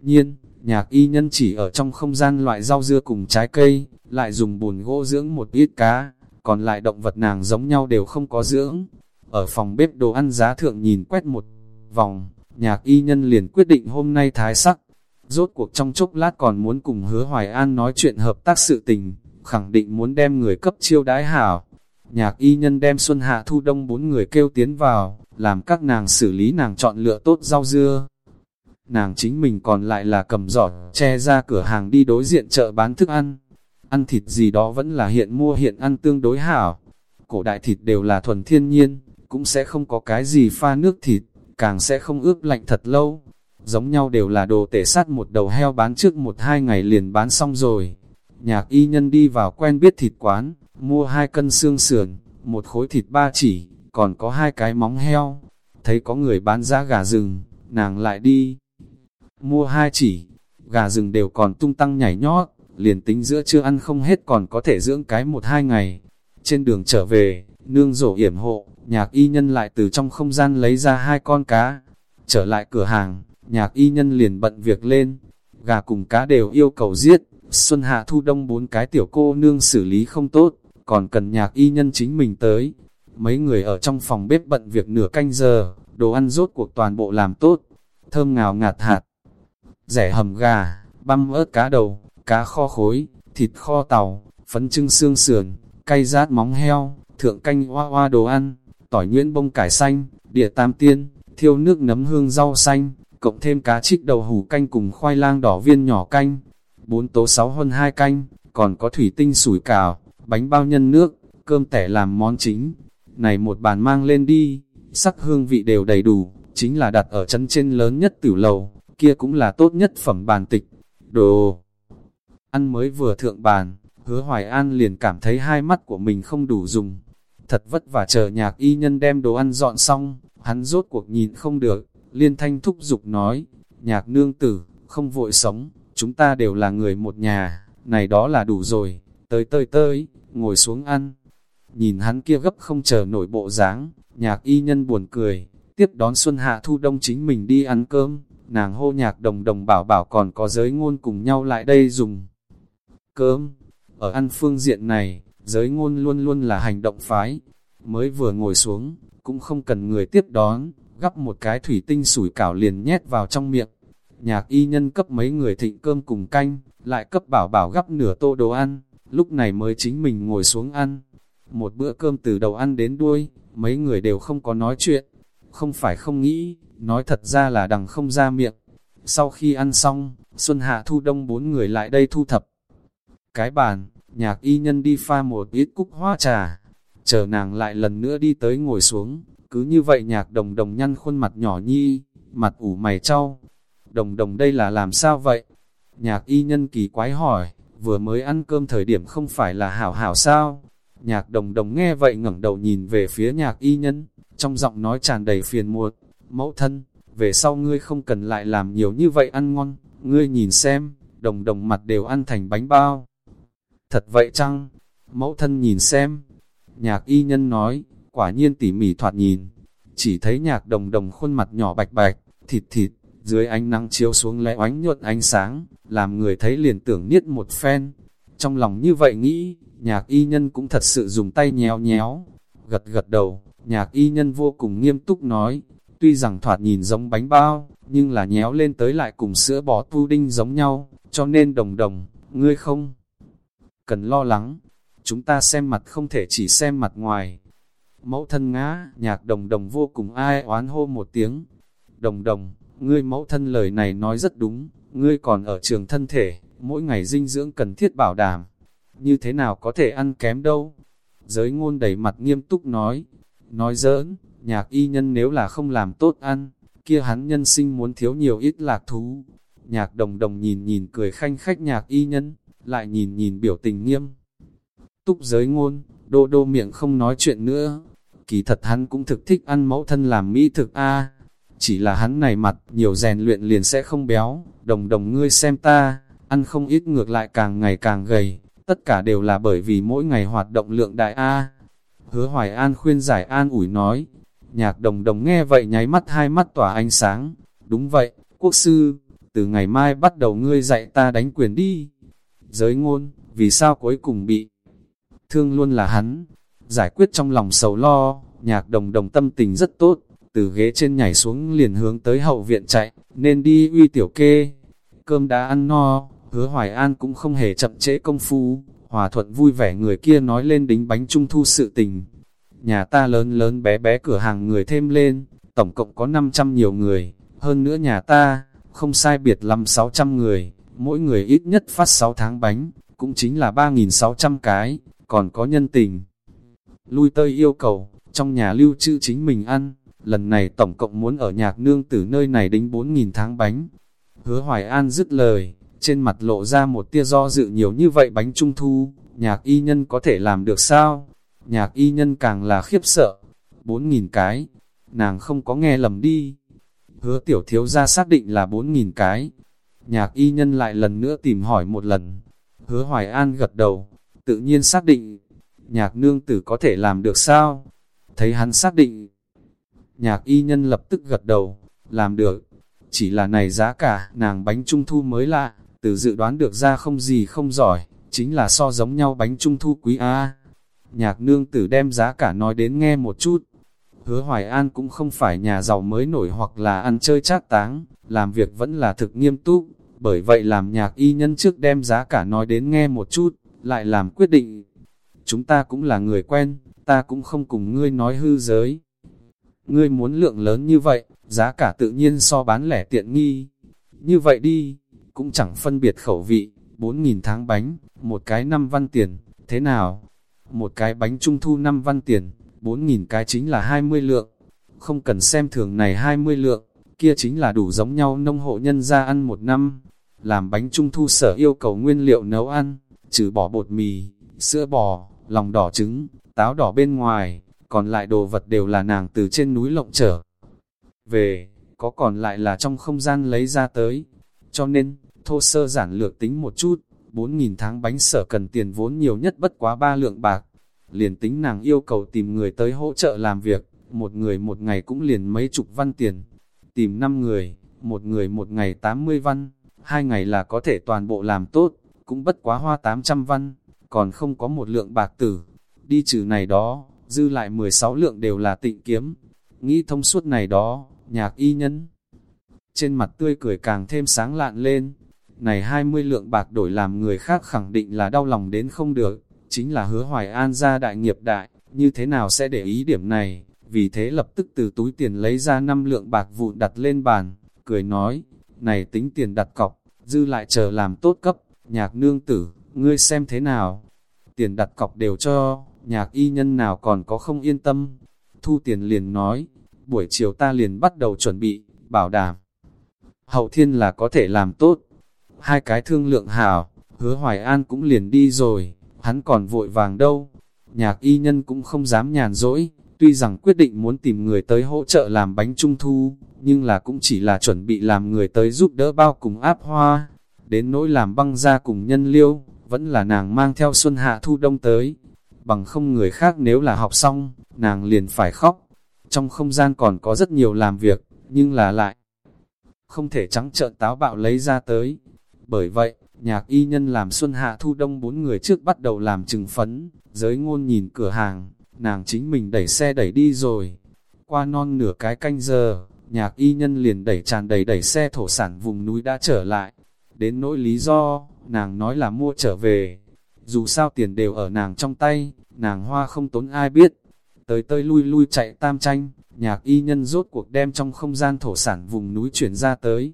nhiên, nhạc y nhân chỉ ở trong không gian loại rau dưa cùng trái cây, lại dùng bùn gỗ dưỡng một ít cá, còn lại động vật nàng giống nhau đều không có dưỡng. Ở phòng bếp đồ ăn giá thượng nhìn quét một vòng, nhạc y nhân liền quyết định hôm nay thái sắc. Rốt cuộc trong chốc lát còn muốn cùng hứa Hoài An nói chuyện hợp tác sự tình, khẳng định muốn đem người cấp chiêu đái hảo. Nhạc y nhân đem Xuân Hạ Thu Đông bốn người kêu tiến vào, làm các nàng xử lý nàng chọn lựa tốt rau dưa nàng chính mình còn lại là cầm giỏ, che ra cửa hàng đi đối diện chợ bán thức ăn. Ăn thịt gì đó vẫn là hiện mua hiện ăn tương đối hảo. Cổ đại thịt đều là thuần thiên nhiên, cũng sẽ không có cái gì pha nước thịt, càng sẽ không ướp lạnh thật lâu. Giống nhau đều là đồ tể sát một đầu heo bán trước một hai ngày liền bán xong rồi. Nhạc y nhân đi vào quen biết thịt quán, mua hai cân xương sườn, một khối thịt ba chỉ, còn có hai cái móng heo. Thấy có người bán giá gà rừng, nàng lại đi mua hai chỉ, gà rừng đều còn tung tăng nhảy nhót, liền tính giữa chưa ăn không hết còn có thể dưỡng cái một hai ngày. Trên đường trở về, nương rổ yểm hộ, nhạc y nhân lại từ trong không gian lấy ra hai con cá. Trở lại cửa hàng, nhạc y nhân liền bận việc lên, gà cùng cá đều yêu cầu giết, xuân hạ thu đông bốn cái tiểu cô nương xử lý không tốt, còn cần nhạc y nhân chính mình tới. Mấy người ở trong phòng bếp bận việc nửa canh giờ, đồ ăn rốt cuộc toàn bộ làm tốt, thơm ngào ngạt hạt, rẻ hầm gà, băm ớt cá đầu, cá kho khối, thịt kho tàu, phấn trưng xương sườn, cay rát móng heo, thượng canh hoa hoa đồ ăn, tỏi nhuyễn bông cải xanh, địa tam tiên, thiêu nước nấm hương rau xanh, cộng thêm cá trích đầu hủ canh cùng khoai lang đỏ viên nhỏ canh, bốn tố sáu hơn hai canh, còn có thủy tinh sủi cảo, bánh bao nhân nước, cơm tẻ làm món chính. Này một bàn mang lên đi, sắc hương vị đều đầy đủ, chính là đặt ở chân trên lớn nhất tử lầu, kia cũng là tốt nhất phẩm bàn tịch. Đồ ăn mới vừa thượng bàn, hứa Hoài An liền cảm thấy hai mắt của mình không đủ dùng. Thật vất vả chờ nhạc y nhân đem đồ ăn dọn xong, hắn rốt cuộc nhìn không được, liên thanh thúc giục nói, nhạc nương tử, không vội sống, chúng ta đều là người một nhà, này đó là đủ rồi, tới tới tới, ngồi xuống ăn. Nhìn hắn kia gấp không chờ nổi bộ dáng, nhạc y nhân buồn cười, tiếp đón Xuân Hạ Thu Đông chính mình đi ăn cơm, nàng hô nhạc đồng đồng bảo bảo còn có giới ngôn cùng nhau lại đây dùng cơm. Ở ăn phương diện này, giới ngôn luôn luôn là hành động phái. Mới vừa ngồi xuống, cũng không cần người tiếp đón, gắp một cái thủy tinh sủi cảo liền nhét vào trong miệng. Nhạc y nhân cấp mấy người thịnh cơm cùng canh, lại cấp bảo bảo gắp nửa tô đồ ăn, lúc này mới chính mình ngồi xuống ăn. Một bữa cơm từ đầu ăn đến đuôi, mấy người đều không có nói chuyện, không phải không nghĩ, nói thật ra là đằng không ra miệng. Sau khi ăn xong, Xuân Hạ Thu Đông bốn người lại đây thu thập. Cái bàn, nhạc y nhân đi pha một ít cúc hoa trà. chờ nàng lại lần nữa đi tới ngồi xuống, cứ như vậy nhạc đồng đồng nhăn khuôn mặt nhỏ nhi, mặt ủ mày trao. Đồng đồng đây là làm sao vậy? Nhạc y nhân kỳ quái hỏi, vừa mới ăn cơm thời điểm không phải là hảo hảo sao? Nhạc đồng đồng nghe vậy ngẩng đầu nhìn về phía nhạc y nhân, trong giọng nói tràn đầy phiền muộn, mẫu thân, về sau ngươi không cần lại làm nhiều như vậy ăn ngon, ngươi nhìn xem, đồng đồng mặt đều ăn thành bánh bao. Thật vậy chăng? Mẫu thân nhìn xem. Nhạc y nhân nói, quả nhiên tỉ mỉ thoạt nhìn. Chỉ thấy nhạc đồng đồng khuôn mặt nhỏ bạch bạch, thịt thịt, dưới ánh nắng chiếu xuống lẽ oánh nhuận ánh sáng, làm người thấy liền tưởng niết một phen. Trong lòng như vậy nghĩ, nhạc y nhân cũng thật sự dùng tay nhéo nhéo, gật gật đầu, nhạc y nhân vô cùng nghiêm túc nói, tuy rằng thoạt nhìn giống bánh bao, nhưng là nhéo lên tới lại cùng sữa bò pudding giống nhau, cho nên đồng đồng, ngươi không cần lo lắng, chúng ta xem mặt không thể chỉ xem mặt ngoài. Mẫu thân ngã, nhạc đồng đồng vô cùng ai oán hô một tiếng. Đồng đồng, ngươi mẫu thân lời này nói rất đúng, ngươi còn ở trường thân thể, mỗi ngày dinh dưỡng cần thiết bảo đảm. Như thế nào có thể ăn kém đâu? Giới ngôn đầy mặt nghiêm túc nói, nói giỡn, nhạc y nhân nếu là không làm tốt ăn, kia hắn nhân sinh muốn thiếu nhiều ít lạc thú. Nhạc đồng đồng nhìn nhìn cười khanh khách nhạc y nhân, lại nhìn nhìn biểu tình nghiêm. Túc giới ngôn, đô đô miệng không nói chuyện nữa. Kỳ thật hắn cũng thực thích ăn mẫu thân làm mỹ thực a Chỉ là hắn này mặt, nhiều rèn luyện liền sẽ không béo. Đồng đồng ngươi xem ta, ăn không ít ngược lại càng ngày càng gầy. Tất cả đều là bởi vì mỗi ngày hoạt động lượng đại A. Hứa Hoài An khuyên giải an ủi nói. Nhạc đồng đồng nghe vậy nháy mắt hai mắt tỏa ánh sáng. Đúng vậy, quốc sư, từ ngày mai bắt đầu ngươi dạy ta đánh quyền đi. Giới ngôn, vì sao cuối cùng bị thương luôn là hắn. Giải quyết trong lòng sầu lo, nhạc đồng đồng tâm tình rất tốt, từ ghế trên nhảy xuống liền hướng tới hậu viện chạy, nên đi uy tiểu kê. Cơm đã ăn no, hứa Hoài An cũng không hề chậm trễ công phu, hòa thuận vui vẻ người kia nói lên đính bánh trung thu sự tình. Nhà ta lớn lớn bé bé cửa hàng người thêm lên, tổng cộng có 500 nhiều người, hơn nữa nhà ta, không sai biệt lắm 600 người, mỗi người ít nhất phát 6 tháng bánh, cũng chính là 3.600 cái, còn có nhân tình. Lui tơi yêu cầu, trong nhà lưu trữ chính mình ăn, lần này tổng cộng muốn ở nhạc nương từ nơi này đính 4.000 tháng bánh. Hứa Hoài An dứt lời, trên mặt lộ ra một tia do dự nhiều như vậy bánh trung thu, nhạc y nhân có thể làm được sao? Nhạc y nhân càng là khiếp sợ, 4.000 cái, nàng không có nghe lầm đi. Hứa tiểu thiếu ra xác định là 4.000 cái. Nhạc y nhân lại lần nữa tìm hỏi một lần. Hứa Hoài An gật đầu, tự nhiên xác định, nhạc nương tử có thể làm được sao? Thấy hắn xác định, nhạc y nhân lập tức gật đầu, làm được. Chỉ là này giá cả, nàng bánh trung thu mới lạ, từ dự đoán được ra không gì không giỏi, chính là so giống nhau bánh trung thu quý A. Nhạc nương tử đem giá cả nói đến nghe một chút. Hứa Hoài An cũng không phải nhà giàu mới nổi hoặc là ăn chơi chát táng, làm việc vẫn là thực nghiêm túc, bởi vậy làm nhạc y nhân trước đem giá cả nói đến nghe một chút, lại làm quyết định. Chúng ta cũng là người quen, ta cũng không cùng ngươi nói hư giới. Ngươi muốn lượng lớn như vậy, giá cả tự nhiên so bán lẻ tiện nghi. Như vậy đi, cũng chẳng phân biệt khẩu vị, 4.000 tháng bánh, một cái 5 văn tiền, thế nào? Một cái bánh trung thu 5 văn tiền, 4.000 cái chính là 20 lượng. Không cần xem thường này 20 lượng, kia chính là đủ giống nhau nông hộ nhân ra ăn một năm. Làm bánh trung thu sở yêu cầu nguyên liệu nấu ăn, trừ bỏ bột mì, sữa bò, lòng đỏ trứng, táo đỏ bên ngoài, còn lại đồ vật đều là nàng từ trên núi lộng trở. Về, có còn lại là trong không gian lấy ra tới. Cho nên, thô sơ giản lược tính một chút, 4.000 tháng bánh sở cần tiền vốn nhiều nhất bất quá ba lượng bạc. Liền tính nàng yêu cầu tìm người tới hỗ trợ làm việc, một người một ngày cũng liền mấy chục văn tiền. Tìm 5 người, một người một ngày 80 văn, hai ngày là có thể toàn bộ làm tốt cũng bất quá hoa 800 văn, còn không có một lượng bạc tử. Đi trừ này đó, dư lại 16 lượng đều là tịnh kiếm. Nghĩ thông suốt này đó, nhạc y nhân. Trên mặt tươi cười càng thêm sáng lạn lên. Này 20 lượng bạc đổi làm người khác khẳng định là đau lòng đến không được. Chính là hứa hoài an ra đại nghiệp đại, như thế nào sẽ để ý điểm này. Vì thế lập tức từ túi tiền lấy ra 5 lượng bạc vụn đặt lên bàn, cười nói, này tính tiền đặt cọc, dư lại chờ làm tốt cấp nhạc nương tử, ngươi xem thế nào? Tiền đặt cọc đều cho, nhạc y nhân nào còn có không yên tâm. Thu tiền liền nói, buổi chiều ta liền bắt đầu chuẩn bị, bảo đảm. Hậu thiên là có thể làm tốt. Hai cái thương lượng hảo, hứa Hoài An cũng liền đi rồi, hắn còn vội vàng đâu. Nhạc y nhân cũng không dám nhàn rỗi, tuy rằng quyết định muốn tìm người tới hỗ trợ làm bánh trung thu, nhưng là cũng chỉ là chuẩn bị làm người tới giúp đỡ bao cùng áp hoa. Đến nỗi làm băng ra cùng nhân liêu, vẫn là nàng mang theo xuân hạ thu đông tới. Bằng không người khác nếu là học xong, nàng liền phải khóc. Trong không gian còn có rất nhiều làm việc, nhưng là lại không thể trắng trợn táo bạo lấy ra tới. Bởi vậy, nhạc y nhân làm xuân hạ thu đông bốn người trước bắt đầu làm trừng phấn, giới ngôn nhìn cửa hàng, nàng chính mình đẩy xe đẩy đi rồi. Qua non nửa cái canh giờ, nhạc y nhân liền đẩy tràn đầy đẩy xe thổ sản vùng núi đã trở lại. Đến nỗi lý do, nàng nói là mua trở về. Dù sao tiền đều ở nàng trong tay, nàng hoa không tốn ai biết. Tới tơi lui lui chạy tam tranh, nhạc y nhân rốt cuộc đem trong không gian thổ sản vùng núi chuyển ra tới.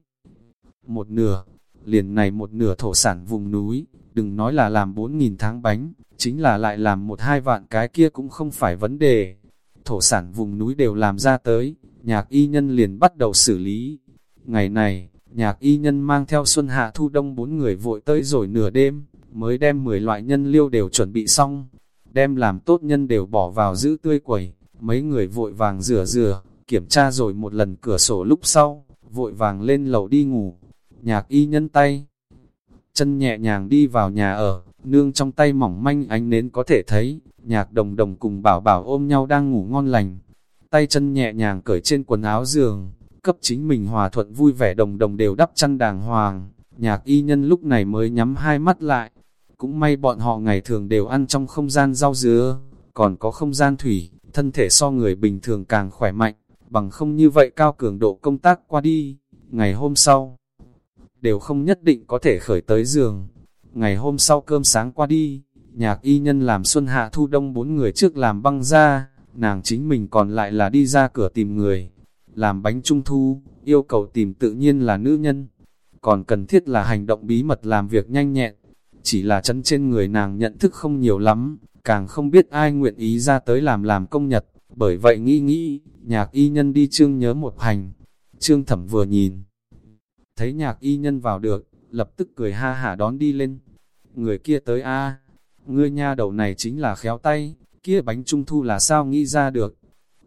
Một nửa, liền này một nửa thổ sản vùng núi, đừng nói là làm 4.000 tháng bánh, chính là lại làm một hai vạn cái kia cũng không phải vấn đề. Thổ sản vùng núi đều làm ra tới, nhạc y nhân liền bắt đầu xử lý. Ngày này, nhạc y nhân mang theo xuân hạ thu đông bốn người vội tới rồi nửa đêm, mới đem 10 loại nhân liêu đều chuẩn bị xong, đem làm tốt nhân đều bỏ vào giữ tươi quẩy, mấy người vội vàng rửa rửa, kiểm tra rồi một lần cửa sổ lúc sau, vội vàng lên lầu đi ngủ, nhạc y nhân tay, chân nhẹ nhàng đi vào nhà ở, nương trong tay mỏng manh ánh nến có thể thấy, nhạc đồng đồng cùng bảo bảo ôm nhau đang ngủ ngon lành, tay chân nhẹ nhàng cởi trên quần áo giường, cấp chính mình hòa thuận vui vẻ đồng đồng đều đắp chăn đàng hoàng, nhạc y nhân lúc này mới nhắm hai mắt lại, cũng may bọn họ ngày thường đều ăn trong không gian rau dứa, còn có không gian thủy, thân thể so người bình thường càng khỏe mạnh, bằng không như vậy cao cường độ công tác qua đi, ngày hôm sau, đều không nhất định có thể khởi tới giường. Ngày hôm sau cơm sáng qua đi, nhạc y nhân làm xuân hạ thu đông bốn người trước làm băng ra, nàng chính mình còn lại là đi ra cửa tìm người. Làm bánh trung thu, yêu cầu tìm tự nhiên là nữ nhân, còn cần thiết là hành động bí mật làm việc nhanh nhẹn. Chỉ là chấn trên người nàng nhận thức không nhiều lắm, càng không biết ai nguyện ý ra tới làm làm công nhật, bởi vậy nghĩ nghĩ, nhạc y nhân đi trương nhớ một hành. Trương thẩm vừa nhìn, thấy nhạc y nhân vào được, lập tức cười ha hả đón đi lên. Người kia tới a ngươi nha đầu này chính là khéo tay, kia bánh trung thu là sao nghĩ ra được.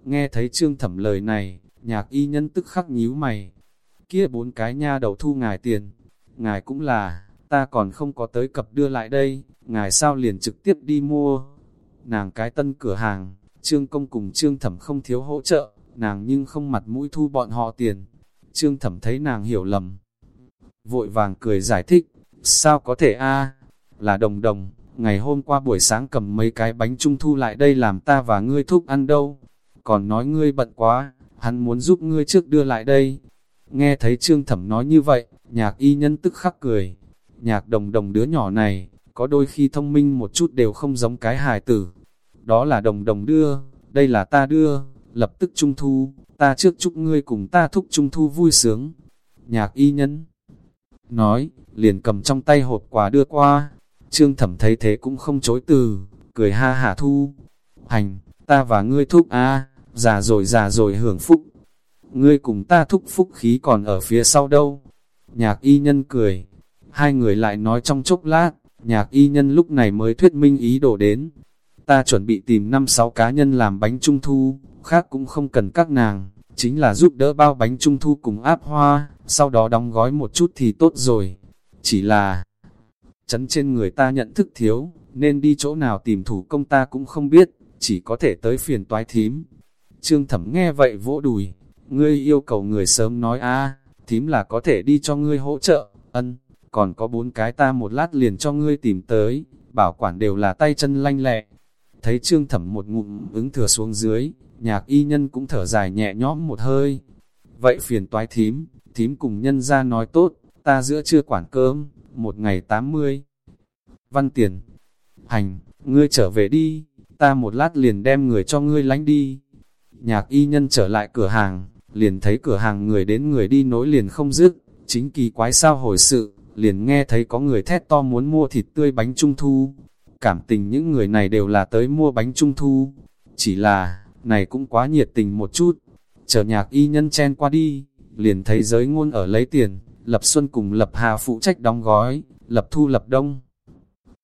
Nghe thấy trương thẩm lời này, nhạc y nhân tức khắc nhíu mày. Kia bốn cái nha đầu thu ngài tiền, ngài cũng là, ta còn không có tới cập đưa lại đây, ngài sao liền trực tiếp đi mua. Nàng cái tân cửa hàng, trương công cùng trương thẩm không thiếu hỗ trợ, nàng nhưng không mặt mũi thu bọn họ tiền. Trương thẩm thấy nàng hiểu lầm. Vội vàng cười giải thích, sao có thể a là đồng đồng, ngày hôm qua buổi sáng cầm mấy cái bánh trung thu lại đây làm ta và ngươi thúc ăn đâu. Còn nói ngươi bận quá, hắn muốn giúp ngươi trước đưa lại đây. Nghe thấy trương thẩm nói như vậy, nhạc y nhân tức khắc cười. Nhạc đồng đồng đứa nhỏ này, có đôi khi thông minh một chút đều không giống cái hài tử. Đó là đồng đồng đưa, đây là ta đưa, lập tức trung thu, ta trước chúc ngươi cùng ta thúc trung thu vui sướng. Nhạc y nhân nói, liền cầm trong tay hộp quà đưa qua. Trương thẩm thấy thế cũng không chối từ, cười ha hả thu. Hành, ta và ngươi thúc a già rồi già rồi hưởng phúc. Ngươi cùng ta thúc phúc khí còn ở phía sau đâu. Nhạc y nhân cười, hai người lại nói trong chốc lát, nhạc y nhân lúc này mới thuyết minh ý đồ đến. Ta chuẩn bị tìm năm sáu cá nhân làm bánh trung thu, khác cũng không cần các nàng, chính là giúp đỡ bao bánh trung thu cùng áp hoa, sau đó đóng gói một chút thì tốt rồi. Chỉ là, chấn trên người ta nhận thức thiếu, nên đi chỗ nào tìm thủ công ta cũng không biết, chỉ có thể tới phiền toái thím. Trương thẩm nghe vậy vỗ đùi, ngươi yêu cầu người sớm nói a thím là có thể đi cho ngươi hỗ trợ, ân, còn có bốn cái ta một lát liền cho ngươi tìm tới, bảo quản đều là tay chân lanh lẹ. Thấy trương thẩm một ngụm ứng thừa xuống dưới, nhạc y nhân cũng thở dài nhẹ nhõm một hơi. Vậy phiền toái thím, thím cùng nhân ra nói tốt, ta giữa chưa quản cơm, một ngày 80. Văn tiền, hành, ngươi trở về đi, ta một lát liền đem người cho ngươi lánh đi. Nhạc y nhân trở lại cửa hàng, liền thấy cửa hàng người đến người đi nối liền không dứt, chính kỳ quái sao hồi sự, liền nghe thấy có người thét to muốn mua thịt tươi bánh trung thu. cảm tình những người này đều là tới mua bánh trung thu. Chỉ là, này cũng quá nhiệt tình một chút. Chờ nhạc y nhân chen qua đi, liền thấy giới ngôn ở lấy tiền, Lập Xuân cùng Lập Hà phụ trách đóng gói, Lập Thu Lập Đông.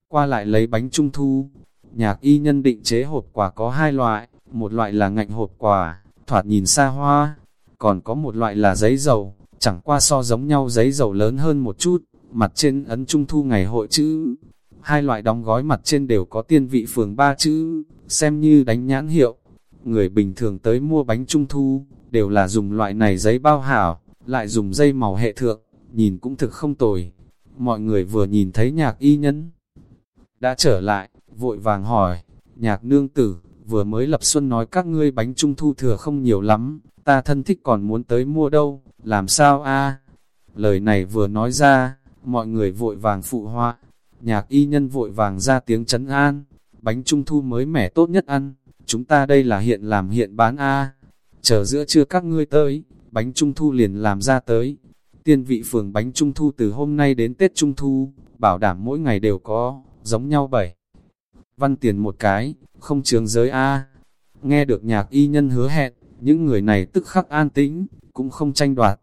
Qua lại lấy bánh trung thu, nhạc y nhân định chế hộp quả có hai loại, một loại là ngạnh hộp quả, thoạt nhìn xa hoa, còn có một loại là giấy dầu, chẳng qua so giống nhau giấy dầu lớn hơn một chút, mặt trên ấn trung thu ngày hội chữ. Hai loại đóng gói mặt trên đều có tiên vị phường ba chữ, xem như đánh nhãn hiệu. Người bình thường tới mua bánh trung thu, đều là dùng loại này giấy bao hảo, lại dùng dây màu hệ thượng, nhìn cũng thực không tồi. Mọi người vừa nhìn thấy nhạc y nhân, đã trở lại, vội vàng hỏi, nhạc nương tử, vừa mới lập xuân nói các ngươi bánh trung thu thừa không nhiều lắm, ta thân thích còn muốn tới mua đâu, làm sao a? Lời này vừa nói ra, mọi người vội vàng phụ họa, nhạc y nhân vội vàng ra tiếng chấn an, bánh trung thu mới mẻ tốt nhất ăn, chúng ta đây là hiện làm hiện bán a. Chờ giữa trưa các ngươi tới, bánh trung thu liền làm ra tới. Tiên vị phường bánh trung thu từ hôm nay đến Tết trung thu, bảo đảm mỗi ngày đều có, giống nhau bảy. Văn tiền một cái, không trường giới A. Nghe được nhạc y nhân hứa hẹn, những người này tức khắc an tĩnh, cũng không tranh đoạt.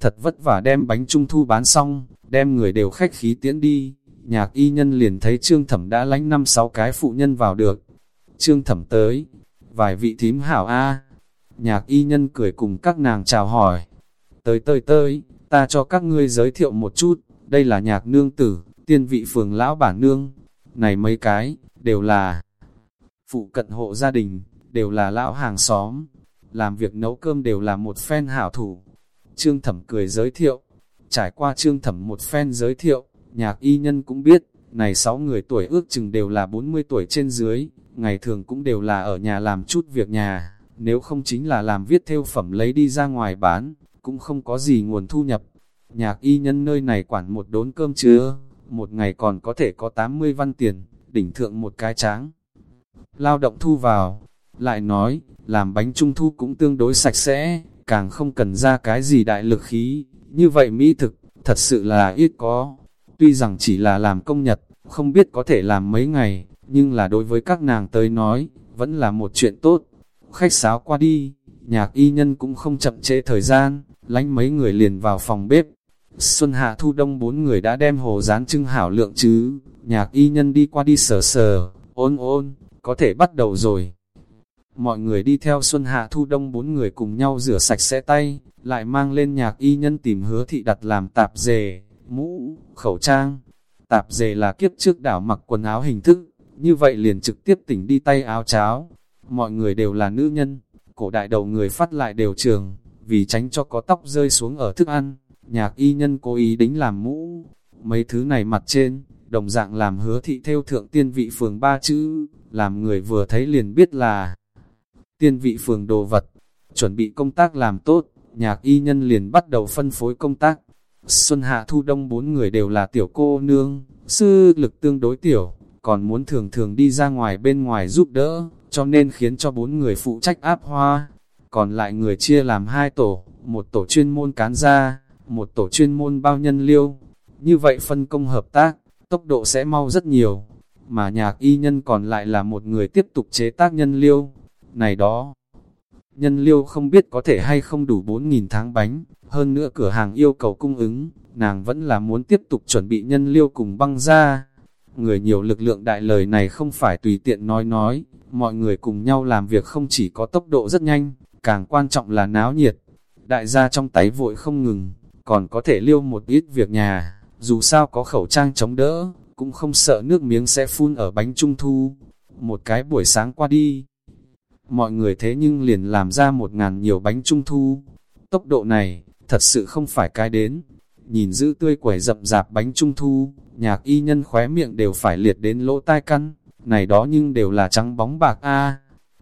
Thật vất vả đem bánh trung thu bán xong, đem người đều khách khí tiễn đi. Nhạc y nhân liền thấy trương thẩm đã lánh năm sáu cái phụ nhân vào được. Trương thẩm tới, vài vị thím hảo A. Nhạc y nhân cười cùng các nàng chào hỏi. Tới tới tới, ta cho các ngươi giới thiệu một chút, đây là nhạc nương tử, tiên vị phường lão bản nương. Này mấy cái, đều là phụ cận hộ gia đình, đều là lão hàng xóm, làm việc nấu cơm đều là một phen hảo thủ. Trương Thẩm cười giới thiệu, trải qua Trương Thẩm một phen giới thiệu, nhạc y nhân cũng biết, này sáu người tuổi ước chừng đều là 40 tuổi trên dưới, ngày thường cũng đều là ở nhà làm chút việc nhà, nếu không chính là làm viết theo phẩm lấy đi ra ngoài bán, cũng không có gì nguồn thu nhập. Nhạc y nhân nơi này quản một đốn cơm chứa, một ngày còn có thể có 80 văn tiền, đỉnh thượng một cái tráng. Lao động thu vào, lại nói, làm bánh trung thu cũng tương đối sạch sẽ, càng không cần ra cái gì đại lực khí, như vậy mỹ thực, thật sự là ít có. Tuy rằng chỉ là làm công nhật, không biết có thể làm mấy ngày, nhưng là đối với các nàng tới nói, vẫn là một chuyện tốt. Khách sáo qua đi, nhạc y nhân cũng không chậm trễ thời gian, lánh mấy người liền vào phòng bếp. Xuân hạ thu đông bốn người đã đem hồ rán trưng hảo lượng chứ, nhạc y nhân đi qua đi sờ sờ, ôn ôn, có thể bắt đầu rồi. Mọi người đi theo Xuân Hạ Thu Đông bốn người cùng nhau rửa sạch sẽ tay, lại mang lên nhạc y nhân tìm hứa thị đặt làm tạp dề, mũ, khẩu trang. Tạp dề là kiếp trước đảo mặc quần áo hình thức, như vậy liền trực tiếp tỉnh đi tay áo cháo. Mọi người đều là nữ nhân, cổ đại đầu người phát lại đều trường, vì tránh cho có tóc rơi xuống ở thức ăn, nhạc y nhân cố ý đính làm mũ. Mấy thứ này mặt trên, đồng dạng làm hứa thị theo thượng tiên vị phường ba chữ, làm người vừa thấy liền biết là tiên vị phường đồ vật, chuẩn bị công tác làm tốt, nhạc y nhân liền bắt đầu phân phối công tác. Xuân Hạ Thu Đông bốn người đều là tiểu cô nương, sư lực tương đối tiểu, còn muốn thường thường đi ra ngoài bên ngoài giúp đỡ, cho nên khiến cho bốn người phụ trách áp hoa. Còn lại người chia làm hai tổ, một tổ chuyên môn cán ra, một tổ chuyên môn bao nhân liêu. Như vậy phân công hợp tác, tốc độ sẽ mau rất nhiều. Mà nhạc y nhân còn lại là một người tiếp tục chế tác nhân liêu. Này đó, nhân liêu không biết có thể hay không đủ 4.000 tháng bánh, hơn nữa cửa hàng yêu cầu cung ứng, nàng vẫn là muốn tiếp tục chuẩn bị nhân liêu cùng băng ra. Người nhiều lực lượng đại lời này không phải tùy tiện nói nói, mọi người cùng nhau làm việc không chỉ có tốc độ rất nhanh, càng quan trọng là náo nhiệt. Đại gia trong tay vội không ngừng, còn có thể liêu một ít việc nhà dù sao có khẩu trang chống đỡ, cũng không sợ nước miếng sẽ phun ở bánh trung thu. Một cái buổi sáng qua đi, mọi người thế nhưng liền làm ra một ngàn nhiều bánh trung thu. Tốc độ này, thật sự không phải cái đến. Nhìn giữ tươi quẩy rậm rạp bánh trung thu, nhạc y nhân khóe miệng đều phải liệt đến lỗ tai căn, này đó nhưng đều là trắng bóng bạc a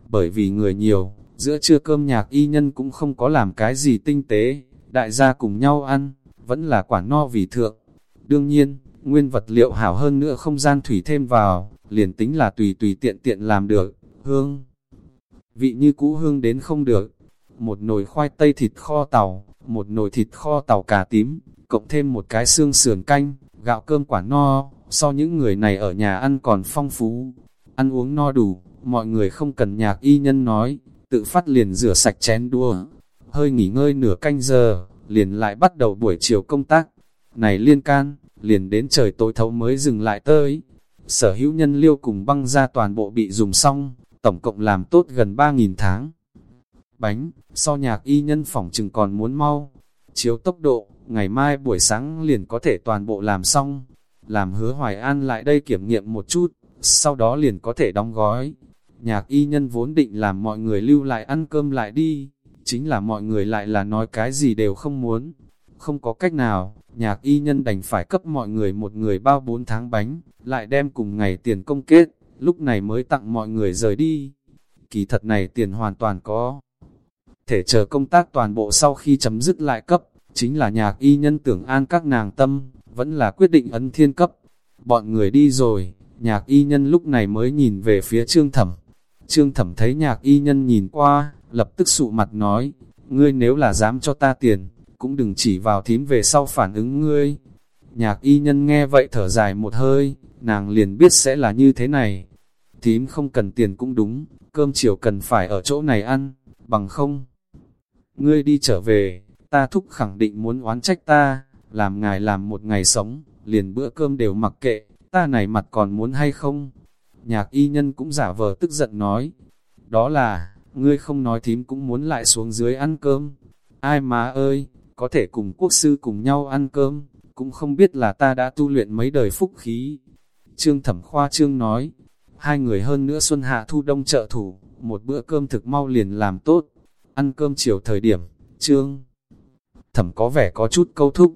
Bởi vì người nhiều, giữa trưa cơm nhạc y nhân cũng không có làm cái gì tinh tế, đại gia cùng nhau ăn, vẫn là quả no vì thượng. Đương nhiên, nguyên vật liệu hảo hơn nữa không gian thủy thêm vào, liền tính là tùy tùy tiện tiện làm được, hương. Vị như cũ hương đến không được. Một nồi khoai tây thịt kho tàu, một nồi thịt kho tàu cà tím, cộng thêm một cái xương sườn canh, gạo cơm quả no, so những người này ở nhà ăn còn phong phú. Ăn uống no đủ, mọi người không cần nhạc y nhân nói, tự phát liền rửa sạch chén đua. Hơi nghỉ ngơi nửa canh giờ, liền lại bắt đầu buổi chiều công tác. Này liên can, liền đến trời tối thấu mới dừng lại tới. Sở hữu nhân liêu cùng băng ra toàn bộ bị dùng xong, tổng cộng làm tốt gần 3.000 tháng. Bánh, so nhạc y nhân phỏng chừng còn muốn mau. Chiếu tốc độ, ngày mai buổi sáng liền có thể toàn bộ làm xong. Làm hứa Hoài An lại đây kiểm nghiệm một chút, sau đó liền có thể đóng gói. Nhạc y nhân vốn định làm mọi người lưu lại ăn cơm lại đi, chính là mọi người lại là nói cái gì đều không muốn. Không có cách nào, nhạc y nhân đành phải cấp mọi người một người bao 4 tháng bánh, lại đem cùng ngày tiền công kết, lúc này mới tặng mọi người rời đi. Kỳ thật này tiền hoàn toàn có. Thể chờ công tác toàn bộ sau khi chấm dứt lại cấp, chính là nhạc y nhân tưởng an các nàng tâm, vẫn là quyết định ấn thiên cấp. Bọn người đi rồi, nhạc y nhân lúc này mới nhìn về phía trương thẩm. Trương thẩm thấy nhạc y nhân nhìn qua, lập tức sụ mặt nói, ngươi nếu là dám cho ta tiền, cũng đừng chỉ vào thím về sau phản ứng ngươi. Nhạc y nhân nghe vậy thở dài một hơi, nàng liền biết sẽ là như thế này. Thím không cần tiền cũng đúng, cơm chiều cần phải ở chỗ này ăn, bằng không. Ngươi đi trở về, ta thúc khẳng định muốn oán trách ta, làm ngài làm một ngày sống, liền bữa cơm đều mặc kệ, ta này mặt còn muốn hay không? Nhạc y nhân cũng giả vờ tức giận nói, đó là, ngươi không nói thím cũng muốn lại xuống dưới ăn cơm. Ai má ơi, có thể cùng quốc sư cùng nhau ăn cơm, cũng không biết là ta đã tu luyện mấy đời phúc khí. Trương Thẩm Khoa Trương nói, hai người hơn nữa xuân hạ thu đông trợ thủ, một bữa cơm thực mau liền làm tốt. Ăn cơm chiều thời điểm, Trương Thẩm có vẻ có chút câu thúc,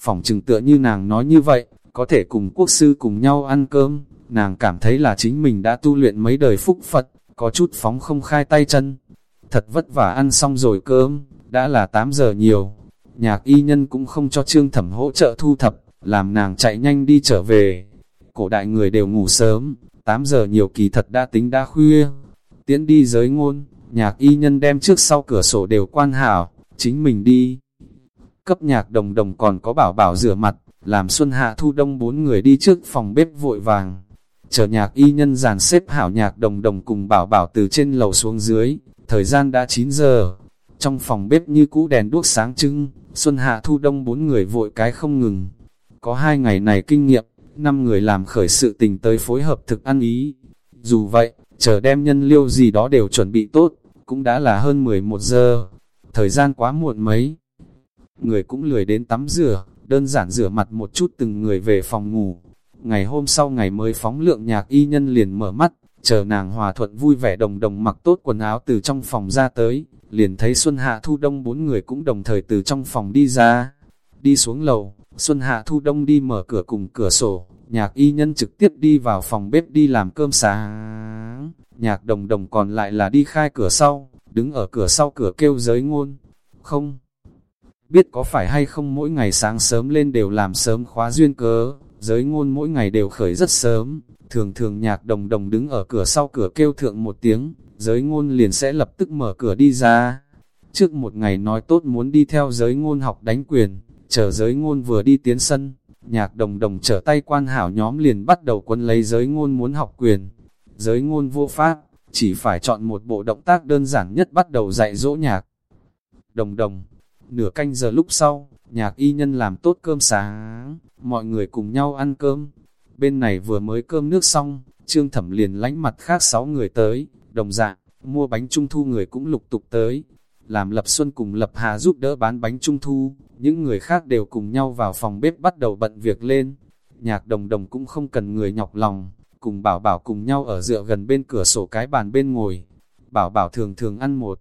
Phòng trừng tựa như nàng nói như vậy, có thể cùng quốc sư cùng nhau ăn cơm, nàng cảm thấy là chính mình đã tu luyện mấy đời phúc Phật, có chút phóng không khai tay chân. Thật vất vả ăn xong rồi cơm, đã là 8 giờ nhiều. Nhạc y nhân cũng không cho trương thẩm hỗ trợ thu thập, làm nàng chạy nhanh đi trở về. Cổ đại người đều ngủ sớm, 8 giờ nhiều kỳ thật đã tính đã khuya. Tiến đi giới ngôn, nhạc y nhân đem trước sau cửa sổ đều quan hảo, chính mình đi. Cấp nhạc đồng đồng còn có bảo bảo rửa mặt, làm xuân hạ thu đông bốn người đi trước phòng bếp vội vàng. Chờ nhạc y nhân dàn xếp hảo nhạc đồng đồng cùng bảo bảo từ trên lầu xuống dưới, thời gian đã 9 giờ. Trong phòng bếp như cũ đèn đuốc sáng trưng, xuân hạ thu đông bốn người vội cái không ngừng. Có hai ngày này kinh nghiệm, năm người làm khởi sự tình tới phối hợp thực ăn ý. Dù vậy, chờ đem nhân liêu gì đó đều chuẩn bị tốt, cũng đã là hơn 11 giờ. Thời gian quá muộn mấy. Người cũng lười đến tắm rửa, đơn giản rửa mặt một chút từng người về phòng ngủ. Ngày hôm sau ngày mới phóng lượng nhạc y nhân liền mở mắt, chờ nàng hòa thuận vui vẻ đồng đồng mặc tốt quần áo từ trong phòng ra tới, liền thấy Xuân Hạ Thu Đông bốn người cũng đồng thời từ trong phòng đi ra. Đi xuống lầu, Xuân Hạ Thu Đông đi mở cửa cùng cửa sổ, nhạc y nhân trực tiếp đi vào phòng bếp đi làm cơm sáng. Nhạc đồng đồng còn lại là đi khai cửa sau, đứng ở cửa sau cửa kêu giới ngôn. Không biết có phải hay không mỗi ngày sáng sớm lên đều làm sớm khóa duyên cớ, giới ngôn mỗi ngày đều khởi rất sớm, thường thường nhạc đồng đồng đứng ở cửa sau cửa kêu thượng một tiếng, giới ngôn liền sẽ lập tức mở cửa đi ra. Trước một ngày nói tốt muốn đi theo giới ngôn học đánh quyền, chờ giới ngôn vừa đi tiến sân, nhạc đồng đồng trở tay quan hảo nhóm liền bắt đầu quân lấy giới ngôn muốn học quyền. Giới ngôn vô pháp, chỉ phải chọn một bộ động tác đơn giản nhất bắt đầu dạy dỗ nhạc. Đồng đồng, nửa canh giờ lúc sau, nhạc y nhân làm tốt cơm sáng, mọi người cùng nhau ăn cơm. Bên này vừa mới cơm nước xong, trương thẩm liền lánh mặt khác sáu người tới, đồng dạng, mua bánh trung thu người cũng lục tục tới. Làm Lập Xuân cùng Lập Hà giúp đỡ bán bánh trung thu, những người khác đều cùng nhau vào phòng bếp bắt đầu bận việc lên. Nhạc đồng đồng cũng không cần người nhọc lòng, cùng bảo bảo cùng nhau ở dựa gần bên cửa sổ cái bàn bên ngồi. Bảo bảo thường thường ăn một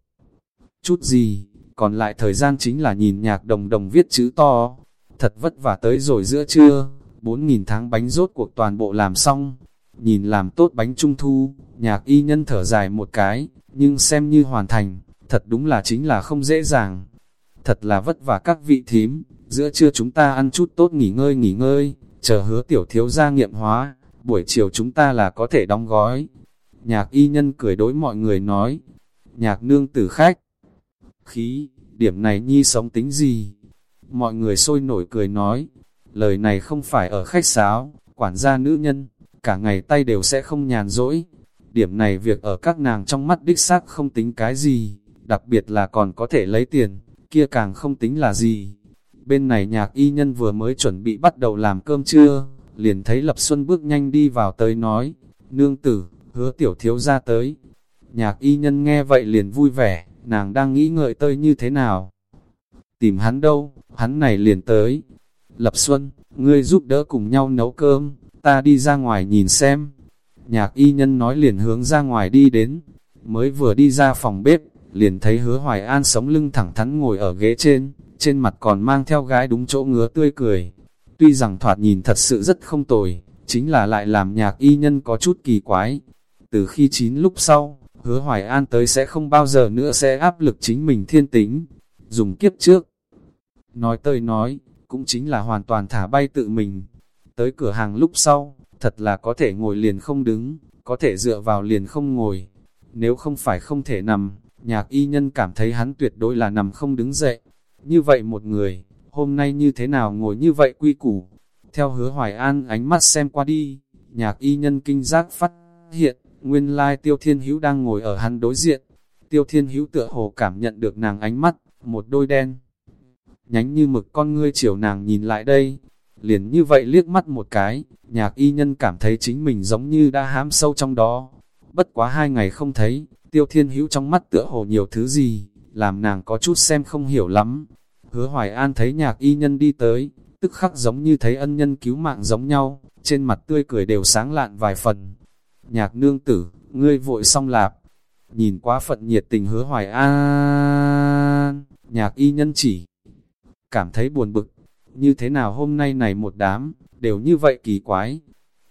chút gì, còn lại thời gian chính là nhìn nhạc đồng đồng viết chữ to. Thật vất vả tới rồi giữa trưa, 4.000 tháng bánh rốt cuộc toàn bộ làm xong. Nhìn làm tốt bánh trung thu, nhạc y nhân thở dài một cái, nhưng xem như hoàn thành, thật đúng là chính là không dễ dàng. Thật là vất vả các vị thím, giữa trưa chúng ta ăn chút tốt nghỉ ngơi nghỉ ngơi, chờ hứa tiểu thiếu gia nghiệm hóa, buổi chiều chúng ta là có thể đóng gói. Nhạc y nhân cười đối mọi người nói, nhạc nương tử khách, khí, điểm này nhi sống tính gì? Mọi người sôi nổi cười nói, lời này không phải ở khách sáo, quản gia nữ nhân, cả ngày tay đều sẽ không nhàn rỗi. Điểm này việc ở các nàng trong mắt đích xác không tính cái gì, đặc biệt là còn có thể lấy tiền, kia càng không tính là gì. Bên này nhạc y nhân vừa mới chuẩn bị bắt đầu làm cơm trưa, liền thấy Lập Xuân bước nhanh đi vào tới nói, nương tử, hứa tiểu thiếu ra tới. Nhạc y nhân nghe vậy liền vui vẻ, nàng đang nghĩ ngợi tơi như thế nào. Tìm hắn đâu, hắn này liền tới. Lập Xuân, ngươi giúp đỡ cùng nhau nấu cơm, ta đi ra ngoài nhìn xem. Nhạc y nhân nói liền hướng ra ngoài đi đến, mới vừa đi ra phòng bếp, liền thấy hứa hoài an sống lưng thẳng thắn ngồi ở ghế trên, trên mặt còn mang theo gái đúng chỗ ngứa tươi cười. Tuy rằng thoạt nhìn thật sự rất không tồi, chính là lại làm nhạc y nhân có chút kỳ quái. Từ khi chín lúc sau, hứa hoài an tới sẽ không bao giờ nữa sẽ áp lực chính mình thiên tính, dùng kiếp trước. Nói tới nói, cũng chính là hoàn toàn thả bay tự mình. Tới cửa hàng lúc sau, thật là có thể ngồi liền không đứng, có thể dựa vào liền không ngồi. Nếu không phải không thể nằm, nhạc y nhân cảm thấy hắn tuyệt đối là nằm không đứng dậy. Như vậy một người, hôm nay như thế nào ngồi như vậy quy củ. Theo hứa hoài an ánh mắt xem qua đi, nhạc y nhân kinh giác phát hiện, nguyên lai tiêu thiên hữu đang ngồi ở hắn đối diện. Tiêu thiên hữu tựa hồ cảm nhận được nàng ánh mắt, một đôi đen. Nhánh như mực con ngươi chiều nàng nhìn lại đây, liền như vậy liếc mắt một cái, nhạc y nhân cảm thấy chính mình giống như đã hám sâu trong đó. Bất quá hai ngày không thấy, tiêu thiên hữu trong mắt tựa hồ nhiều thứ gì, làm nàng có chút xem không hiểu lắm. Hứa Hoài An thấy nhạc y nhân đi tới, tức khắc giống như thấy ân nhân cứu mạng giống nhau, trên mặt tươi cười đều sáng lạn vài phần. Nhạc nương tử, ngươi vội xong lạp, nhìn quá phận nhiệt tình hứa Hoài An, nhạc y nhân chỉ. Cảm thấy buồn bực, như thế nào hôm nay này một đám, đều như vậy kỳ quái.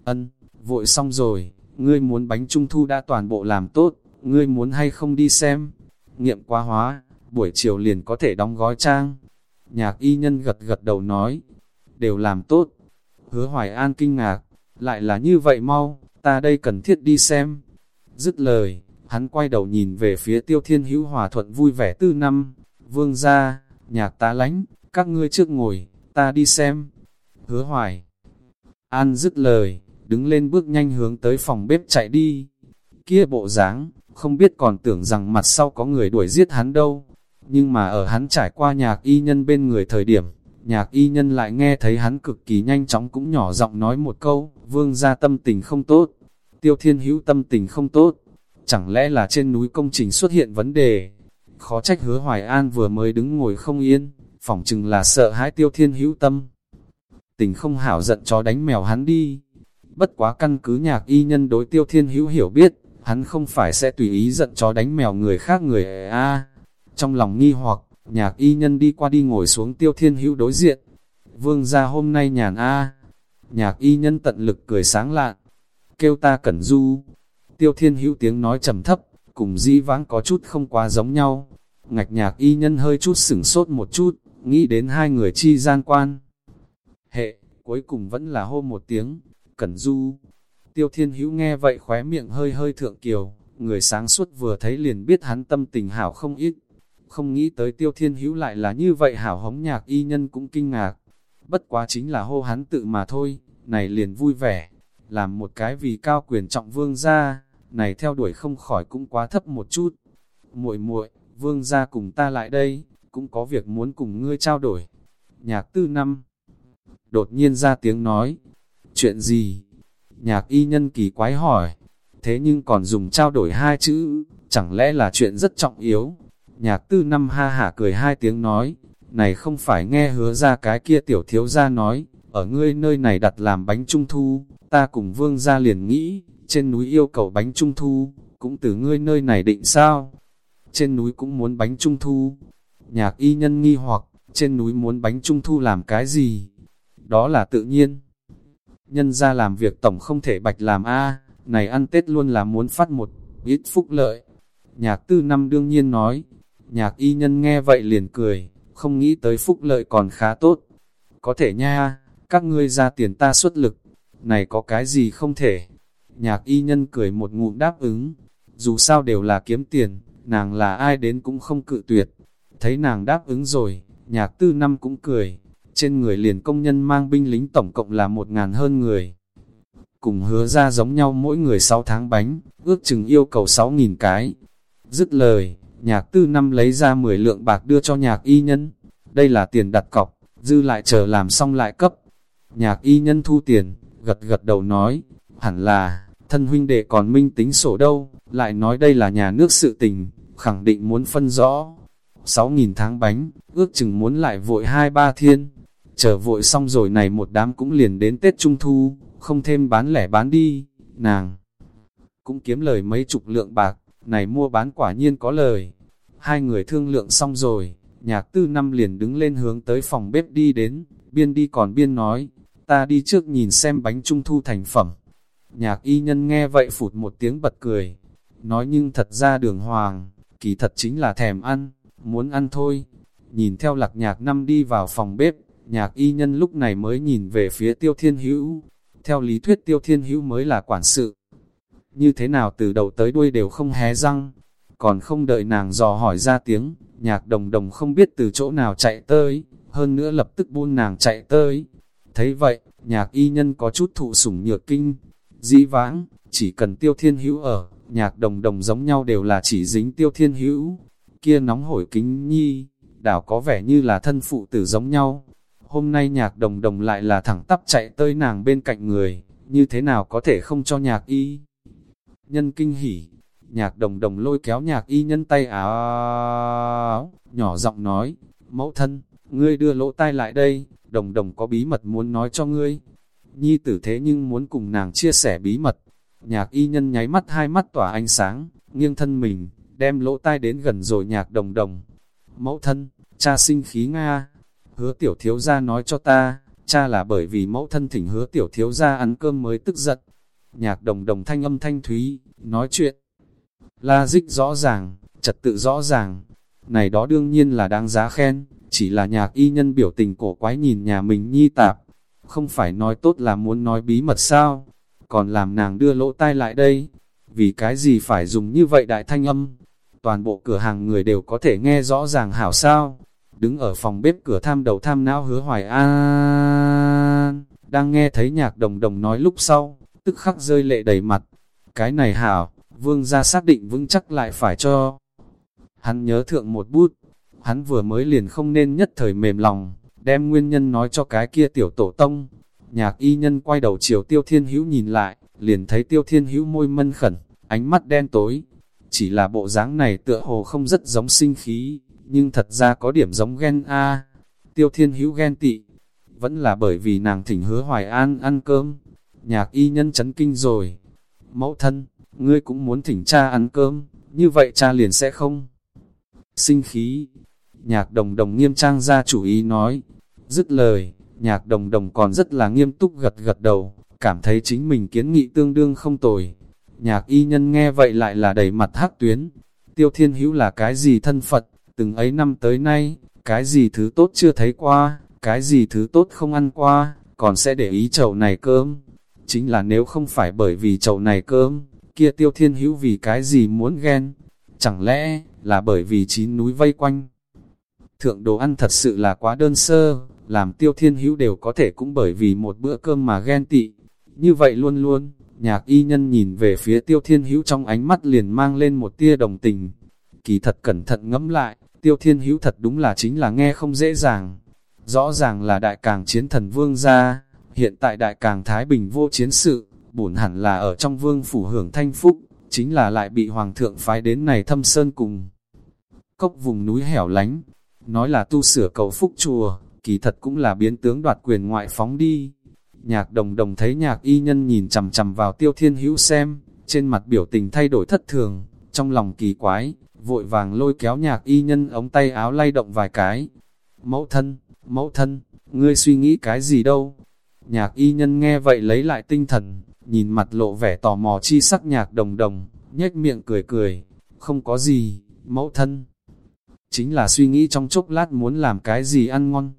Ân, vội xong rồi, ngươi muốn bánh trung thu đã toàn bộ làm tốt, ngươi muốn hay không đi xem. Nghiệm quá hóa, buổi chiều liền có thể đóng gói trang. Nhạc y nhân gật gật đầu nói, đều làm tốt. Hứa hoài an kinh ngạc, lại là như vậy mau, ta đây cần thiết đi xem. Dứt lời, hắn quay đầu nhìn về phía tiêu thiên hữu hòa thuận vui vẻ tư năm. Vương ra, nhạc ta lánh, các ngươi trước ngồi, ta đi xem. Hứa hoài. An dứt lời, đứng lên bước nhanh hướng tới phòng bếp chạy đi. Kia bộ dáng không biết còn tưởng rằng mặt sau có người đuổi giết hắn đâu. Nhưng mà ở hắn trải qua nhạc y nhân bên người thời điểm, nhạc y nhân lại nghe thấy hắn cực kỳ nhanh chóng cũng nhỏ giọng nói một câu, vương gia tâm tình không tốt, tiêu thiên hữu tâm tình không tốt, chẳng lẽ là trên núi công trình xuất hiện vấn đề. Khó trách hứa Hoài An vừa mới đứng ngồi không yên, phỏng chừng là sợ hãi tiêu thiên hữu tâm. Tình không hảo giận chó đánh mèo hắn đi. Bất quá căn cứ nhạc y nhân đối tiêu thiên hữu hiểu biết, hắn không phải sẽ tùy ý giận chó đánh mèo người khác người a Trong lòng nghi hoặc, nhạc y nhân đi qua đi ngồi xuống tiêu thiên hữu đối diện. Vương ra hôm nay nhàn a Nhạc y nhân tận lực cười sáng lạn. Kêu ta cẩn du. Tiêu thiên hữu tiếng nói trầm thấp, cùng di vãng có chút không quá giống nhau. Ngạch nhạc y nhân hơi chút sửng sốt một chút, nghĩ đến hai người chi gian quan. Hệ, cuối cùng vẫn là hô một tiếng, cẩn du. Tiêu thiên hữu nghe vậy khóe miệng hơi hơi thượng kiều, người sáng suốt vừa thấy liền biết hắn tâm tình hảo không ít. Không nghĩ tới tiêu thiên hữu lại là như vậy hảo hống nhạc y nhân cũng kinh ngạc. Bất quá chính là hô hắn tự mà thôi, này liền vui vẻ. Làm một cái vì cao quyền trọng vương gia, này theo đuổi không khỏi cũng quá thấp một chút. muội muội vương gia cùng ta lại đây, cũng có việc muốn cùng ngươi trao đổi. Nhạc tư năm, đột nhiên ra tiếng nói, chuyện gì? Nhạc y nhân kỳ quái hỏi, thế nhưng còn dùng trao đổi hai chữ, chẳng lẽ là chuyện rất trọng yếu? Nhạc tư năm ha hả cười hai tiếng nói, này không phải nghe hứa ra cái kia tiểu thiếu ra nói, ở ngươi nơi này đặt làm bánh trung thu, ta cùng vương ra liền nghĩ, trên núi yêu cầu bánh trung thu, cũng từ ngươi nơi này định sao? Trên núi cũng muốn bánh trung thu, Nhạc y nhân nghi hoặc, trên núi muốn bánh trung thu làm cái gì? Đó là tự nhiên. Nhân ra làm việc tổng không thể bạch làm a này ăn Tết luôn là muốn phát một ít phúc lợi. Nhạc tư năm đương nhiên nói, nhạc y nhân nghe vậy liền cười, không nghĩ tới phúc lợi còn khá tốt. Có thể nha, các ngươi ra tiền ta xuất lực, này có cái gì không thể. Nhạc y nhân cười một ngụm đáp ứng, dù sao đều là kiếm tiền, nàng là ai đến cũng không cự tuyệt. Thấy nàng đáp ứng rồi, nhạc tư năm cũng cười, trên người liền công nhân mang binh lính tổng cộng là một ngàn hơn người. cùng hứa ra giống nhau mỗi người 6 tháng bánh, ước chừng yêu cầu 6.000 cái. Dứt lời, nhạc tư năm lấy ra 10 lượng bạc đưa cho nhạc y nhân. Đây là tiền đặt cọc, dư lại chờ làm xong lại cấp. Nhạc y nhân thu tiền, gật gật đầu nói, hẳn là, thân huynh đệ còn minh tính sổ đâu, lại nói đây là nhà nước sự tình, khẳng định muốn phân rõ. 6.000 tháng bánh, ước chừng muốn lại vội hai ba thiên. Chờ vội xong rồi này một đám cũng liền đến Tết Trung Thu, không thêm bán lẻ bán đi, nàng. Cũng kiếm lời mấy chục lượng bạc, này mua bán quả nhiên có lời. Hai người thương lượng xong rồi, nhạc tư năm liền đứng lên hướng tới phòng bếp đi đến, biên đi còn biên nói, ta đi trước nhìn xem bánh trung thu thành phẩm. Nhạc y nhân nghe vậy phụt một tiếng bật cười, nói nhưng thật ra đường hoàng, kỳ thật chính là thèm ăn, muốn ăn thôi. Nhìn theo lạc nhạc năm đi vào phòng bếp, nhạc y nhân lúc này mới nhìn về phía tiêu thiên hữu. Theo lý thuyết tiêu thiên hữu mới là quản sự. Như thế nào từ đầu tới đuôi đều không hé răng, còn không đợi nàng dò hỏi ra tiếng, nhạc đồng đồng không biết từ chỗ nào chạy tới, hơn nữa lập tức buôn nàng chạy tới. Thấy vậy, nhạc y nhân có chút thụ sủng nhược kinh, dĩ vãng, chỉ cần tiêu thiên hữu ở, nhạc đồng đồng giống nhau đều là chỉ dính tiêu thiên hữu, kia nóng hổi kính nhi, đảo có vẻ như là thân phụ tử giống nhau. Hôm nay nhạc đồng đồng lại là thẳng tắp chạy tới nàng bên cạnh người, như thế nào có thể không cho nhạc y. Nhân kinh hỉ, nhạc đồng đồng lôi kéo nhạc y nhân tay áo, nhỏ giọng nói, mẫu thân, ngươi đưa lỗ tai lại đây, đồng đồng có bí mật muốn nói cho ngươi. Nhi tử thế nhưng muốn cùng nàng chia sẻ bí mật. Nhạc y nhân nháy mắt hai mắt tỏa ánh sáng, nghiêng thân mình, đem lỗ tai đến gần rồi nhạc đồng đồng. Mẫu thân, cha sinh khí Nga, hứa tiểu thiếu gia nói cho ta, cha là bởi vì mẫu thân thỉnh hứa tiểu thiếu gia ăn cơm mới tức giận. Nhạc đồng đồng thanh âm thanh thúy, nói chuyện. La dích rõ ràng, trật tự rõ ràng. Này đó đương nhiên là đáng giá khen, chỉ là nhạc y nhân biểu tình cổ quái nhìn nhà mình nhi tạp. Không phải nói tốt là muốn nói bí mật sao, còn làm nàng đưa lỗ tai lại đây. Vì cái gì phải dùng như vậy đại thanh âm? Toàn bộ cửa hàng người đều có thể nghe rõ ràng hảo sao. Đứng ở phòng bếp cửa tham đầu tham não hứa hoài an. Đang nghe thấy nhạc đồng đồng nói lúc sau, tức khắc rơi lệ đầy mặt. Cái này hảo, vương gia xác định vững chắc lại phải cho. Hắn nhớ thượng một bút, hắn vừa mới liền không nên nhất thời mềm lòng, đem nguyên nhân nói cho cái kia tiểu tổ tông. Nhạc y nhân quay đầu chiều tiêu thiên hữu nhìn lại, liền thấy tiêu thiên hữu môi mân khẩn, ánh mắt đen tối. Chỉ là bộ dáng này tựa hồ không rất giống sinh khí, nhưng thật ra có điểm giống ghen A. Tiêu thiên hữu ghen tị, vẫn là bởi vì nàng thỉnh hứa hoài an ăn cơm. Nhạc y nhân chấn kinh rồi. Mẫu thân, ngươi cũng muốn thỉnh cha ăn cơm, như vậy cha liền sẽ không sinh khí. Nhạc đồng đồng nghiêm trang ra chủ ý nói, dứt lời, nhạc đồng đồng còn rất là nghiêm túc gật gật đầu, cảm thấy chính mình kiến nghị tương đương không tồi. Nhạc y nhân nghe vậy lại là đầy mặt hắc tuyến. Tiêu thiên hữu là cái gì thân Phật, từng ấy năm tới nay, cái gì thứ tốt chưa thấy qua, cái gì thứ tốt không ăn qua, còn sẽ để ý chậu này cơm. Chính là nếu không phải bởi vì chậu này cơm, kia tiêu thiên hữu vì cái gì muốn ghen, chẳng lẽ là bởi vì chín núi vây quanh. Thượng đồ ăn thật sự là quá đơn sơ, làm tiêu thiên hữu đều có thể cũng bởi vì một bữa cơm mà ghen tị. Như vậy luôn luôn, nhạc y nhân nhìn về phía tiêu thiên hữu trong ánh mắt liền mang lên một tia đồng tình. Kỳ thật cẩn thận ngẫm lại, tiêu thiên hữu thật đúng là chính là nghe không dễ dàng. Rõ ràng là đại càng chiến thần vương gia, hiện tại đại càng Thái Bình vô chiến sự, bổn hẳn là ở trong vương phủ hưởng thanh phúc, chính là lại bị hoàng thượng phái đến này thâm sơn cùng. Cốc vùng núi hẻo lánh, nói là tu sửa cầu phúc chùa, kỳ thật cũng là biến tướng đoạt quyền ngoại phóng đi. Nhạc đồng đồng thấy nhạc y nhân nhìn chầm chầm vào tiêu thiên hữu xem, trên mặt biểu tình thay đổi thất thường, trong lòng kỳ quái, vội vàng lôi kéo nhạc y nhân ống tay áo lay động vài cái. Mẫu thân, mẫu thân, ngươi suy nghĩ cái gì đâu? Nhạc y nhân nghe vậy lấy lại tinh thần, nhìn mặt lộ vẻ tò mò chi sắc nhạc đồng đồng, nhếch miệng cười cười, không có gì, mẫu thân. Chính là suy nghĩ trong chốc lát muốn làm cái gì ăn ngon,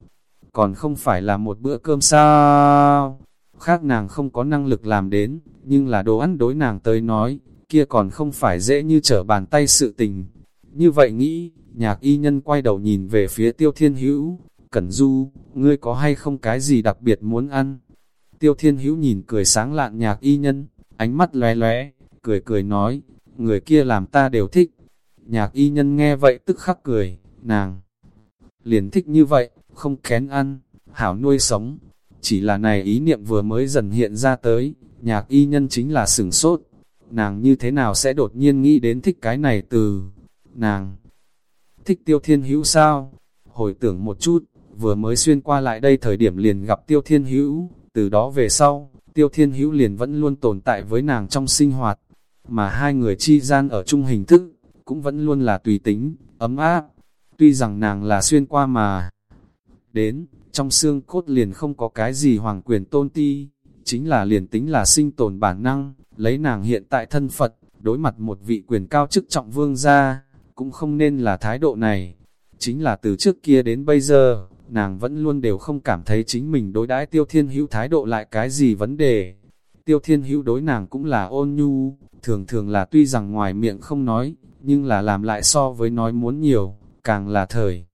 còn không phải là một bữa cơm sao. Khác nàng không có năng lực làm đến, nhưng là đồ ăn đối nàng tới nói, kia còn không phải dễ như trở bàn tay sự tình. Như vậy nghĩ, nhạc y nhân quay đầu nhìn về phía tiêu thiên hữu, Cẩn Du, ngươi có hay không cái gì đặc biệt muốn ăn? Tiêu thiên hữu nhìn cười sáng lạn nhạc y nhân, ánh mắt lóe lóe, cười cười nói, người kia làm ta đều thích. Nhạc y nhân nghe vậy tức khắc cười, nàng liền thích như vậy, không kén ăn, hảo nuôi sống. Chỉ là này ý niệm vừa mới dần hiện ra tới, nhạc y nhân chính là sửng sốt. Nàng như thế nào sẽ đột nhiên nghĩ đến thích cái này từ nàng thích tiêu thiên hữu sao? Hồi tưởng một chút, vừa mới xuyên qua lại đây thời điểm liền gặp tiêu thiên hữu, từ đó về sau, tiêu thiên hữu liền vẫn luôn tồn tại với nàng trong sinh hoạt, mà hai người chi gian ở chung hình thức, cũng vẫn luôn là tùy tính, ấm áp. Tuy rằng nàng là xuyên qua mà đến, trong xương cốt liền không có cái gì hoàng quyền tôn ti, chính là liền tính là sinh tồn bản năng, lấy nàng hiện tại thân Phật, đối mặt một vị quyền cao chức trọng vương gia, cũng không nên là thái độ này. Chính là từ trước kia đến bây giờ, nàng vẫn luôn đều không cảm thấy chính mình đối đãi tiêu thiên hữu thái độ lại cái gì vấn đề. Tiêu thiên hữu đối nàng cũng là ôn nhu, thường thường là tuy rằng ngoài miệng không nói, nhưng là làm lại so với nói muốn nhiều, càng là thời.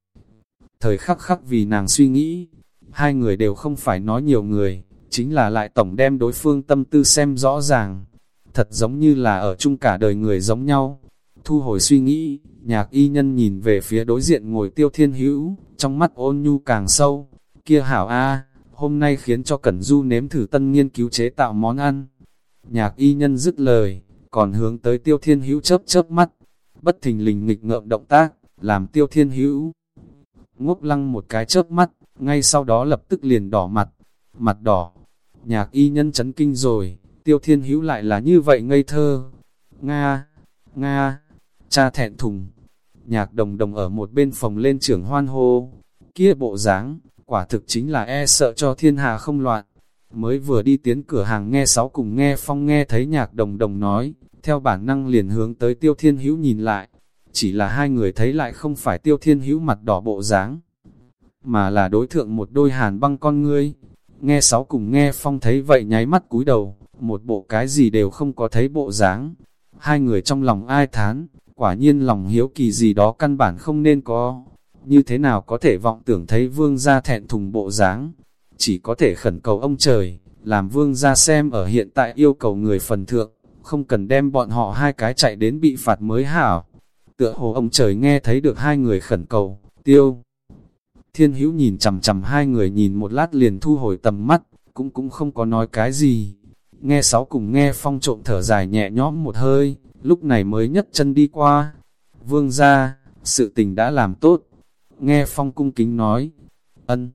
Thời khắc khắc vì nàng suy nghĩ, hai người đều không phải nói nhiều người, chính là lại tổng đem đối phương tâm tư xem rõ ràng. Thật giống như là ở chung cả đời người giống nhau. Thu hồi suy nghĩ, nhạc y nhân nhìn về phía đối diện ngồi tiêu thiên hữu, trong mắt ôn nhu càng sâu. Kia hảo A, hôm nay khiến cho Cẩn Du nếm thử tân nghiên cứu chế tạo món ăn. Nhạc y nhân dứt lời, còn hướng tới tiêu thiên hữu chớp chớp mắt, bất thình lình nghịch ngợm động tác, làm tiêu thiên hữu. Ngốc lăng một cái chớp mắt, ngay sau đó lập tức liền đỏ mặt, mặt đỏ. Nhạc y nhân chấn kinh rồi, tiêu thiên hữu lại là như vậy ngây thơ. Nga, Nga, cha thẹn thùng. Nhạc đồng đồng ở một bên phòng lên trưởng hoan hô. Kia bộ dáng quả thực chính là e sợ cho thiên hà không loạn. Mới vừa đi tiến cửa hàng nghe sáu cùng nghe phong nghe thấy nhạc đồng đồng nói, theo bản năng liền hướng tới tiêu thiên hữu nhìn lại. Chỉ là hai người thấy lại không phải tiêu thiên hữu mặt đỏ bộ dáng mà là đối thượng một đôi hàn băng con ngươi. Nghe sáu cùng nghe phong thấy vậy nháy mắt cúi đầu, một bộ cái gì đều không có thấy bộ dáng. Hai người trong lòng ai thán, quả nhiên lòng hiếu kỳ gì đó căn bản không nên có. Như thế nào có thể vọng tưởng thấy vương gia thẹn thùng bộ dáng Chỉ có thể khẩn cầu ông trời, làm vương gia xem ở hiện tại yêu cầu người phần thượng, không cần đem bọn họ hai cái chạy đến bị phạt mới hảo. Tựa hồ ông trời nghe thấy được hai người khẩn cầu, tiêu. Thiên hữu nhìn chầm chầm hai người nhìn một lát liền thu hồi tầm mắt, cũng cũng không có nói cái gì. Nghe sáu cùng nghe phong trộm thở dài nhẹ nhõm một hơi, lúc này mới nhất chân đi qua. Vương ra, sự tình đã làm tốt. Nghe phong cung kính nói, ân,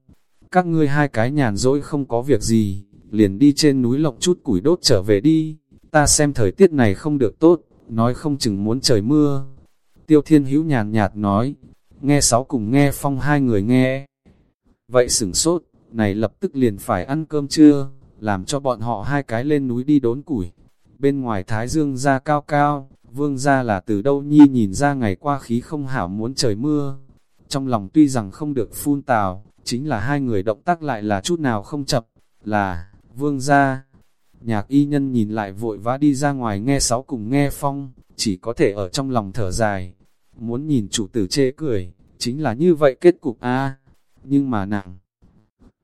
các ngươi hai cái nhàn rỗi không có việc gì, liền đi trên núi lộng chút củi đốt trở về đi. Ta xem thời tiết này không được tốt, nói không chừng muốn trời mưa. Tiêu thiên hữu nhàn nhạt nói, nghe sáu cùng nghe phong hai người nghe. Vậy sửng sốt, này lập tức liền phải ăn cơm trưa, làm cho bọn họ hai cái lên núi đi đốn củi. Bên ngoài thái dương ra cao cao, vương ra là từ đâu nhi nhìn ra ngày qua khí không hảo muốn trời mưa. Trong lòng tuy rằng không được phun tào, chính là hai người động tác lại là chút nào không chậm, là, vương ra. Nhạc y nhân nhìn lại vội vã đi ra ngoài nghe sáu cùng nghe phong, chỉ có thể ở trong lòng thở dài, muốn nhìn chủ tử chê cười, chính là như vậy kết cục a Nhưng mà nàng,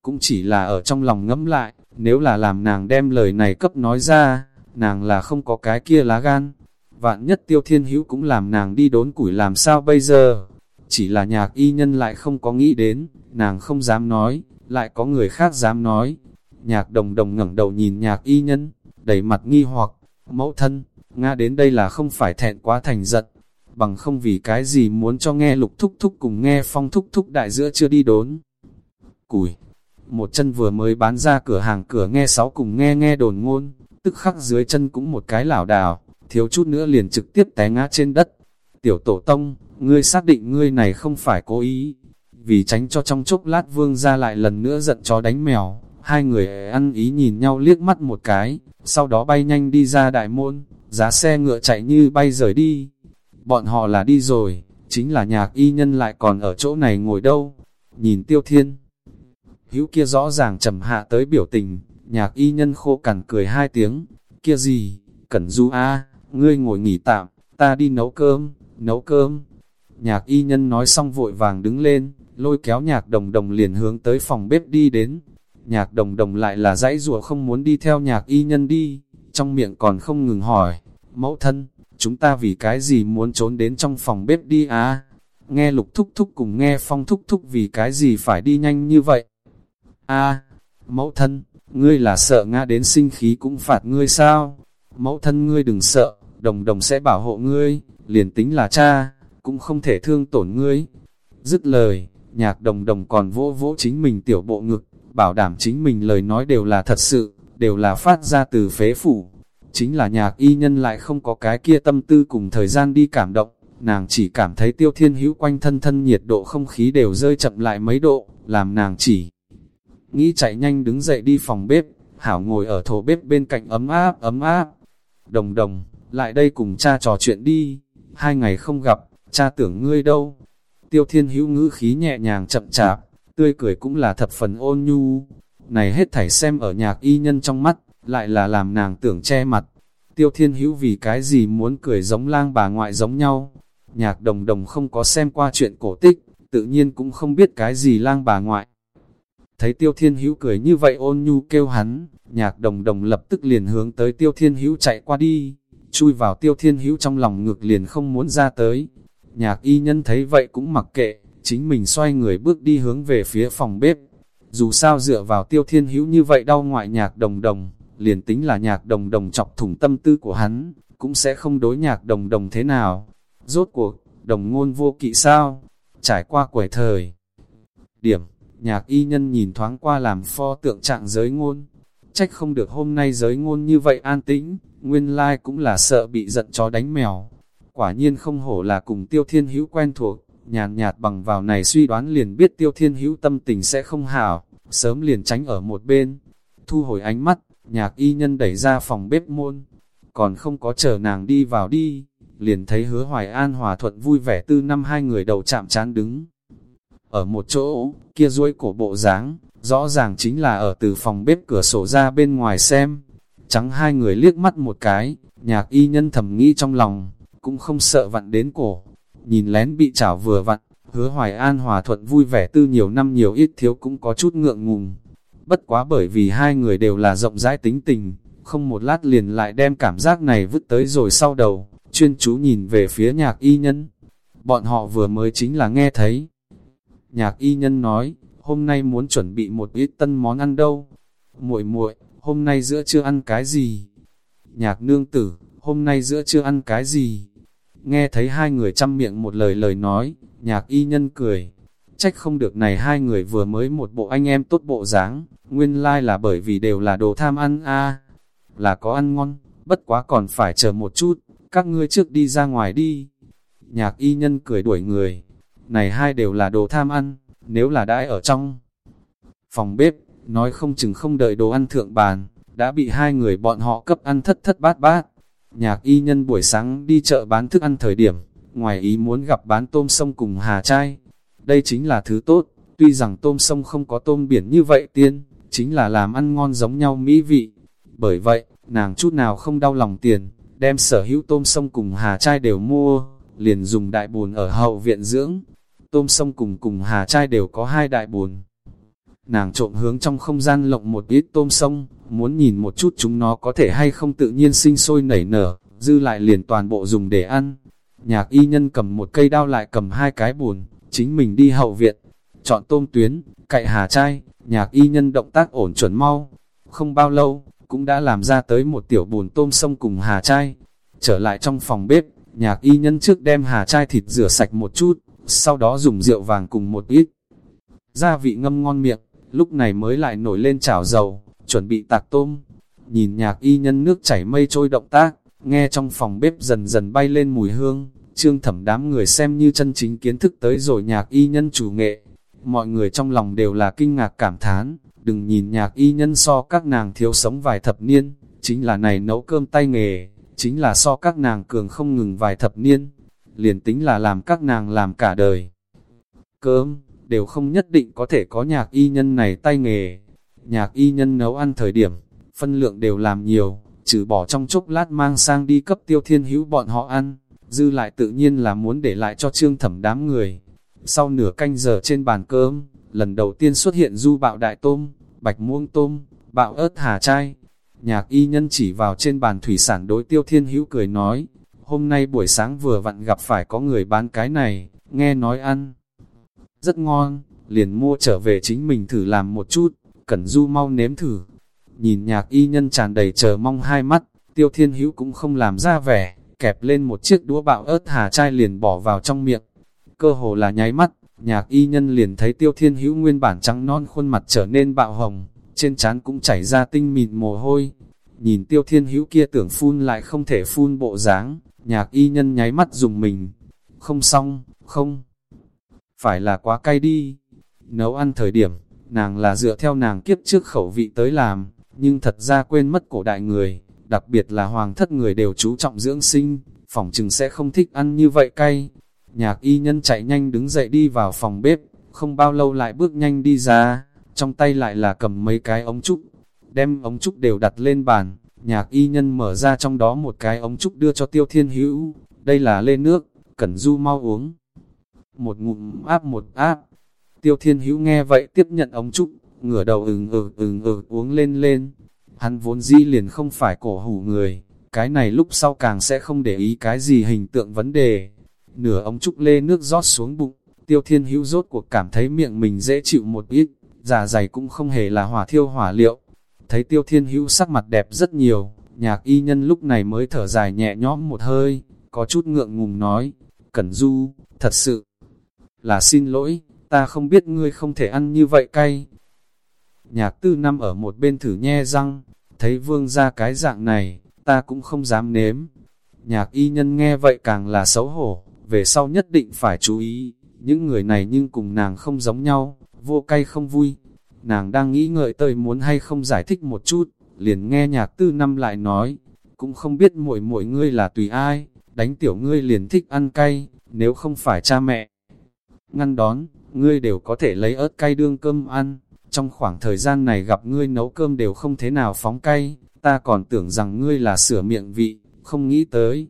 cũng chỉ là ở trong lòng ngẫm lại, nếu là làm nàng đem lời này cấp nói ra, nàng là không có cái kia lá gan. Vạn nhất tiêu thiên hữu cũng làm nàng đi đốn củi làm sao bây giờ? Chỉ là nhạc y nhân lại không có nghĩ đến, nàng không dám nói, lại có người khác dám nói. Nhạc đồng đồng ngẩng đầu nhìn nhạc y nhân, đầy mặt nghi hoặc, mẫu thân, Nga đến đây là không phải thẹn quá thành giận, bằng không vì cái gì muốn cho nghe lục thúc thúc cùng nghe phong thúc thúc đại giữa chưa đi đốn. Củi, một chân vừa mới bán ra cửa hàng cửa nghe sáu cùng nghe nghe đồn ngôn, tức khắc dưới chân cũng một cái lảo đảo, thiếu chút nữa liền trực tiếp té ngã trên đất. Tiểu tổ tông, ngươi xác định ngươi này không phải cố ý, vì tránh cho trong chốc lát vương ra lại lần nữa giận chó đánh mèo, hai người ăn ý nhìn nhau liếc mắt một cái, sau đó bay nhanh đi ra đại môn, giá xe ngựa chạy như bay rời đi bọn họ là đi rồi, chính là nhạc y nhân lại còn ở chỗ này ngồi đâu, nhìn tiêu thiên. Hữu kia rõ ràng trầm hạ tới biểu tình, nhạc y nhân khô cằn cười hai tiếng, kia gì, cẩn du a ngươi ngồi nghỉ tạm, ta đi nấu cơm, nấu cơm. Nhạc y nhân nói xong vội vàng đứng lên, lôi kéo nhạc đồng đồng liền hướng tới phòng bếp đi đến nhạc đồng đồng lại là dãy rùa không muốn đi theo nhạc y nhân đi, trong miệng còn không ngừng hỏi, mẫu thân, chúng ta vì cái gì muốn trốn đến trong phòng bếp đi à? Nghe lục thúc thúc cùng nghe phong thúc thúc vì cái gì phải đi nhanh như vậy? a mẫu thân, ngươi là sợ Nga đến sinh khí cũng phạt ngươi sao? Mẫu thân ngươi đừng sợ, đồng đồng sẽ bảo hộ ngươi, liền tính là cha, cũng không thể thương tổn ngươi. Dứt lời, nhạc đồng đồng còn vỗ vỗ chính mình tiểu bộ ngực, bảo đảm chính mình lời nói đều là thật sự, đều là phát ra từ phế phủ. Chính là nhạc y nhân lại không có cái kia tâm tư cùng thời gian đi cảm động, nàng chỉ cảm thấy tiêu thiên hữu quanh thân thân nhiệt độ không khí đều rơi chậm lại mấy độ, làm nàng chỉ nghĩ chạy nhanh đứng dậy đi phòng bếp, hảo ngồi ở thổ bếp bên cạnh ấm áp ấm áp. Đồng đồng, lại đây cùng cha trò chuyện đi, hai ngày không gặp, cha tưởng ngươi đâu. Tiêu thiên hữu ngữ khí nhẹ nhàng chậm chạp, tươi cười cũng là thập phần ôn nhu. Này hết thảy xem ở nhạc y nhân trong mắt, lại là làm nàng tưởng che mặt. Tiêu thiên hữu vì cái gì muốn cười giống lang bà ngoại giống nhau. Nhạc đồng đồng không có xem qua chuyện cổ tích, tự nhiên cũng không biết cái gì lang bà ngoại. Thấy tiêu thiên hữu cười như vậy ôn nhu kêu hắn, nhạc đồng đồng lập tức liền hướng tới tiêu thiên hữu chạy qua đi, chui vào tiêu thiên hữu trong lòng ngược liền không muốn ra tới. Nhạc y nhân thấy vậy cũng mặc kệ, chính mình xoay người bước đi hướng về phía phòng bếp. Dù sao dựa vào tiêu thiên hữu như vậy đau ngoại nhạc đồng đồng, liền tính là nhạc đồng đồng chọc thủng tâm tư của hắn, cũng sẽ không đối nhạc đồng đồng thế nào. Rốt cuộc, đồng ngôn vô kỵ sao? Trải qua quẻ thời. Điểm, nhạc y nhân nhìn thoáng qua làm pho tượng trạng giới ngôn. Trách không được hôm nay giới ngôn như vậy an tĩnh, nguyên lai cũng là sợ bị giận chó đánh mèo. Quả nhiên không hổ là cùng tiêu thiên hữu quen thuộc, nhàn nhạt bằng vào này suy đoán liền biết tiêu thiên hữu tâm tình sẽ không hảo, sớm liền tránh ở một bên. Thu hồi ánh mắt, nhạc y nhân đẩy ra phòng bếp môn, còn không có chờ nàng đi vào đi, liền thấy hứa hoài an hòa thuận vui vẻ tư năm hai người đầu chạm chán đứng. Ở một chỗ, kia ruôi cổ bộ dáng rõ ràng chính là ở từ phòng bếp cửa sổ ra bên ngoài xem. Trắng hai người liếc mắt một cái, nhạc y nhân thầm nghĩ trong lòng, cũng không sợ vặn đến cổ. Nhìn lén bị chảo vừa vặn, hứa hoài an hòa thuận vui vẻ tư nhiều năm nhiều ít thiếu cũng có chút ngượng ngùng. Bất quá bởi vì hai người đều là rộng rãi tính tình, không một lát liền lại đem cảm giác này vứt tới rồi sau đầu, chuyên chú nhìn về phía nhạc y nhân. Bọn họ vừa mới chính là nghe thấy. Nhạc y nhân nói, hôm nay muốn chuẩn bị một ít tân món ăn đâu. muội muội hôm nay giữa chưa ăn cái gì? Nhạc nương tử, hôm nay giữa chưa ăn cái gì? Nghe thấy hai người chăm miệng một lời lời nói, nhạc y nhân cười. Trách không được này hai người vừa mới một bộ anh em tốt bộ dáng, nguyên lai like là bởi vì đều là đồ tham ăn a Là có ăn ngon, bất quá còn phải chờ một chút, các ngươi trước đi ra ngoài đi. Nhạc y nhân cười đuổi người, này hai đều là đồ tham ăn, nếu là đãi ở trong phòng bếp, nói không chừng không đợi đồ ăn thượng bàn, đã bị hai người bọn họ cấp ăn thất thất bát bát. Nhạc y nhân buổi sáng đi chợ bán thức ăn thời điểm, ngoài ý muốn gặp bán tôm sông cùng hà chai. Đây chính là thứ tốt, tuy rằng tôm sông không có tôm biển như vậy tiên, chính là làm ăn ngon giống nhau mỹ vị. Bởi vậy, nàng chút nào không đau lòng tiền, đem sở hữu tôm sông cùng hà chai đều mua, liền dùng đại bồn ở hậu viện dưỡng, tôm sông cùng cùng hà chai đều có hai đại bồn. Nàng trộm hướng trong không gian lộng một ít tôm sông, muốn nhìn một chút chúng nó có thể hay không tự nhiên sinh sôi nảy nở, dư lại liền toàn bộ dùng để ăn. Nhạc y nhân cầm một cây đao lại cầm hai cái bùn chính mình đi hậu viện, chọn tôm tuyến, cậy hà chai nhạc y nhân động tác ổn chuẩn mau. Không bao lâu, cũng đã làm ra tới một tiểu bùn tôm sông cùng hà chai Trở lại trong phòng bếp, nhạc y nhân trước đem hà chai thịt rửa sạch một chút, sau đó dùng rượu vàng cùng một ít. Gia vị ngâm ngon miệng, lúc này mới lại nổi lên chảo dầu, chuẩn bị tạc tôm. Nhìn nhạc y nhân nước chảy mây trôi động tác, nghe trong phòng bếp dần dần bay lên mùi hương, trương thẩm đám người xem như chân chính kiến thức tới rồi nhạc y nhân chủ nghệ. Mọi người trong lòng đều là kinh ngạc cảm thán, đừng nhìn nhạc y nhân so các nàng thiếu sống vài thập niên, chính là này nấu cơm tay nghề, chính là so các nàng cường không ngừng vài thập niên liền tính là làm các nàng làm cả đời. Cơm, đều không nhất định có thể có nhạc y nhân này tay nghề. Nhạc y nhân nấu ăn thời điểm, phân lượng đều làm nhiều, trừ bỏ trong chốc lát mang sang đi cấp tiêu thiên hữu bọn họ ăn, dư lại tự nhiên là muốn để lại cho trương thẩm đám người. Sau nửa canh giờ trên bàn cơm, lần đầu tiên xuất hiện du bạo đại tôm, bạch muông tôm, bạo ớt hà chai. Nhạc y nhân chỉ vào trên bàn thủy sản đối tiêu thiên hữu cười nói, hôm nay buổi sáng vừa vặn gặp phải có người bán cái này, nghe nói ăn. Rất ngon, liền mua trở về chính mình thử làm một chút, cẩn du mau nếm thử. Nhìn nhạc y nhân tràn đầy chờ mong hai mắt, tiêu thiên hữu cũng không làm ra vẻ, kẹp lên một chiếc đũa bạo ớt hà chai liền bỏ vào trong miệng. Cơ hồ là nháy mắt, nhạc y nhân liền thấy tiêu thiên hữu nguyên bản trắng non khuôn mặt trở nên bạo hồng, trên trán cũng chảy ra tinh mịn mồ hôi. Nhìn tiêu thiên hữu kia tưởng phun lại không thể phun bộ dáng, nhạc y nhân nháy mắt dùng mình. Không xong, không. Phải là quá cay đi. Nấu ăn thời điểm, nàng là dựa theo nàng kiếp trước khẩu vị tới làm, nhưng thật ra quên mất cổ đại người, đặc biệt là hoàng thất người đều chú trọng dưỡng sinh, phòng chừng sẽ không thích ăn như vậy cay. Nhạc y nhân chạy nhanh đứng dậy đi vào phòng bếp, không bao lâu lại bước nhanh đi ra, trong tay lại là cầm mấy cái ống trúc, đem ống trúc đều đặt lên bàn, nhạc y nhân mở ra trong đó một cái ống trúc đưa cho tiêu thiên hữu, đây là lên nước, cẩn du mau uống. Một ngụm áp một áp, tiêu thiên hữu nghe vậy tiếp nhận ống trúc, ngửa đầu ừng ừ ừng ừ uống lên lên, hắn vốn dĩ liền không phải cổ hủ người, cái này lúc sau càng sẽ không để ý cái gì hình tượng vấn đề. Nửa ống trúc lê nước rót xuống bụng, tiêu thiên hữu rốt cuộc cảm thấy miệng mình dễ chịu một ít, giả dày cũng không hề là hỏa thiêu hỏa liệu. Thấy tiêu thiên hữu sắc mặt đẹp rất nhiều, nhạc y nhân lúc này mới thở dài nhẹ nhõm một hơi, có chút ngượng ngùng nói, Cẩn Du, thật sự là xin lỗi, ta không biết ngươi không thể ăn như vậy cay. Nhạc tư năm ở một bên thử nhe răng, thấy vương ra cái dạng này, ta cũng không dám nếm. Nhạc y nhân nghe vậy càng là xấu hổ, về sau nhất định phải chú ý, những người này nhưng cùng nàng không giống nhau, vô cay không vui. Nàng đang nghĩ ngợi tơi muốn hay không giải thích một chút, liền nghe nhạc tư năm lại nói, cũng không biết mỗi mỗi ngươi là tùy ai, đánh tiểu ngươi liền thích ăn cay, nếu không phải cha mẹ. Ngăn đón, ngươi đều có thể lấy ớt cay đương cơm ăn, trong khoảng thời gian này gặp ngươi nấu cơm đều không thế nào phóng cay, ta còn tưởng rằng ngươi là sửa miệng vị, không nghĩ tới.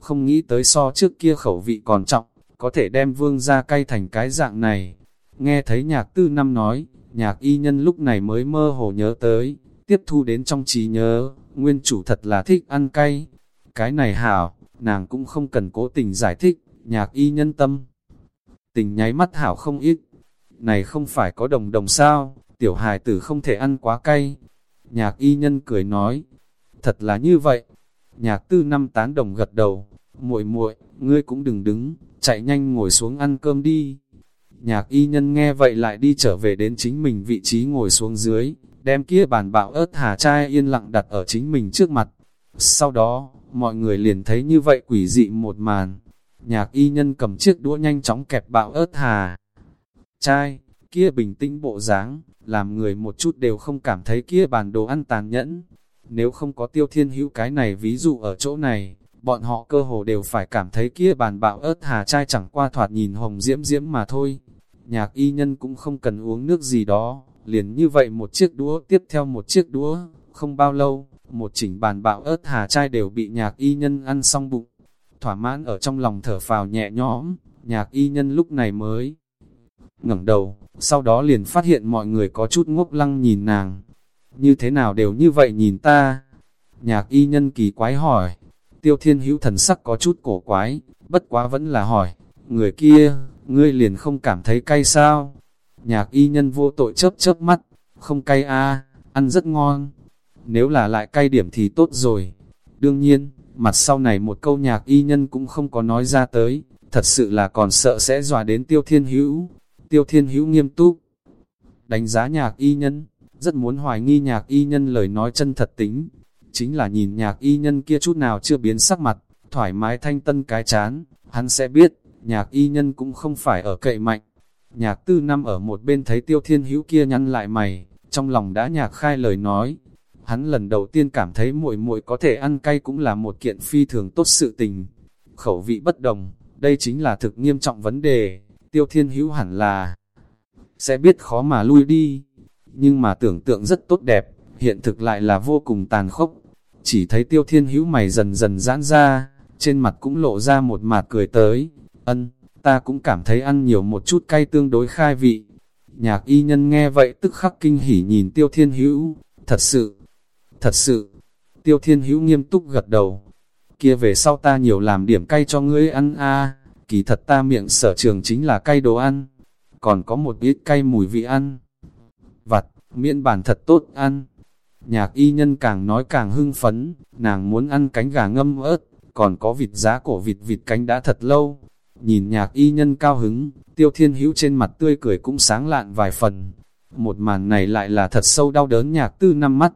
Không nghĩ tới so trước kia khẩu vị còn trọng, có thể đem vương ra cay thành cái dạng này. Nghe thấy nhạc tư năm nói, nhạc y nhân lúc này mới mơ hồ nhớ tới, tiếp thu đến trong trí nhớ, nguyên chủ thật là thích ăn cay. Cái này hảo, nàng cũng không cần cố tình giải thích, nhạc y nhân tâm. Tình nháy mắt hảo không ít, này không phải có đồng đồng sao, tiểu hài tử không thể ăn quá cay. Nhạc y nhân cười nói, thật là như vậy. Nhạc tư năm tán đồng gật đầu, muội muội, ngươi cũng đừng đứng, chạy nhanh ngồi xuống ăn cơm đi. Nhạc y nhân nghe vậy lại đi trở về đến chính mình vị trí ngồi xuống dưới, đem kia bàn bạo ớt hà chai yên lặng đặt ở chính mình trước mặt. Sau đó, mọi người liền thấy như vậy quỷ dị một màn. Nhạc y nhân cầm chiếc đũa nhanh chóng kẹp bạo ớt hà Trai, kia bình tĩnh bộ dáng, làm người một chút đều không cảm thấy kia bàn đồ ăn tàn nhẫn. Nếu không có tiêu thiên hữu cái này ví dụ ở chỗ này, bọn họ cơ hồ đều phải cảm thấy kia bàn bạo ớt hà trai chẳng qua thoạt nhìn hồng diễm diễm mà thôi. Nhạc y nhân cũng không cần uống nước gì đó, liền như vậy một chiếc đũa tiếp theo một chiếc đũa, không bao lâu, một chỉnh bàn bạo ớt hà chai đều bị nhạc y nhân ăn xong bụng. Thỏa mãn ở trong lòng thở phào nhẹ nhõm, nhạc y nhân lúc này mới ngẩng đầu, sau đó liền phát hiện mọi người có chút ngốc lăng nhìn nàng. Như thế nào đều như vậy nhìn ta? Nhạc y nhân kỳ quái hỏi. Tiêu thiên hữu thần sắc có chút cổ quái, bất quá vẫn là hỏi. Người kia, ngươi liền không cảm thấy cay sao? Nhạc y nhân vô tội chớp chớp mắt, không cay a ăn rất ngon. Nếu là lại cay điểm thì tốt rồi. Đương nhiên, mặt sau này một câu nhạc y nhân cũng không có nói ra tới, thật sự là còn sợ sẽ dọa đến tiêu thiên hữu. Tiêu Thiên Hữu nghiêm túc, đánh giá nhạc y nhân, rất muốn hoài nghi nhạc y nhân lời nói chân thật tính. Chính là nhìn nhạc y nhân kia chút nào chưa biến sắc mặt, thoải mái thanh tân cái chán, hắn sẽ biết, nhạc y nhân cũng không phải ở cậy mạnh. Nhạc tư năm ở một bên thấy tiêu thiên hữu kia nhăn lại mày, trong lòng đã nhạc khai lời nói. Hắn lần đầu tiên cảm thấy muội muội có thể ăn cay cũng là một kiện phi thường tốt sự tình. Khẩu vị bất đồng, đây chính là thực nghiêm trọng vấn đề tiêu thiên hữu hẳn là sẽ biết khó mà lui đi. Nhưng mà tưởng tượng rất tốt đẹp, hiện thực lại là vô cùng tàn khốc. Chỉ thấy tiêu thiên hữu mày dần dần giãn ra, trên mặt cũng lộ ra một mạt cười tới. Ân, ta cũng cảm thấy ăn nhiều một chút cay tương đối khai vị. Nhạc y nhân nghe vậy tức khắc kinh hỉ nhìn tiêu thiên hữu, thật sự, thật sự, tiêu thiên hữu nghiêm túc gật đầu, kia về sau ta nhiều làm điểm cay cho ngươi ăn a kỳ thật ta miệng sở trường chính là cay đồ ăn, còn có một ít cay mùi vị ăn, vặt, miễn bản thật tốt ăn. Nhạc y nhân càng nói càng hưng phấn, nàng muốn ăn cánh gà ngâm ớt, còn có vịt giá cổ vịt vịt cánh đã thật lâu. Nhìn nhạc y nhân cao hứng, tiêu thiên hữu trên mặt tươi cười cũng sáng lạn vài phần. Một màn này lại là thật sâu đau đớn nhạc tư năm mắt.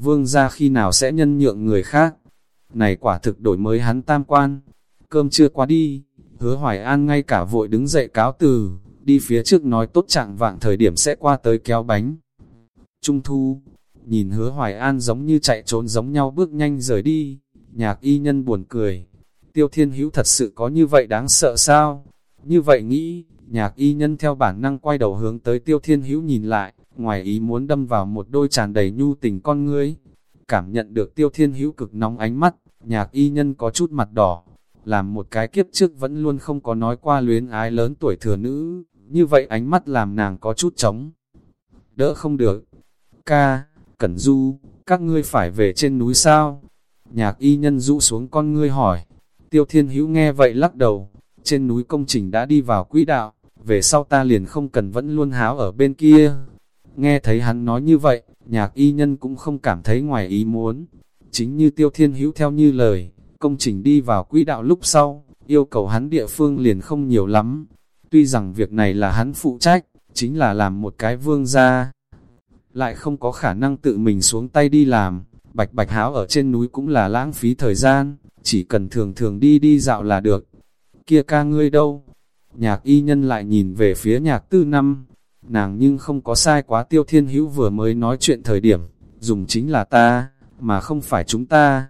Vương gia khi nào sẽ nhân nhượng người khác. Này quả thực đổi mới hắn tam quan. Cơm chưa qua đi, hứa hoài an ngay cả vội đứng dậy cáo từ, đi phía trước nói tốt chẳng vạng thời điểm sẽ qua tới kéo bánh. Trung thu, nhìn hứa hoài an giống như chạy trốn giống nhau bước nhanh rời đi, nhạc y nhân buồn cười. Tiêu thiên hữu thật sự có như vậy đáng sợ sao? Như vậy nghĩ, nhạc y nhân theo bản năng quay đầu hướng tới tiêu thiên hữu nhìn lại, ngoài ý muốn đâm vào một đôi tràn đầy nhu tình con ngươi. Cảm nhận được tiêu thiên hữu cực nóng ánh mắt, nhạc y nhân có chút mặt đỏ, làm một cái kiếp trước vẫn luôn không có nói qua luyến ái lớn tuổi thừa nữ, như vậy ánh mắt làm nàng có chút trống. Đỡ không được. Ca, Cẩn Du, các ngươi phải về trên núi sao? Nhạc y nhân rũ xuống con ngươi hỏi. Tiêu Thiên Hữu nghe vậy lắc đầu, trên núi công trình đã đi vào quỹ đạo, về sau ta liền không cần vẫn luôn háo ở bên kia. Nghe thấy hắn nói như vậy, nhạc y nhân cũng không cảm thấy ngoài ý muốn. Chính như Tiêu Thiên Hữu theo như lời, công trình đi vào quỹ đạo lúc sau, yêu cầu hắn địa phương liền không nhiều lắm. Tuy rằng việc này là hắn phụ trách, chính là làm một cái vương gia, lại không có khả năng tự mình xuống tay đi làm, bạch bạch háo ở trên núi cũng là lãng phí thời gian, chỉ cần thường thường đi đi dạo là được. Kia ca ngươi đâu? Nhạc y nhân lại nhìn về phía nhạc tư năm, nàng nhưng không có sai quá tiêu thiên hữu vừa mới nói chuyện thời điểm, dùng chính là ta, mà không phải chúng ta.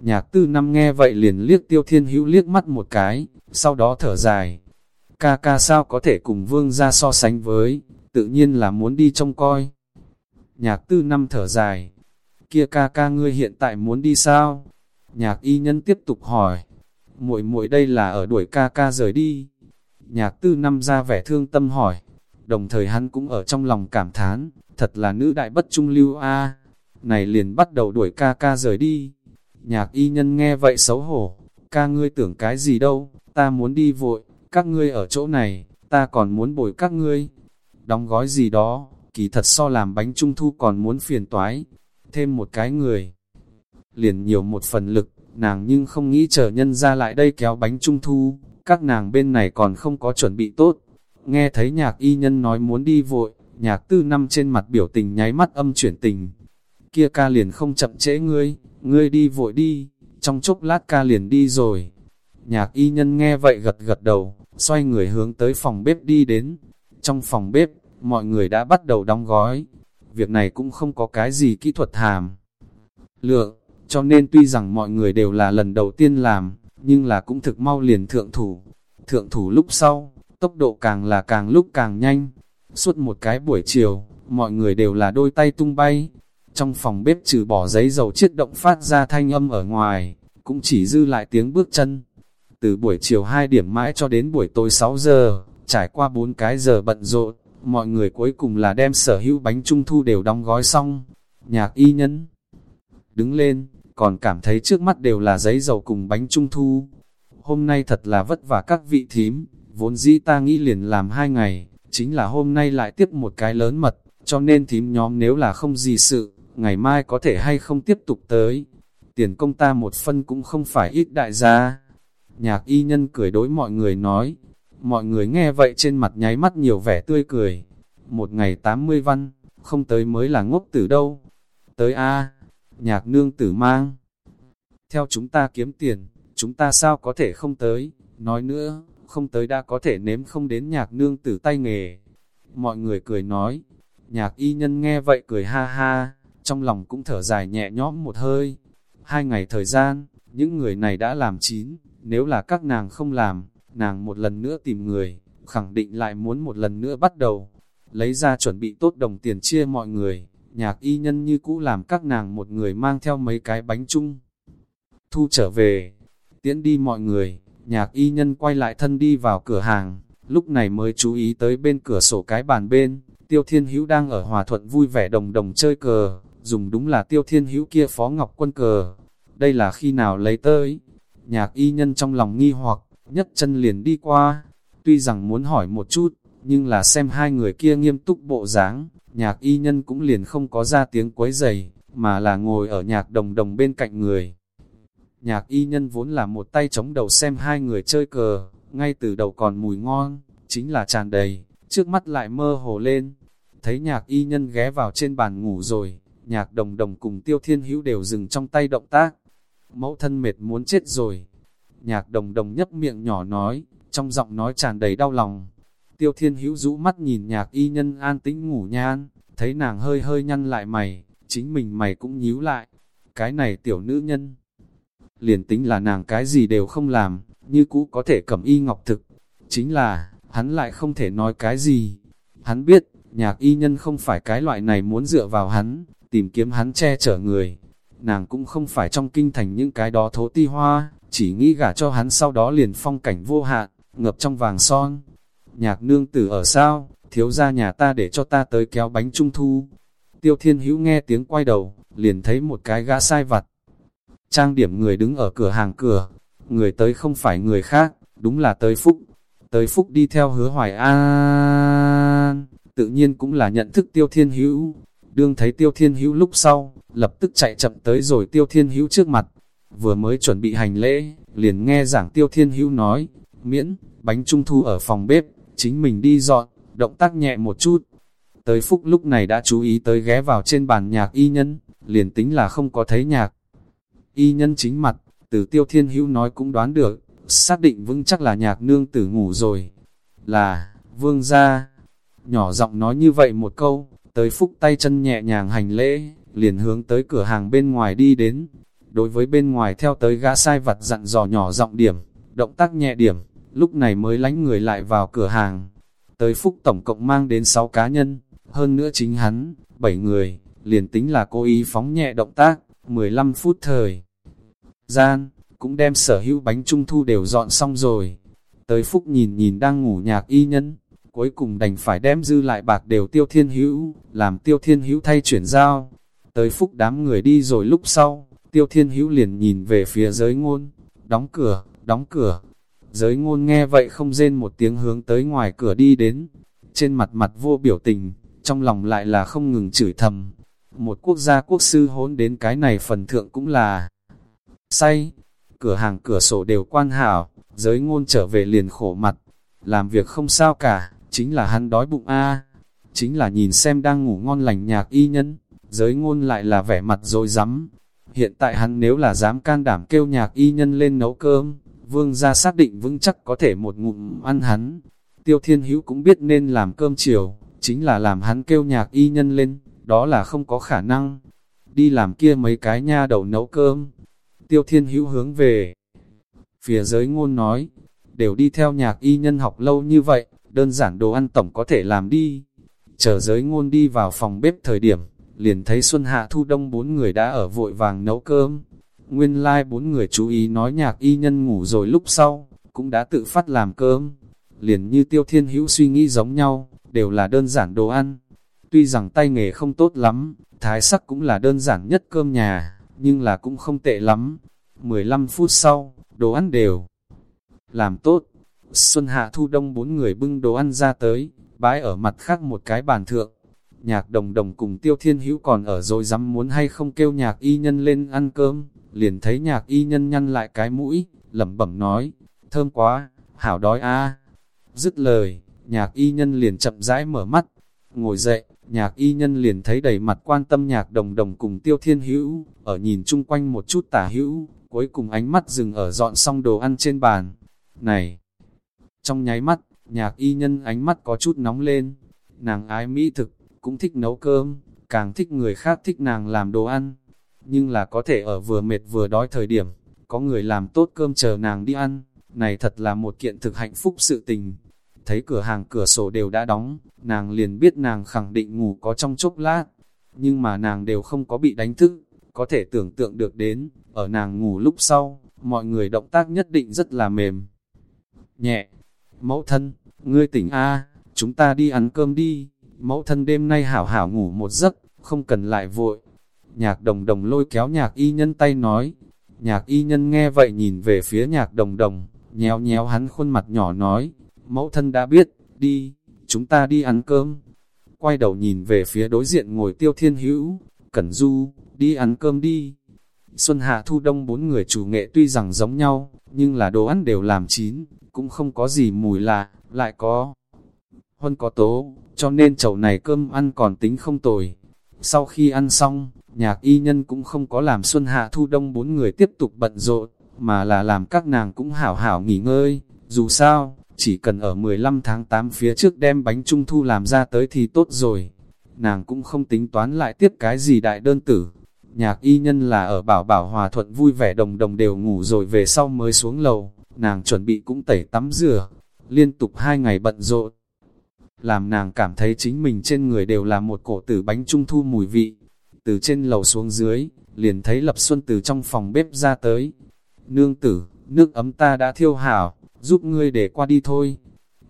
Nhạc tư năm nghe vậy liền liếc tiêu thiên hữu liếc mắt một cái, sau đó thở dài. Ca ca sao có thể cùng vương ra so sánh với, tự nhiên là muốn đi trông coi. Nhạc tư năm thở dài. Kia ca ca ngươi hiện tại muốn đi sao? Nhạc y nhân tiếp tục hỏi. muội muội đây là ở đuổi ca ca rời đi. Nhạc tư năm ra vẻ thương tâm hỏi. Đồng thời hắn cũng ở trong lòng cảm thán, thật là nữ đại bất trung lưu a Này liền bắt đầu đuổi ca ca rời đi. Nhạc y nhân nghe vậy xấu hổ. Ca ngươi tưởng cái gì đâu, ta muốn đi vội, các ngươi ở chỗ này, ta còn muốn bồi các ngươi. Đóng gói gì đó, kỳ thật so làm bánh trung thu còn muốn phiền toái, thêm một cái người. Liền nhiều một phần lực, nàng nhưng không nghĩ chờ nhân ra lại đây kéo bánh trung thu, các nàng bên này còn không có chuẩn bị tốt. Nghe thấy nhạc y nhân nói muốn đi vội, nhạc tư năm trên mặt biểu tình nháy mắt âm chuyển tình. Kia ca liền không chậm trễ ngươi, ngươi đi vội đi, trong chốc lát ca liền đi rồi. Nhạc y nhân nghe vậy gật gật đầu, xoay người hướng tới phòng bếp đi đến. Trong phòng bếp, mọi người đã bắt đầu đóng gói. Việc này cũng không có cái gì kỹ thuật hàm. Lượng, cho nên tuy rằng mọi người đều là lần đầu tiên làm, nhưng là cũng thực mau liền thượng thủ. Thượng thủ lúc sau, tốc độ càng là càng lúc càng nhanh. Suốt một cái buổi chiều, mọi người đều là đôi tay tung bay. Trong phòng bếp trừ bỏ giấy dầu chiết động phát ra thanh âm ở ngoài, cũng chỉ dư lại tiếng bước chân. Từ buổi chiều 2 điểm mãi cho đến buổi tối 6 giờ, trải qua 4 cái giờ bận rộn, mọi người cuối cùng là đem sở hữu bánh trung thu đều đóng gói xong. Nhạc y nhân đứng lên, còn cảm thấy trước mắt đều là giấy dầu cùng bánh trung thu. Hôm nay thật là vất vả các vị thím, vốn dĩ ta nghĩ liền làm hai ngày, chính là hôm nay lại tiếp một cái lớn mật, cho nên thím nhóm nếu là không gì sự, ngày mai có thể hay không tiếp tục tới. Tiền công ta một phân cũng không phải ít đại gia. Nhạc y nhân cười đối mọi người nói, Mọi người nghe vậy trên mặt nháy mắt nhiều vẻ tươi cười. Một ngày 80 văn, không tới mới là ngốc tử đâu. Tới A, nhạc nương tử mang. Theo chúng ta kiếm tiền, chúng ta sao có thể không tới. Nói nữa, không tới đã có thể nếm không đến nhạc nương tử tay nghề. Mọi người cười nói, nhạc y nhân nghe vậy cười ha ha, trong lòng cũng thở dài nhẹ nhõm một hơi. Hai ngày thời gian, những người này đã làm chín, nếu là các nàng không làm, nàng một lần nữa tìm người, khẳng định lại muốn một lần nữa bắt đầu, lấy ra chuẩn bị tốt đồng tiền chia mọi người, nhạc y nhân như cũ làm các nàng một người mang theo mấy cái bánh chung. Thu trở về, tiễn đi mọi người, nhạc y nhân quay lại thân đi vào cửa hàng, lúc này mới chú ý tới bên cửa sổ cái bàn bên, Tiêu Thiên Hữu đang ở hòa thuận vui vẻ đồng đồng chơi cờ, dùng đúng là Tiêu Thiên Hữu kia phó ngọc quân cờ. Đây là khi nào lấy tới? Nhạc y nhân trong lòng nghi hoặc, nhất chân liền đi qua. Tuy rằng muốn hỏi một chút, nhưng là xem hai người kia nghiêm túc bộ dáng, nhạc y nhân cũng liền không có ra tiếng quấy giày, mà là ngồi ở nhạc đồng đồng bên cạnh người. Nhạc y nhân vốn là một tay chống đầu xem hai người chơi cờ, ngay từ đầu còn mùi ngon, chính là tràn đầy, trước mắt lại mơ hồ lên. Thấy nhạc y nhân ghé vào trên bàn ngủ rồi, nhạc đồng đồng cùng tiêu thiên hữu đều dừng trong tay động tác. Mẫu thân mệt muốn chết rồi. Nhạc đồng đồng nhấp miệng nhỏ nói, trong giọng nói tràn đầy đau lòng. Tiêu thiên hữu rũ mắt nhìn nhạc y nhân an tĩnh ngủ nhan, thấy nàng hơi hơi nhăn lại mày, chính mình mày cũng nhíu lại. Cái này tiểu nữ nhân, liền tính là nàng cái gì đều không làm, như cũ có thể cầm y ngọc thực. Chính là, hắn lại không thể nói cái gì. Hắn biết, nhạc y nhân không phải cái loại này muốn dựa vào hắn, tìm kiếm hắn che chở người. Nàng cũng không phải trong kinh thành những cái đó thố ti hoa, chỉ nghĩ gả cho hắn sau đó liền phong cảnh vô hạn, ngập trong vàng son. Nhạc nương tử ở sao, thiếu ra nhà ta để cho ta tới kéo bánh trung thu. Tiêu thiên hữu nghe tiếng quay đầu, liền thấy một cái gã sai vặt. Trang điểm người đứng ở cửa hàng cửa, người tới không phải người khác, đúng là tới Phúc. Tới Phúc đi theo hứa hoài an, tự nhiên cũng là nhận thức tiêu thiên hữu. Đương thấy tiêu thiên hữu lúc sau, lập tức chạy chậm tới rồi tiêu thiên hữu trước mặt. Vừa mới chuẩn bị hành lễ, liền nghe giảng tiêu thiên hữu nói, miễn, bánh trung thu ở phòng bếp, chính mình đi dọn, động tác nhẹ một chút. Tới Phúc lúc này đã chú ý tới ghé vào trên bàn nhạc y nhân, liền tính là không có thấy nhạc. Y nhân chính mặt, từ tiêu thiên hữu nói cũng đoán được, xác định vững chắc là nhạc nương tử ngủ rồi. Là, vương gia, nhỏ giọng nói như vậy một câu, tới phúc tay chân nhẹ nhàng hành lễ, liền hướng tới cửa hàng bên ngoài đi đến. Đối với bên ngoài theo tới gã sai vặt dặn dò nhỏ giọng điểm, động tác nhẹ điểm, lúc này mới lánh người lại vào cửa hàng. Tới phúc tổng cộng mang đến 6 cá nhân, hơn nữa chính hắn, 7 người, liền tính là cố ý phóng nhẹ động tác, 15 phút thời gian, cũng đem sở hữu bánh trung thu đều dọn xong rồi. Tới phúc nhìn nhìn đang ngủ nhạc y nhân, cuối cùng đành phải đem dư lại bạc đều tiêu thiên hữu, làm tiêu thiên hữu thay chuyển giao. Tới phúc đám người đi rồi lúc sau, tiêu thiên hữu liền nhìn về phía giới ngôn, đóng cửa, đóng cửa. Giới ngôn nghe vậy không rên một tiếng hướng tới ngoài cửa đi đến, trên mặt mặt vô biểu tình, trong lòng lại là không ngừng chửi thầm. Một quốc gia quốc sư hốn đến cái này phần thượng cũng là say. Cửa hàng cửa sổ đều quan hảo, giới ngôn trở về liền khổ mặt. Làm việc không sao cả, chính là hắn đói bụng a Chính là nhìn xem đang ngủ ngon lành nhạc y nhân, giới ngôn lại là vẻ mặt rồi rắm Hiện tại hắn nếu là dám can đảm kêu nhạc y nhân lên nấu cơm, vương gia xác định vững chắc có thể một ngụm ăn hắn. Tiêu thiên hữu cũng biết nên làm cơm chiều, chính là làm hắn kêu nhạc y nhân lên, đó là không có khả năng. Đi làm kia mấy cái nha đầu nấu cơm, Tiêu Thiên Hữu hướng về. Phía giới ngôn nói, đều đi theo nhạc y nhân học lâu như vậy, đơn giản đồ ăn tổng có thể làm đi. Chờ giới ngôn đi vào phòng bếp thời điểm, liền thấy Xuân Hạ Thu Đông bốn người đã ở vội vàng nấu cơm. Nguyên lai like bốn người chú ý nói nhạc y nhân ngủ rồi lúc sau, cũng đã tự phát làm cơm. Liền như Tiêu Thiên Hữu suy nghĩ giống nhau, đều là đơn giản đồ ăn. Tuy rằng tay nghề không tốt lắm, thái sắc cũng là đơn giản nhất cơm nhà nhưng là cũng không tệ lắm. 15 phút sau, đồ ăn đều làm tốt. Xuân Hạ Thu Đông bốn người bưng đồ ăn ra tới, bãi ở mặt khác một cái bàn thượng. Nhạc đồng đồng cùng Tiêu Thiên Hữu còn ở rồi dám muốn hay không kêu nhạc y nhân lên ăn cơm, liền thấy nhạc y nhân nhăn lại cái mũi, lẩm bẩm nói, thơm quá, hảo đói a. Dứt lời, nhạc y nhân liền chậm rãi mở mắt, ngồi dậy, Nhạc y nhân liền thấy đầy mặt quan tâm nhạc đồng đồng cùng tiêu thiên hữu, ở nhìn chung quanh một chút tả hữu, cuối cùng ánh mắt dừng ở dọn xong đồ ăn trên bàn. Này! Trong nháy mắt, nhạc y nhân ánh mắt có chút nóng lên. Nàng ái mỹ thực, cũng thích nấu cơm, càng thích người khác thích nàng làm đồ ăn. Nhưng là có thể ở vừa mệt vừa đói thời điểm, có người làm tốt cơm chờ nàng đi ăn. Này thật là một kiện thực hạnh phúc sự tình thấy cửa hàng cửa sổ đều đã đóng, nàng liền biết nàng khẳng định ngủ có trong chốc lát, nhưng mà nàng đều không có bị đánh thức, có thể tưởng tượng được đến, ở nàng ngủ lúc sau, mọi người động tác nhất định rất là mềm. Nhẹ, mẫu thân, ngươi tỉnh A, chúng ta đi ăn cơm đi, mẫu thân đêm nay hảo hảo ngủ một giấc, không cần lại vội. Nhạc đồng đồng lôi kéo nhạc y nhân tay nói, nhạc y nhân nghe vậy nhìn về phía nhạc đồng đồng, nhéo nhéo hắn khuôn mặt nhỏ nói, mẫu thân đã biết, đi, chúng ta đi ăn cơm. Quay đầu nhìn về phía đối diện ngồi tiêu thiên hữu, cẩn du, đi ăn cơm đi. Xuân Hạ Thu Đông bốn người chủ nghệ tuy rằng giống nhau, nhưng là đồ ăn đều làm chín, cũng không có gì mùi lạ, lại có huân có tố, cho nên chậu này cơm ăn còn tính không tồi. Sau khi ăn xong, nhạc y nhân cũng không có làm Xuân Hạ Thu Đông bốn người tiếp tục bận rộn, mà là làm các nàng cũng hảo hảo nghỉ ngơi. Dù sao, chỉ cần ở 15 tháng 8 phía trước đem bánh trung thu làm ra tới thì tốt rồi. Nàng cũng không tính toán lại tiếp cái gì đại đơn tử. Nhạc y nhân là ở bảo bảo hòa thuận vui vẻ đồng đồng đều ngủ rồi về sau mới xuống lầu. Nàng chuẩn bị cũng tẩy tắm rửa. Liên tục hai ngày bận rộn. Làm nàng cảm thấy chính mình trên người đều là một cổ tử bánh trung thu mùi vị. Từ trên lầu xuống dưới, liền thấy Lập Xuân từ trong phòng bếp ra tới. Nương tử, nước ấm ta đã thiêu hảo, giúp ngươi để qua đi thôi.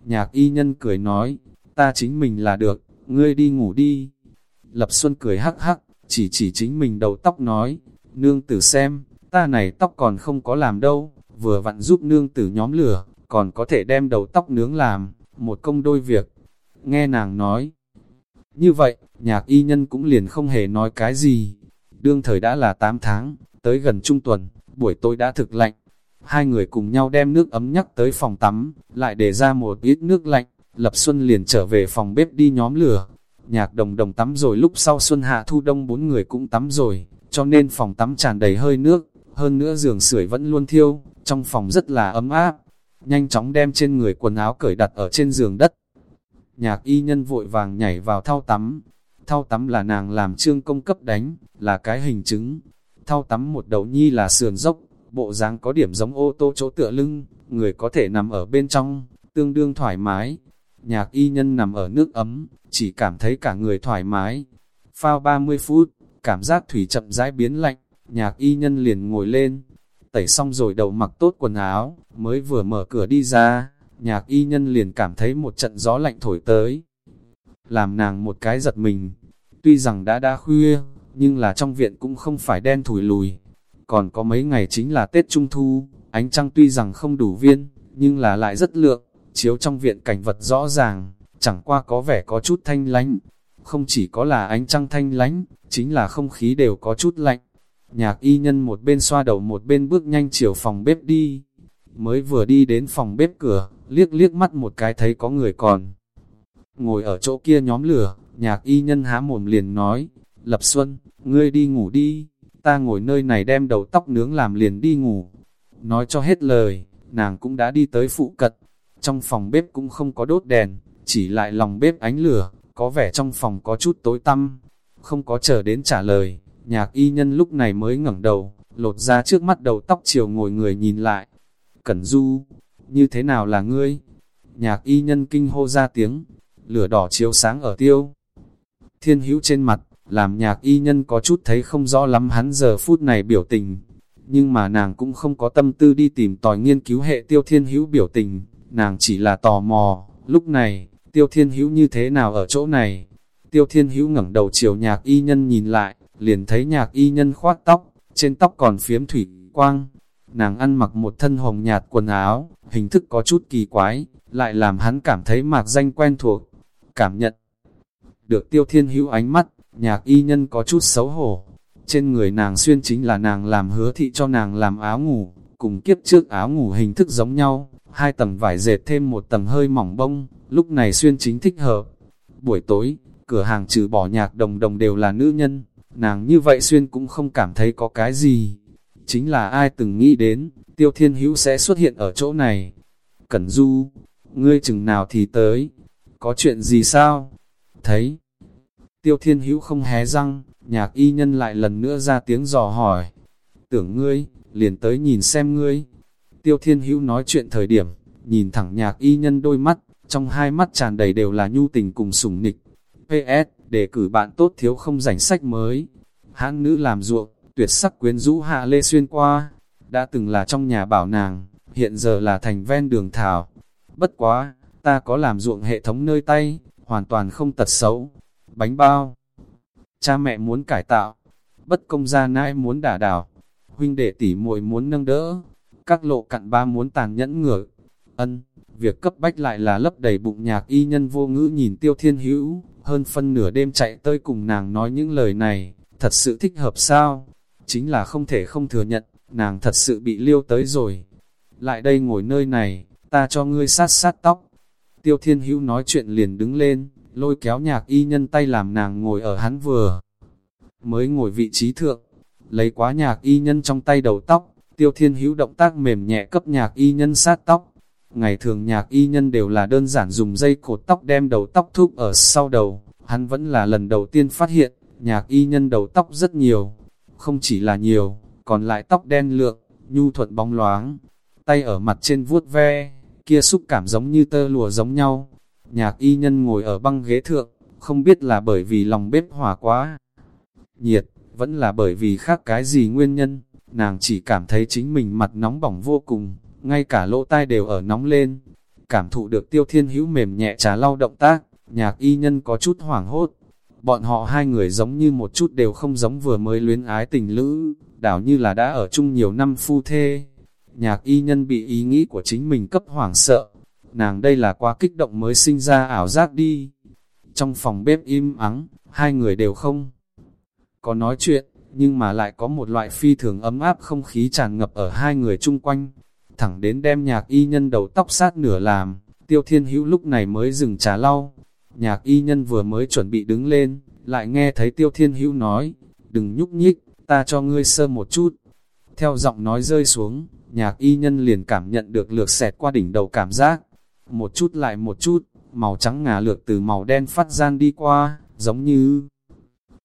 Nhạc y nhân cười nói, ta chính mình là được, ngươi đi ngủ đi. Lập Xuân cười hắc hắc, chỉ chỉ chính mình đầu tóc nói, nương tử xem, ta này tóc còn không có làm đâu, vừa vặn giúp nương tử nhóm lửa, còn có thể đem đầu tóc nướng làm, một công đôi việc. Nghe nàng nói, như vậy, nhạc y nhân cũng liền không hề nói cái gì. Đương thời đã là 8 tháng, tới gần trung tuần, buổi tối đã thực lạnh, Hai người cùng nhau đem nước ấm nhắc tới phòng tắm, lại để ra một ít nước lạnh, Lập Xuân liền trở về phòng bếp đi nhóm lửa. Nhạc đồng đồng tắm rồi lúc sau Xuân Hạ Thu Đông bốn người cũng tắm rồi, cho nên phòng tắm tràn đầy hơi nước, hơn nữa giường sưởi vẫn luôn thiêu, trong phòng rất là ấm áp. Nhanh chóng đem trên người quần áo cởi đặt ở trên giường đất. Nhạc y nhân vội vàng nhảy vào thao tắm. Thao tắm là nàng làm trương công cấp đánh, là cái hình chứng. Thao tắm một đầu nhi là sườn dốc, bộ dáng có điểm giống ô tô chỗ tựa lưng, người có thể nằm ở bên trong, tương đương thoải mái. Nhạc y nhân nằm ở nước ấm, chỉ cảm thấy cả người thoải mái. Phao 30 phút, cảm giác thủy chậm rãi biến lạnh, nhạc y nhân liền ngồi lên, tẩy xong rồi đầu mặc tốt quần áo, mới vừa mở cửa đi ra, nhạc y nhân liền cảm thấy một trận gió lạnh thổi tới. Làm nàng một cái giật mình, tuy rằng đã đã khuya, nhưng là trong viện cũng không phải đen thủi lùi, còn có mấy ngày chính là Tết Trung Thu, ánh trăng tuy rằng không đủ viên, nhưng là lại rất lượng, chiếu trong viện cảnh vật rõ ràng, chẳng qua có vẻ có chút thanh lánh. Không chỉ có là ánh trăng thanh lánh, chính là không khí đều có chút lạnh. Nhạc y nhân một bên xoa đầu một bên bước nhanh chiều phòng bếp đi. Mới vừa đi đến phòng bếp cửa, liếc liếc mắt một cái thấy có người còn. Ngồi ở chỗ kia nhóm lửa, nhạc y nhân há mồm liền nói, Lập Xuân, ngươi đi ngủ đi ta ngồi nơi này đem đầu tóc nướng làm liền đi ngủ. Nói cho hết lời, nàng cũng đã đi tới phụ cận. Trong phòng bếp cũng không có đốt đèn, chỉ lại lòng bếp ánh lửa, có vẻ trong phòng có chút tối tăm. Không có chờ đến trả lời, nhạc y nhân lúc này mới ngẩng đầu, lột ra trước mắt đầu tóc chiều ngồi người nhìn lại. Cẩn du, như thế nào là ngươi? Nhạc y nhân kinh hô ra tiếng, lửa đỏ chiếu sáng ở tiêu. Thiên hữu trên mặt, làm nhạc y nhân có chút thấy không rõ lắm hắn giờ phút này biểu tình. Nhưng mà nàng cũng không có tâm tư đi tìm tòi nghiên cứu hệ tiêu thiên hữu biểu tình, nàng chỉ là tò mò, lúc này, tiêu thiên hữu như thế nào ở chỗ này. Tiêu thiên hữu ngẩng đầu chiều nhạc y nhân nhìn lại, liền thấy nhạc y nhân khoát tóc, trên tóc còn phiếm thủy quang. Nàng ăn mặc một thân hồng nhạt quần áo, hình thức có chút kỳ quái, lại làm hắn cảm thấy mạc danh quen thuộc. Cảm nhận được tiêu thiên hữu ánh mắt, Nhạc y nhân có chút xấu hổ. Trên người nàng xuyên chính là nàng làm hứa thị cho nàng làm áo ngủ, cùng kiếp trước áo ngủ hình thức giống nhau, hai tầng vải dệt thêm một tầng hơi mỏng bông, lúc này xuyên chính thích hợp. Buổi tối, cửa hàng trừ bỏ nhạc đồng đồng đều là nữ nhân, nàng như vậy xuyên cũng không cảm thấy có cái gì. Chính là ai từng nghĩ đến, tiêu thiên hữu sẽ xuất hiện ở chỗ này. Cẩn du, ngươi chừng nào thì tới, có chuyện gì sao? Thấy, Tiêu thiên hữu không hé răng, nhạc y nhân lại lần nữa ra tiếng dò hỏi. Tưởng ngươi, liền tới nhìn xem ngươi. Tiêu thiên hữu nói chuyện thời điểm, nhìn thẳng nhạc y nhân đôi mắt, trong hai mắt tràn đầy đều là nhu tình cùng sủng nịch. PS, để cử bạn tốt thiếu không rảnh sách mới. Hãng nữ làm ruộng, tuyệt sắc quyến rũ hạ lê xuyên qua. Đã từng là trong nhà bảo nàng, hiện giờ là thành ven đường thảo. Bất quá, ta có làm ruộng hệ thống nơi tay, hoàn toàn không tật xấu. Bánh bao, cha mẹ muốn cải tạo, bất công gia nãi muốn đả đảo, huynh đệ tỷ muội muốn nâng đỡ, các lộ cặn ba muốn tàn nhẫn ngửa. Ân, việc cấp bách lại là lấp đầy bụng nhạc y nhân vô ngữ nhìn tiêu thiên hữu, hơn phân nửa đêm chạy tới cùng nàng nói những lời này, thật sự thích hợp sao? Chính là không thể không thừa nhận, nàng thật sự bị liêu tới rồi. Lại đây ngồi nơi này, ta cho ngươi sát sát tóc. Tiêu thiên hữu nói chuyện liền đứng lên, lôi kéo nhạc y nhân tay làm nàng ngồi ở hắn vừa. Mới ngồi vị trí thượng, lấy quá nhạc y nhân trong tay đầu tóc, tiêu thiên hữu động tác mềm nhẹ cấp nhạc y nhân sát tóc. Ngày thường nhạc y nhân đều là đơn giản dùng dây cột tóc đem đầu tóc thúc ở sau đầu, hắn vẫn là lần đầu tiên phát hiện, nhạc y nhân đầu tóc rất nhiều, không chỉ là nhiều, còn lại tóc đen lượng, nhu thuận bóng loáng, tay ở mặt trên vuốt ve, kia xúc cảm giống như tơ lùa giống nhau. Nhạc y nhân ngồi ở băng ghế thượng, không biết là bởi vì lòng bếp hỏa quá nhiệt, vẫn là bởi vì khác cái gì nguyên nhân, nàng chỉ cảm thấy chính mình mặt nóng bỏng vô cùng, ngay cả lỗ tai đều ở nóng lên. Cảm thụ được tiêu thiên hữu mềm nhẹ trà lau động tác, nhạc y nhân có chút hoảng hốt. Bọn họ hai người giống như một chút đều không giống vừa mới luyến ái tình lữ, đảo như là đã ở chung nhiều năm phu thê. Nhạc y nhân bị ý nghĩ của chính mình cấp hoảng sợ, nàng đây là quá kích động mới sinh ra ảo giác đi. Trong phòng bếp im ắng, hai người đều không có nói chuyện, nhưng mà lại có một loại phi thường ấm áp không khí tràn ngập ở hai người chung quanh, thẳng đến đem nhạc y nhân đầu tóc sát nửa làm, tiêu thiên hữu lúc này mới dừng trà lau. Nhạc y nhân vừa mới chuẩn bị đứng lên, lại nghe thấy tiêu thiên hữu nói, đừng nhúc nhích, ta cho ngươi sơ một chút. Theo giọng nói rơi xuống, nhạc y nhân liền cảm nhận được lược xẹt qua đỉnh đầu cảm giác. Một chút lại một chút, màu trắng ngà lược từ màu đen phát gian đi qua, giống như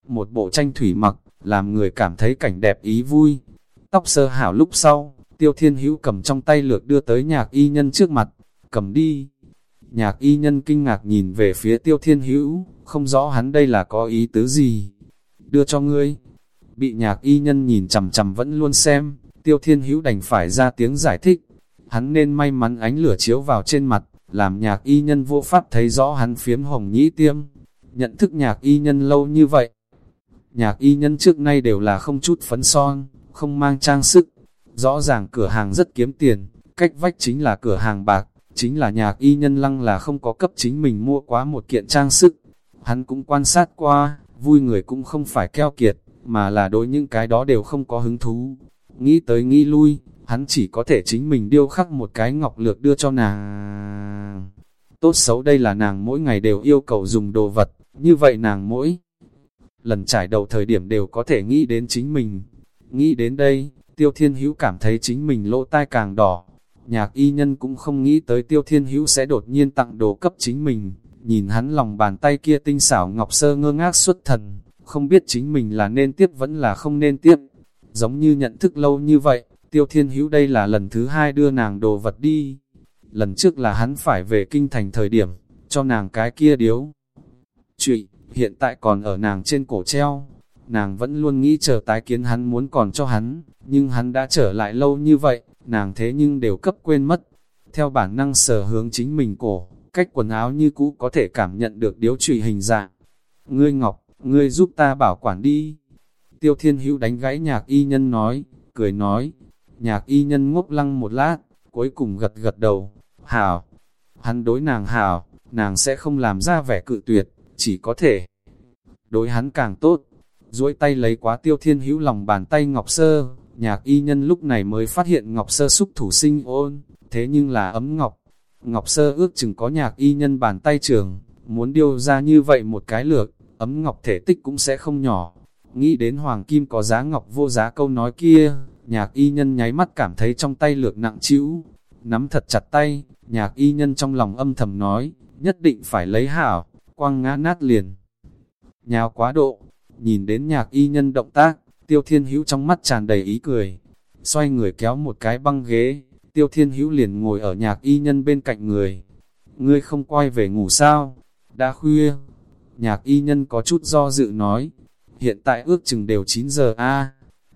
một bộ tranh thủy mặc, làm người cảm thấy cảnh đẹp ý vui. Tóc sơ hảo lúc sau, tiêu thiên hữu cầm trong tay lược đưa tới nhạc y nhân trước mặt, cầm đi. Nhạc y nhân kinh ngạc nhìn về phía tiêu thiên hữu, không rõ hắn đây là có ý tứ gì. Đưa cho ngươi. Bị nhạc y nhân nhìn chầm chầm vẫn luôn xem, tiêu thiên hữu đành phải ra tiếng giải thích. Hắn nên may mắn ánh lửa chiếu vào trên mặt, làm nhạc y nhân vô pháp thấy rõ hắn phiếm hồng nhĩ tiêm. Nhận thức nhạc y nhân lâu như vậy, nhạc y nhân trước nay đều là không chút phấn son, không mang trang sức. Rõ ràng cửa hàng rất kiếm tiền, cách vách chính là cửa hàng bạc, chính là nhạc y nhân lăng là không có cấp chính mình mua quá một kiện trang sức. Hắn cũng quan sát qua, vui người cũng không phải keo kiệt, mà là đối những cái đó đều không có hứng thú. Nghĩ tới nghĩ lui, hắn chỉ có thể chính mình điêu khắc một cái ngọc lược đưa cho nàng. Tốt xấu đây là nàng mỗi ngày đều yêu cầu dùng đồ vật, như vậy nàng mỗi lần trải đầu thời điểm đều có thể nghĩ đến chính mình. Nghĩ đến đây, Tiêu Thiên Hữu cảm thấy chính mình lỗ tai càng đỏ. Nhạc y nhân cũng không nghĩ tới Tiêu Thiên Hữu sẽ đột nhiên tặng đồ cấp chính mình. Nhìn hắn lòng bàn tay kia tinh xảo ngọc sơ ngơ ngác xuất thần, không biết chính mình là nên tiếp vẫn là không nên tiếp. Giống như nhận thức lâu như vậy, Tiêu Thiên Hữu đây là lần thứ hai đưa nàng đồ vật đi. Lần trước là hắn phải về kinh thành thời điểm, cho nàng cái kia điếu. Trụy, hiện tại còn ở nàng trên cổ treo. Nàng vẫn luôn nghĩ chờ tái kiến hắn muốn còn cho hắn, nhưng hắn đã trở lại lâu như vậy, nàng thế nhưng đều cấp quên mất. Theo bản năng sở hướng chính mình cổ, cách quần áo như cũ có thể cảm nhận được điếu trụy hình dạng. Ngươi Ngọc, ngươi giúp ta bảo quản đi. Tiêu Thiên Hữu đánh gãy nhạc y nhân nói, cười nói. Nhạc y nhân ngốc lăng một lát, cuối cùng gật gật đầu. Hảo, hắn đối nàng hảo, nàng sẽ không làm ra vẻ cự tuyệt chỉ có thể đối hắn càng tốt. duỗi tay lấy quá tiêu thiên hữu lòng bàn tay Ngọc Sơ, nhạc y nhân lúc này mới phát hiện Ngọc Sơ xúc thủ sinh ôn, thế nhưng là ấm ngọc. Ngọc Sơ ước chừng có nhạc y nhân bàn tay trường, muốn điêu ra như vậy một cái lược, ấm ngọc thể tích cũng sẽ không nhỏ. Nghĩ đến hoàng kim có giá ngọc vô giá câu nói kia, nhạc y nhân nháy mắt cảm thấy trong tay lược nặng chịu, nắm thật chặt tay, nhạc y nhân trong lòng âm thầm nói, nhất định phải lấy hảo quăng ngã nát liền. Nhào quá độ, nhìn đến nhạc y nhân động tác, tiêu thiên hữu trong mắt tràn đầy ý cười. Xoay người kéo một cái băng ghế, tiêu thiên hữu liền ngồi ở nhạc y nhân bên cạnh người. Ngươi không quay về ngủ sao? Đã khuya. Nhạc y nhân có chút do dự nói. Hiện tại ước chừng đều 9 giờ a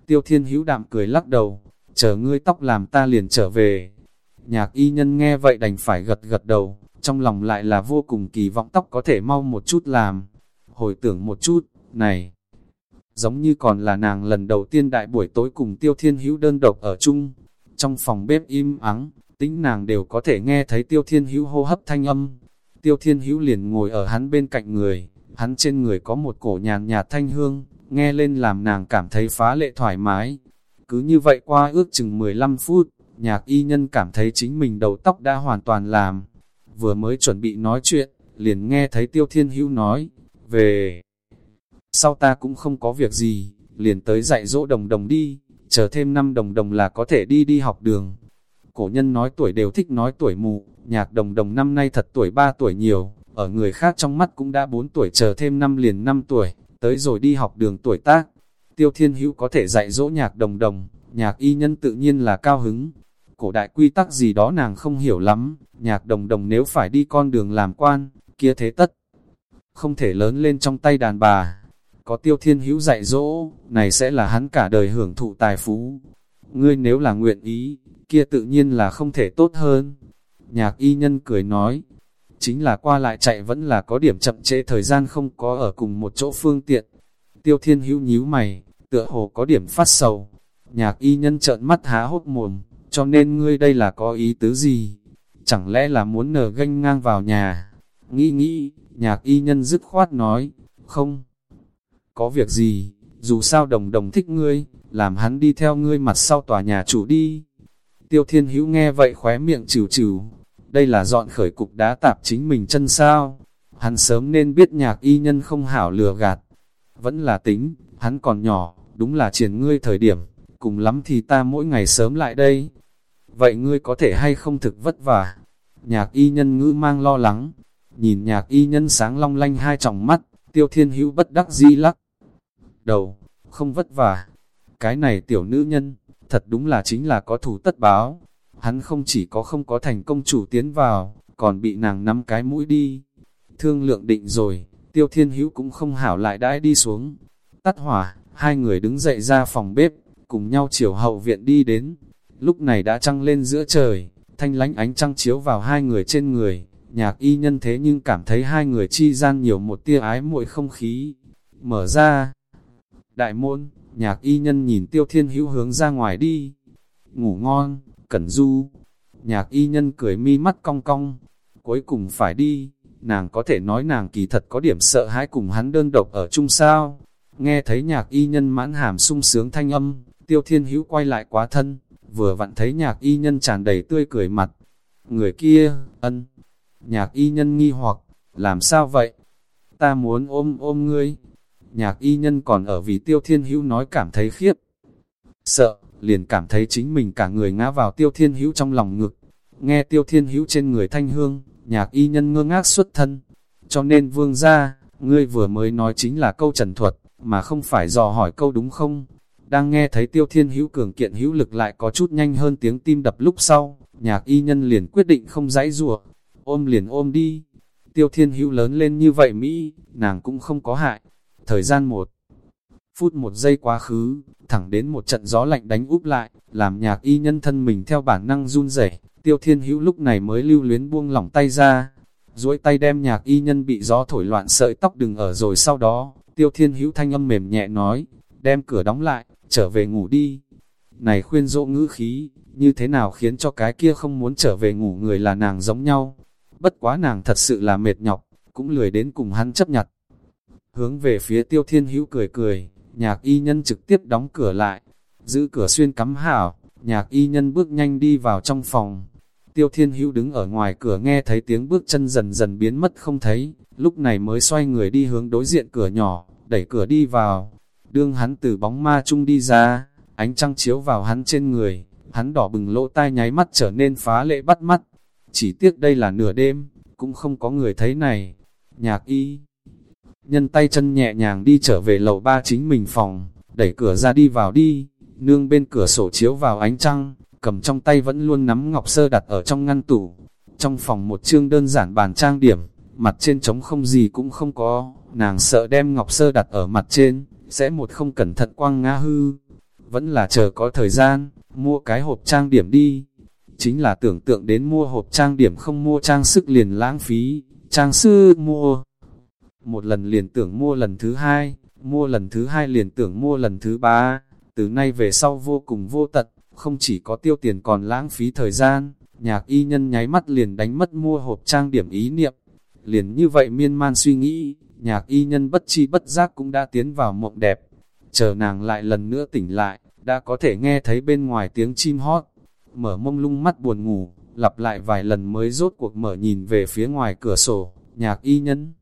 Tiêu thiên hữu đạm cười lắc đầu. Chờ ngươi tóc làm ta liền trở về. Nhạc y nhân nghe vậy đành phải gật gật đầu, trong lòng lại là vô cùng kỳ vọng tóc có thể mau một chút làm. Hồi tưởng một chút, này, giống như còn là nàng lần đầu tiên đại buổi tối cùng Tiêu Thiên Hữu đơn độc ở chung. Trong phòng bếp im ắng, tính nàng đều có thể nghe thấy Tiêu Thiên Hữu hô hấp thanh âm. Tiêu Thiên Hữu liền ngồi ở hắn bên cạnh người, hắn trên người có một cổ nhàn nhạt thanh hương, nghe lên làm nàng cảm thấy phá lệ thoải mái. Cứ như vậy qua ước chừng 15 phút, nhạc y nhân cảm thấy chính mình đầu tóc đã hoàn toàn làm. Vừa mới chuẩn bị nói chuyện, liền nghe thấy Tiêu Thiên Hữu nói, về. Sau ta cũng không có việc gì, liền tới dạy dỗ đồng đồng đi, chờ thêm năm đồng đồng là có thể đi đi học đường. Cổ nhân nói tuổi đều thích nói tuổi mụ, nhạc đồng đồng năm nay thật tuổi 3 tuổi nhiều, ở người khác trong mắt cũng đã 4 tuổi chờ thêm năm liền 5 tuổi, tới rồi đi học đường tuổi tác. Tiêu Thiên Hữu có thể dạy dỗ nhạc đồng đồng, nhạc y nhân tự nhiên là cao hứng. Cổ đại quy tắc gì đó nàng không hiểu lắm, nhạc đồng đồng nếu phải đi con đường làm quan, kia thế tất. Không thể lớn lên trong tay đàn bà. Có Tiêu Thiên Hữu dạy dỗ, này sẽ là hắn cả đời hưởng thụ tài phú. Ngươi nếu là nguyện ý, kia tự nhiên là không thể tốt hơn. Nhạc y nhân cười nói, chính là qua lại chạy vẫn là có điểm chậm trễ thời gian không có ở cùng một chỗ phương tiện. Tiêu thiên hữu nhíu mày, tựa hồ có điểm phát sầu. Nhạc y nhân trợn mắt há hốc mồm, cho nên ngươi đây là có ý tứ gì? Chẳng lẽ là muốn nở ganh ngang vào nhà? Nghĩ nghĩ, nhạc y nhân dứt khoát nói, không. Có việc gì, dù sao đồng đồng thích ngươi, làm hắn đi theo ngươi mặt sau tòa nhà chủ đi. Tiêu thiên hữu nghe vậy khóe miệng chịu chịu, đây là dọn khởi cục đá tạp chính mình chân sao. Hắn sớm nên biết nhạc y nhân không hảo lừa gạt. Vẫn là tính, hắn còn nhỏ, đúng là triển ngươi thời điểm, cùng lắm thì ta mỗi ngày sớm lại đây. Vậy ngươi có thể hay không thực vất vả? Nhạc y nhân ngữ mang lo lắng, nhìn nhạc y nhân sáng long lanh hai tròng mắt, tiêu thiên hữu bất đắc di lắc. Đầu, không vất vả. Cái này tiểu nữ nhân, thật đúng là chính là có thủ tất báo hắn không chỉ có không có thành công chủ tiến vào, còn bị nàng nắm cái mũi đi. Thương lượng định rồi, tiêu thiên hữu cũng không hảo lại đãi đi xuống. Tắt hỏa, hai người đứng dậy ra phòng bếp, cùng nhau chiều hậu viện đi đến. Lúc này đã trăng lên giữa trời, thanh lánh ánh trăng chiếu vào hai người trên người. Nhạc y nhân thế nhưng cảm thấy hai người chi gian nhiều một tia ái muội không khí. Mở ra, đại môn, nhạc y nhân nhìn tiêu thiên hữu hướng ra ngoài đi. Ngủ ngon, Cẩn Du. Nhạc y nhân cười mi mắt cong cong, cuối cùng phải đi, nàng có thể nói nàng kỳ thật có điểm sợ hãi cùng hắn đơn độc ở chung sao. Nghe thấy nhạc y nhân mãn hàm sung sướng thanh âm, tiêu thiên hữu quay lại quá thân, vừa vặn thấy nhạc y nhân tràn đầy tươi cười mặt. Người kia, ân, nhạc y nhân nghi hoặc, làm sao vậy? Ta muốn ôm ôm ngươi. Nhạc y nhân còn ở vì tiêu thiên hữu nói cảm thấy khiếp. Sợ, liền cảm thấy chính mình cả người ngã vào tiêu thiên hữu trong lòng ngực. Nghe tiêu thiên hữu trên người thanh hương, nhạc y nhân ngơ ngác xuất thân. Cho nên vương ra, ngươi vừa mới nói chính là câu trần thuật, mà không phải dò hỏi câu đúng không? Đang nghe thấy tiêu thiên hữu cường kiện hữu lực lại có chút nhanh hơn tiếng tim đập lúc sau, nhạc y nhân liền quyết định không dãy rủa ôm liền ôm đi. Tiêu thiên hữu lớn lên như vậy Mỹ, nàng cũng không có hại. Thời gian một phút một giây quá khứ, thẳng đến một trận gió lạnh đánh úp lại, làm nhạc y nhân thân mình theo bản năng run rẩy. tiêu thiên hữu lúc này mới lưu luyến buông lỏng tay ra, duỗi tay đem nhạc y nhân bị gió thổi loạn sợi tóc đừng ở rồi sau đó, tiêu thiên hữu thanh âm mềm nhẹ nói, đem cửa đóng lại, trở về ngủ đi. Này khuyên dỗ ngữ khí, như thế nào khiến cho cái kia không muốn trở về ngủ người là nàng giống nhau. Bất quá nàng thật sự là mệt nhọc, cũng lười đến cùng hắn chấp nhặt. Hướng về phía tiêu thiên hữu cười cười, nhạc y nhân trực tiếp đóng cửa lại, giữ cửa xuyên cắm hảo, nhạc y nhân bước nhanh đi vào trong phòng. Tiêu Thiên Hữu đứng ở ngoài cửa nghe thấy tiếng bước chân dần dần biến mất không thấy, lúc này mới xoay người đi hướng đối diện cửa nhỏ, đẩy cửa đi vào. Đương hắn từ bóng ma chung đi ra, ánh trăng chiếu vào hắn trên người, hắn đỏ bừng lỗ tai nháy mắt trở nên phá lệ bắt mắt. Chỉ tiếc đây là nửa đêm, cũng không có người thấy này. Nhạc y nhân tay chân nhẹ nhàng đi trở về lầu ba chính mình phòng, đẩy cửa ra đi vào đi, nương bên cửa sổ chiếu vào ánh trăng, cầm trong tay vẫn luôn nắm ngọc sơ đặt ở trong ngăn tủ. Trong phòng một chương đơn giản bàn trang điểm, mặt trên trống không gì cũng không có, nàng sợ đem ngọc sơ đặt ở mặt trên, sẽ một không cẩn thận quăng ngã hư. Vẫn là chờ có thời gian, mua cái hộp trang điểm đi. chính là tưởng tượng đến mua hộp trang điểm không mua trang sức liền lãng phí, trang sư mua. Một lần liền tưởng mua lần thứ hai, mua lần thứ hai liền tưởng mua lần thứ ba, từ nay về sau vô cùng vô tận, không chỉ có tiêu tiền còn lãng phí thời gian, nhạc y nhân nháy mắt liền đánh mất mua hộp trang điểm ý niệm. Liền như vậy miên man suy nghĩ, nhạc y nhân bất chi bất giác cũng đã tiến vào mộng đẹp. Chờ nàng lại lần nữa tỉnh lại, đã có thể nghe thấy bên ngoài tiếng chim hót. Mở mông lung mắt buồn ngủ, lặp lại vài lần mới rốt cuộc mở nhìn về phía ngoài cửa sổ, nhạc y nhân.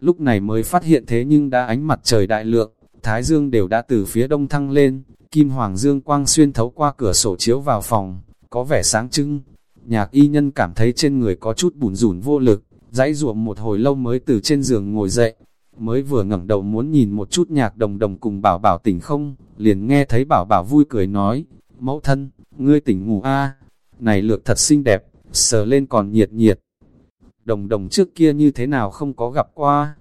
Lúc này mới phát hiện thế nhưng đã ánh mặt trời đại lượng, thái dương đều đã từ phía đông thăng lên, kim hoàng dương quang xuyên thấu qua cửa sổ chiếu vào phòng, có vẻ sáng trưng. Nhạc y nhân cảm thấy trên người có chút bùn rủn vô lực, dãy ruộng một hồi lâu mới từ trên giường ngồi dậy, mới vừa ngẩng đầu muốn nhìn một chút nhạc đồng đồng cùng bảo bảo tỉnh không, liền nghe thấy bảo bảo vui cười nói, mẫu thân, ngươi tỉnh ngủ a này lược thật xinh đẹp, sờ lên còn nhiệt nhiệt. Đồng đồng trước kia như thế nào không có gặp qua,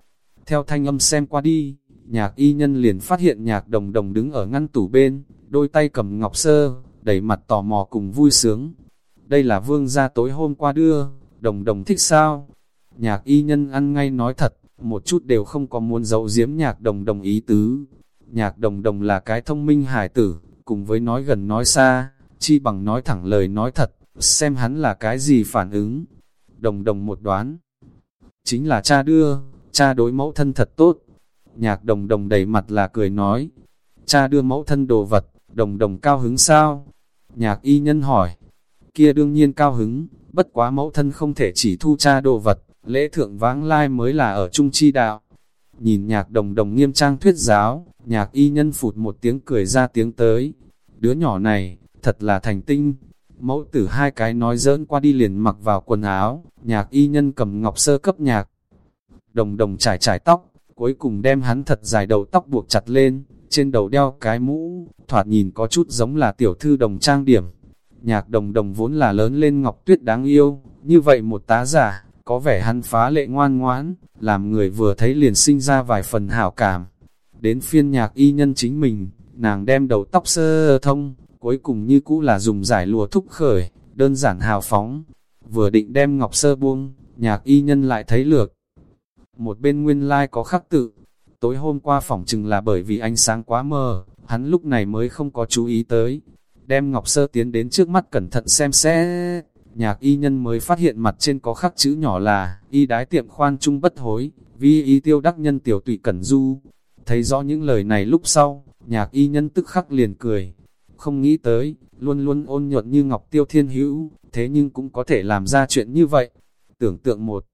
theo thanh âm xem qua đi, nhạc y nhân liền phát hiện nhạc đồng đồng đứng ở ngăn tủ bên, đôi tay cầm ngọc sơ, đầy mặt tò mò cùng vui sướng. Đây là vương gia tối hôm qua đưa, đồng đồng thích sao? Nhạc y nhân ăn ngay nói thật, một chút đều không có muốn giấu giếm nhạc đồng đồng ý tứ. Nhạc đồng đồng là cái thông minh hải tử, cùng với nói gần nói xa, chi bằng nói thẳng lời nói thật, xem hắn là cái gì phản ứng. Đồng đồng một đoán, chính là cha đưa, cha đối mẫu thân thật tốt. Nhạc đồng đồng đầy mặt là cười nói, cha đưa mẫu thân đồ vật, đồng đồng cao hứng sao? Nhạc y nhân hỏi, kia đương nhiên cao hứng, bất quá mẫu thân không thể chỉ thu cha đồ vật, lễ thượng vãng lai mới là ở trung chi đạo. Nhìn nhạc đồng đồng nghiêm trang thuyết giáo, nhạc y nhân phụt một tiếng cười ra tiếng tới. Đứa nhỏ này, thật là thành tinh. Mẫu tử hai cái nói dỡn qua đi liền mặc vào quần áo, nhạc y nhân cầm ngọc sơ cấp nhạc. Đồng đồng trải trải tóc, cuối cùng đem hắn thật dài đầu tóc buộc chặt lên, trên đầu đeo cái mũ, thoạt nhìn có chút giống là tiểu thư đồng trang điểm. Nhạc đồng đồng vốn là lớn lên ngọc tuyết đáng yêu, như vậy một tá giả, có vẻ hắn phá lệ ngoan ngoãn, làm người vừa thấy liền sinh ra vài phần hảo cảm. Đến phiên nhạc y nhân chính mình, nàng đem đầu tóc sơ thông, cuối cùng như cũ là dùng giải lùa thúc khởi, đơn giản hào phóng. Vừa định đem ngọc sơ buông, nhạc y nhân lại thấy lược. Một bên nguyên lai like có khắc tự, tối hôm qua phỏng chừng là bởi vì ánh sáng quá mờ, hắn lúc này mới không có chú ý tới. Đem ngọc sơ tiến đến trước mắt cẩn thận xem xét, nhạc y nhân mới phát hiện mặt trên có khắc chữ nhỏ là, y đái tiệm khoan trung bất hối, vi y tiêu đắc nhân tiểu tụy cẩn du. Thấy rõ những lời này lúc sau, nhạc y nhân tức khắc liền cười. Không nghĩ tới, luôn luôn ôn nhuận như ngọc tiêu thiên hữu, thế nhưng cũng có thể làm ra chuyện như vậy. Tưởng tượng một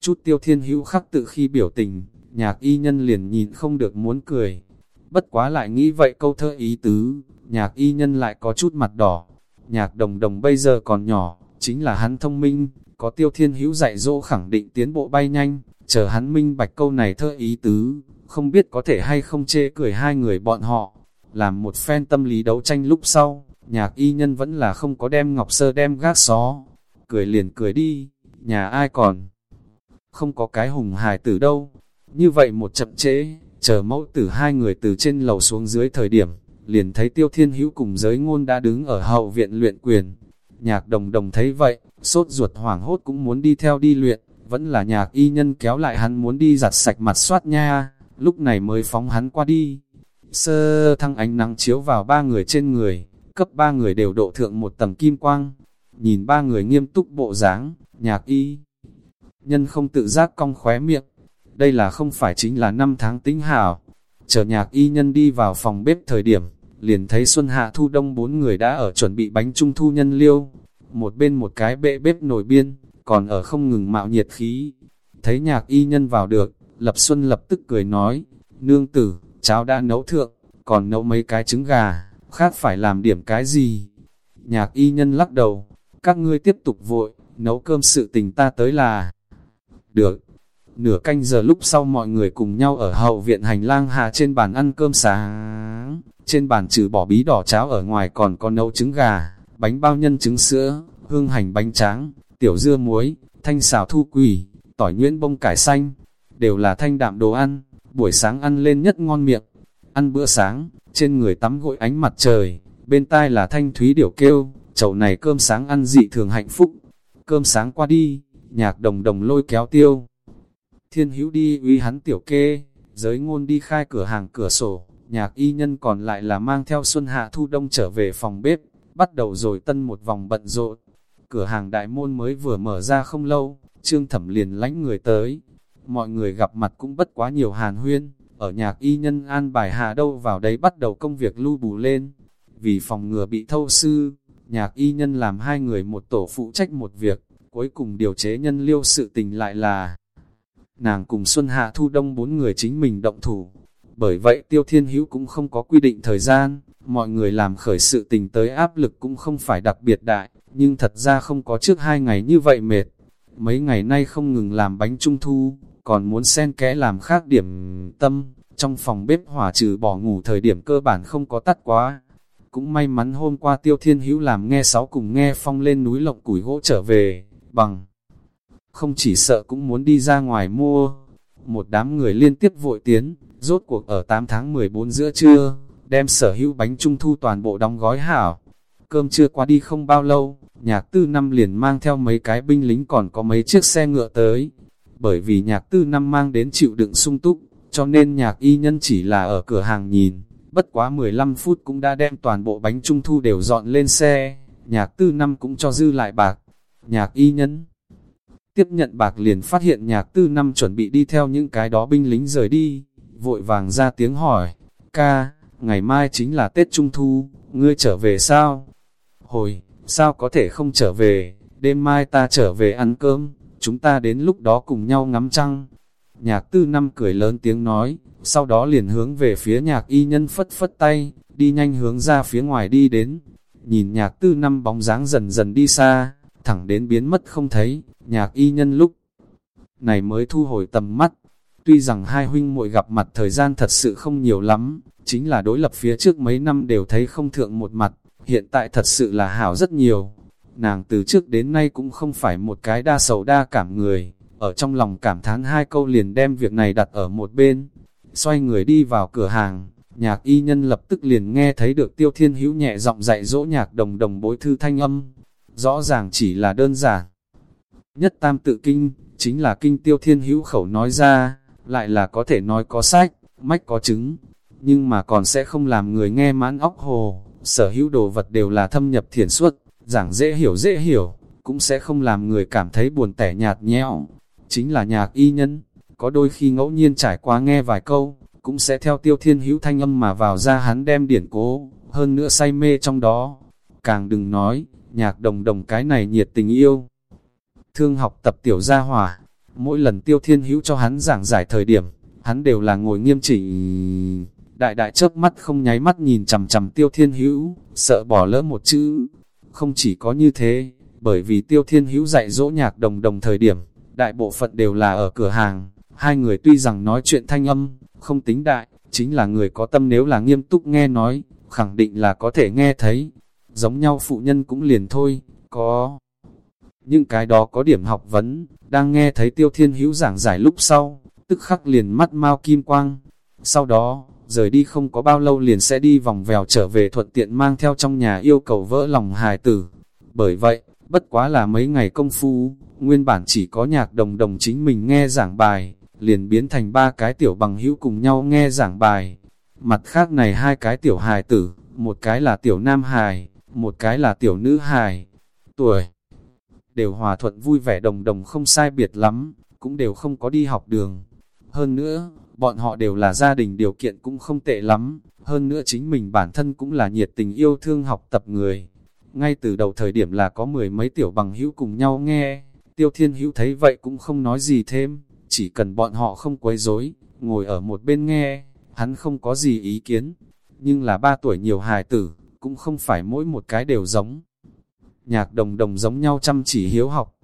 chút tiêu thiên hữu khắc tự khi biểu tình, nhạc y nhân liền nhìn không được muốn cười. Bất quá lại nghĩ vậy câu thơ ý tứ, nhạc y nhân lại có chút mặt đỏ. Nhạc đồng đồng bây giờ còn nhỏ, chính là hắn thông minh, có tiêu thiên hữu dạy dỗ khẳng định tiến bộ bay nhanh, chờ hắn minh bạch câu này thơ ý tứ, không biết có thể hay không chê cười hai người bọn họ. Làm một phen tâm lý đấu tranh lúc sau, nhạc y nhân vẫn là không có đem ngọc sơ đem gác xó. Cười liền cười đi, nhà ai còn không có cái hùng hài tử đâu. Như vậy một chậm chế, chờ mẫu tử hai người từ trên lầu xuống dưới thời điểm, liền thấy tiêu thiên hữu cùng giới ngôn đã đứng ở hậu viện luyện quyền. Nhạc đồng đồng thấy vậy, sốt ruột hoảng hốt cũng muốn đi theo đi luyện, vẫn là nhạc y nhân kéo lại hắn muốn đi giặt sạch mặt soát nha, lúc này mới phóng hắn qua đi. Sơ thăng ánh nắng chiếu vào ba người trên người, cấp ba người đều độ thượng một tầng kim quang. Nhìn ba người nghiêm túc bộ dáng, nhạc y. Nhân không tự giác cong khóe miệng. Đây là không phải chính là năm tháng tính hảo. Chờ nhạc y nhân đi vào phòng bếp thời điểm, liền thấy Xuân Hạ Thu Đông bốn người đã ở chuẩn bị bánh trung thu nhân liêu. Một bên một cái bệ bếp nổi biên, còn ở không ngừng mạo nhiệt khí. Thấy nhạc y nhân vào được, Lập Xuân lập tức cười nói, nương tử, cháo đã nấu thượng, còn nấu mấy cái trứng gà, khác phải làm điểm cái gì? Nhạc y nhân lắc đầu, các ngươi tiếp tục vội, nấu cơm sự tình ta tới là... Được, nửa canh giờ lúc sau mọi người cùng nhau ở hậu viện hành lang hà trên bàn ăn cơm sáng. Trên bàn trừ bỏ bí đỏ cháo ở ngoài còn có nấu trứng gà, bánh bao nhân trứng sữa, hương hành bánh tráng, tiểu dưa muối, thanh xào thu quỷ, tỏi nhuyễn bông cải xanh, đều là thanh đạm đồ ăn, buổi sáng ăn lên nhất ngon miệng. Ăn bữa sáng, trên người tắm gội ánh mặt trời, bên tai là thanh thúy điểu kêu, chậu này cơm sáng ăn dị thường hạnh phúc. Cơm sáng qua đi, nhạc đồng đồng lôi kéo tiêu. Thiên hữu đi uy hắn tiểu kê, giới ngôn đi khai cửa hàng cửa sổ, nhạc y nhân còn lại là mang theo xuân hạ thu đông trở về phòng bếp, bắt đầu rồi tân một vòng bận rộn. Cửa hàng đại môn mới vừa mở ra không lâu, trương thẩm liền lánh người tới. Mọi người gặp mặt cũng bất quá nhiều hàn huyên, ở nhạc y nhân an bài hạ đâu vào đấy bắt đầu công việc lưu bù lên. Vì phòng ngừa bị thâu sư, nhạc y nhân làm hai người một tổ phụ trách một việc, cuối cùng điều chế nhân liêu sự tình lại là nàng cùng Xuân Hạ Thu Đông bốn người chính mình động thủ. Bởi vậy Tiêu Thiên Hữu cũng không có quy định thời gian, mọi người làm khởi sự tình tới áp lực cũng không phải đặc biệt đại, nhưng thật ra không có trước hai ngày như vậy mệt. Mấy ngày nay không ngừng làm bánh trung thu, còn muốn xen kẽ làm khác điểm tâm, trong phòng bếp hỏa trừ bỏ ngủ thời điểm cơ bản không có tắt quá. Cũng may mắn hôm qua Tiêu Thiên Hữu làm nghe sáu cùng nghe phong lên núi lộng củi gỗ trở về, bằng không chỉ sợ cũng muốn đi ra ngoài mua. Một đám người liên tiếp vội tiến, rốt cuộc ở 8 tháng 14 giữa trưa, đem sở hữu bánh trung thu toàn bộ đóng gói hảo. Cơm chưa qua đi không bao lâu, nhạc tư năm liền mang theo mấy cái binh lính còn có mấy chiếc xe ngựa tới. Bởi vì nhạc tư năm mang đến chịu đựng sung túc, cho nên nhạc y nhân chỉ là ở cửa hàng nhìn, bất quá 15 phút cũng đã đem toàn bộ bánh trung thu đều dọn lên xe, nhạc tư năm cũng cho dư lại bạc. Nhạc y nhân Tiếp nhận bạc liền phát hiện nhạc tư năm chuẩn bị đi theo những cái đó binh lính rời đi, vội vàng ra tiếng hỏi, ca, ngày mai chính là Tết Trung Thu, ngươi trở về sao? Hồi, sao có thể không trở về, đêm mai ta trở về ăn cơm, chúng ta đến lúc đó cùng nhau ngắm trăng. Nhạc tư năm cười lớn tiếng nói, sau đó liền hướng về phía nhạc y nhân phất phất tay, đi nhanh hướng ra phía ngoài đi đến. Nhìn nhạc tư năm bóng dáng dần dần đi xa, thẳng đến biến mất không thấy, nhạc y nhân lúc này mới thu hồi tầm mắt. Tuy rằng hai huynh muội gặp mặt thời gian thật sự không nhiều lắm, chính là đối lập phía trước mấy năm đều thấy không thượng một mặt, hiện tại thật sự là hảo rất nhiều. Nàng từ trước đến nay cũng không phải một cái đa sầu đa cảm người, ở trong lòng cảm thán hai câu liền đem việc này đặt ở một bên. Xoay người đi vào cửa hàng, nhạc y nhân lập tức liền nghe thấy được tiêu thiên hữu nhẹ giọng dạy dỗ nhạc đồng đồng bối thư thanh âm. Rõ ràng chỉ là đơn giản. Nhất tam tự kinh, chính là kinh tiêu thiên hữu khẩu nói ra, lại là có thể nói có sách, mách có chứng, nhưng mà còn sẽ không làm người nghe mãn óc hồ, sở hữu đồ vật đều là thâm nhập thiền suốt, giảng dễ hiểu dễ hiểu, cũng sẽ không làm người cảm thấy buồn tẻ nhạt nhẽo. Chính là nhạc y nhân, có đôi khi ngẫu nhiên trải qua nghe vài câu, cũng sẽ theo tiêu thiên hữu thanh âm mà vào ra hắn đem điển cố, hơn nữa say mê trong đó. Càng đừng nói, nhạc đồng đồng cái này nhiệt tình yêu. Thương học tập tiểu gia hòa mỗi lần tiêu thiên hữu cho hắn giảng giải thời điểm, hắn đều là ngồi nghiêm chỉnh. Đại đại chớp mắt không nháy mắt nhìn chằm chằm tiêu thiên hữu, sợ bỏ lỡ một chữ. Không chỉ có như thế, bởi vì tiêu thiên hữu dạy dỗ nhạc đồng đồng thời điểm, đại bộ phận đều là ở cửa hàng. Hai người tuy rằng nói chuyện thanh âm, không tính đại, chính là người có tâm nếu là nghiêm túc nghe nói, khẳng định là có thể nghe thấy. Giống nhau phụ nhân cũng liền thôi, có những cái đó có điểm học vấn, đang nghe thấy tiêu thiên hữu giảng giải lúc sau, tức khắc liền mắt mau kim quang. Sau đó, rời đi không có bao lâu liền sẽ đi vòng vèo trở về thuận tiện mang theo trong nhà yêu cầu vỡ lòng hài tử. Bởi vậy, bất quá là mấy ngày công phu, nguyên bản chỉ có nhạc đồng đồng chính mình nghe giảng bài, liền biến thành ba cái tiểu bằng hữu cùng nhau nghe giảng bài. Mặt khác này hai cái tiểu hài tử, một cái là tiểu nam hài, một cái là tiểu nữ hài. Tuổi đều hòa thuận vui vẻ đồng đồng không sai biệt lắm, cũng đều không có đi học đường. Hơn nữa, bọn họ đều là gia đình điều kiện cũng không tệ lắm, hơn nữa chính mình bản thân cũng là nhiệt tình yêu thương học tập người. Ngay từ đầu thời điểm là có mười mấy tiểu bằng hữu cùng nhau nghe, tiêu thiên hữu thấy vậy cũng không nói gì thêm, chỉ cần bọn họ không quấy rối, ngồi ở một bên nghe, hắn không có gì ý kiến. Nhưng là ba tuổi nhiều hài tử, cũng không phải mỗi một cái đều giống nhạc đồng đồng giống nhau chăm chỉ hiếu học.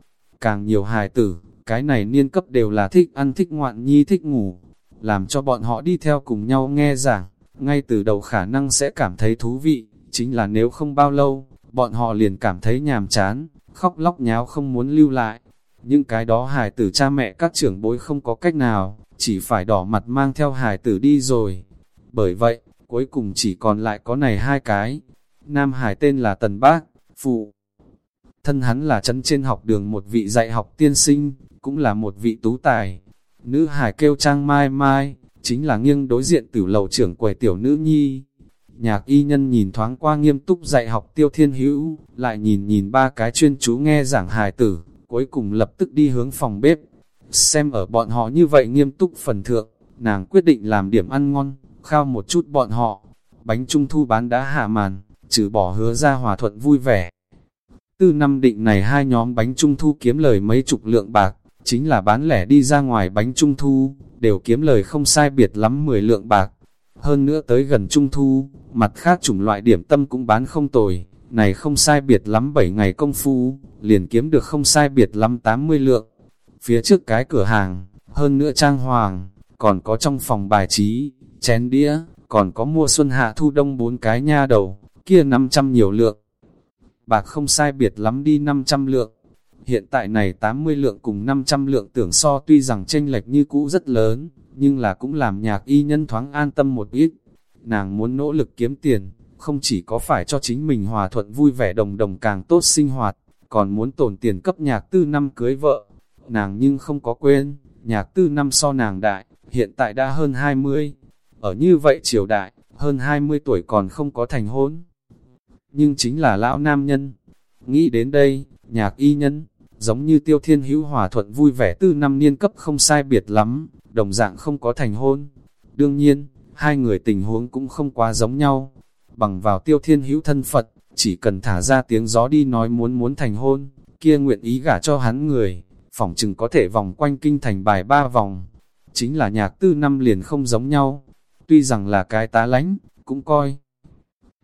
Càng nhiều hài tử, cái này niên cấp đều là thích ăn thích ngoạn nhi thích ngủ, làm cho bọn họ đi theo cùng nhau nghe giảng, ngay từ đầu khả năng sẽ cảm thấy thú vị, chính là nếu không bao lâu, bọn họ liền cảm thấy nhàm chán, khóc lóc nháo không muốn lưu lại. Những cái đó hài tử cha mẹ các trưởng bối không có cách nào, chỉ phải đỏ mặt mang theo hài tử đi rồi. Bởi vậy, cuối cùng chỉ còn lại có này hai cái. Nam hải tên là Tần Bác, Phụ Thân hắn là chân trên học đường một vị dạy học tiên sinh, cũng là một vị tú tài. Nữ hải kêu trang mai mai, chính là nghiêng đối diện tử lầu trưởng quầy tiểu nữ nhi. Nhạc y nhân nhìn thoáng qua nghiêm túc dạy học tiêu thiên hữu, lại nhìn nhìn ba cái chuyên chú nghe giảng hài tử, cuối cùng lập tức đi hướng phòng bếp. Xem ở bọn họ như vậy nghiêm túc phần thượng, nàng quyết định làm điểm ăn ngon, khao một chút bọn họ. Bánh trung thu bán đã hạ màn, trừ bỏ hứa ra hòa thuận vui vẻ. Từ năm định này hai nhóm bánh trung thu kiếm lời mấy chục lượng bạc, chính là bán lẻ đi ra ngoài bánh trung thu, đều kiếm lời không sai biệt lắm 10 lượng bạc. Hơn nữa tới gần trung thu, mặt khác chủng loại điểm tâm cũng bán không tồi, này không sai biệt lắm 7 ngày công phu, liền kiếm được không sai biệt lắm 80 lượng. Phía trước cái cửa hàng, hơn nữa trang hoàng, còn có trong phòng bài trí, chén đĩa, còn có mua xuân hạ thu đông bốn cái nha đầu, kia 500 nhiều lượng. Bạc không sai biệt lắm đi 500 lượng. Hiện tại này 80 lượng cùng 500 lượng tưởng so tuy rằng tranh lệch như cũ rất lớn, nhưng là cũng làm nhạc y nhân thoáng an tâm một ít. Nàng muốn nỗ lực kiếm tiền, không chỉ có phải cho chính mình hòa thuận vui vẻ đồng đồng càng tốt sinh hoạt, còn muốn tổn tiền cấp nhạc tư năm cưới vợ. Nàng nhưng không có quên, nhạc tư năm so nàng đại, hiện tại đã hơn 20. Ở như vậy triều đại, hơn 20 tuổi còn không có thành hôn. Nhưng chính là lão nam nhân. Nghĩ đến đây, nhạc y nhân, giống như tiêu thiên hữu hòa thuận vui vẻ tư năm niên cấp không sai biệt lắm, đồng dạng không có thành hôn. Đương nhiên, hai người tình huống cũng không quá giống nhau. Bằng vào tiêu thiên hữu thân Phật, chỉ cần thả ra tiếng gió đi nói muốn muốn thành hôn, kia nguyện ý gả cho hắn người, phỏng chừng có thể vòng quanh kinh thành bài ba vòng. Chính là nhạc tư năm liền không giống nhau, tuy rằng là cái tá lánh, cũng coi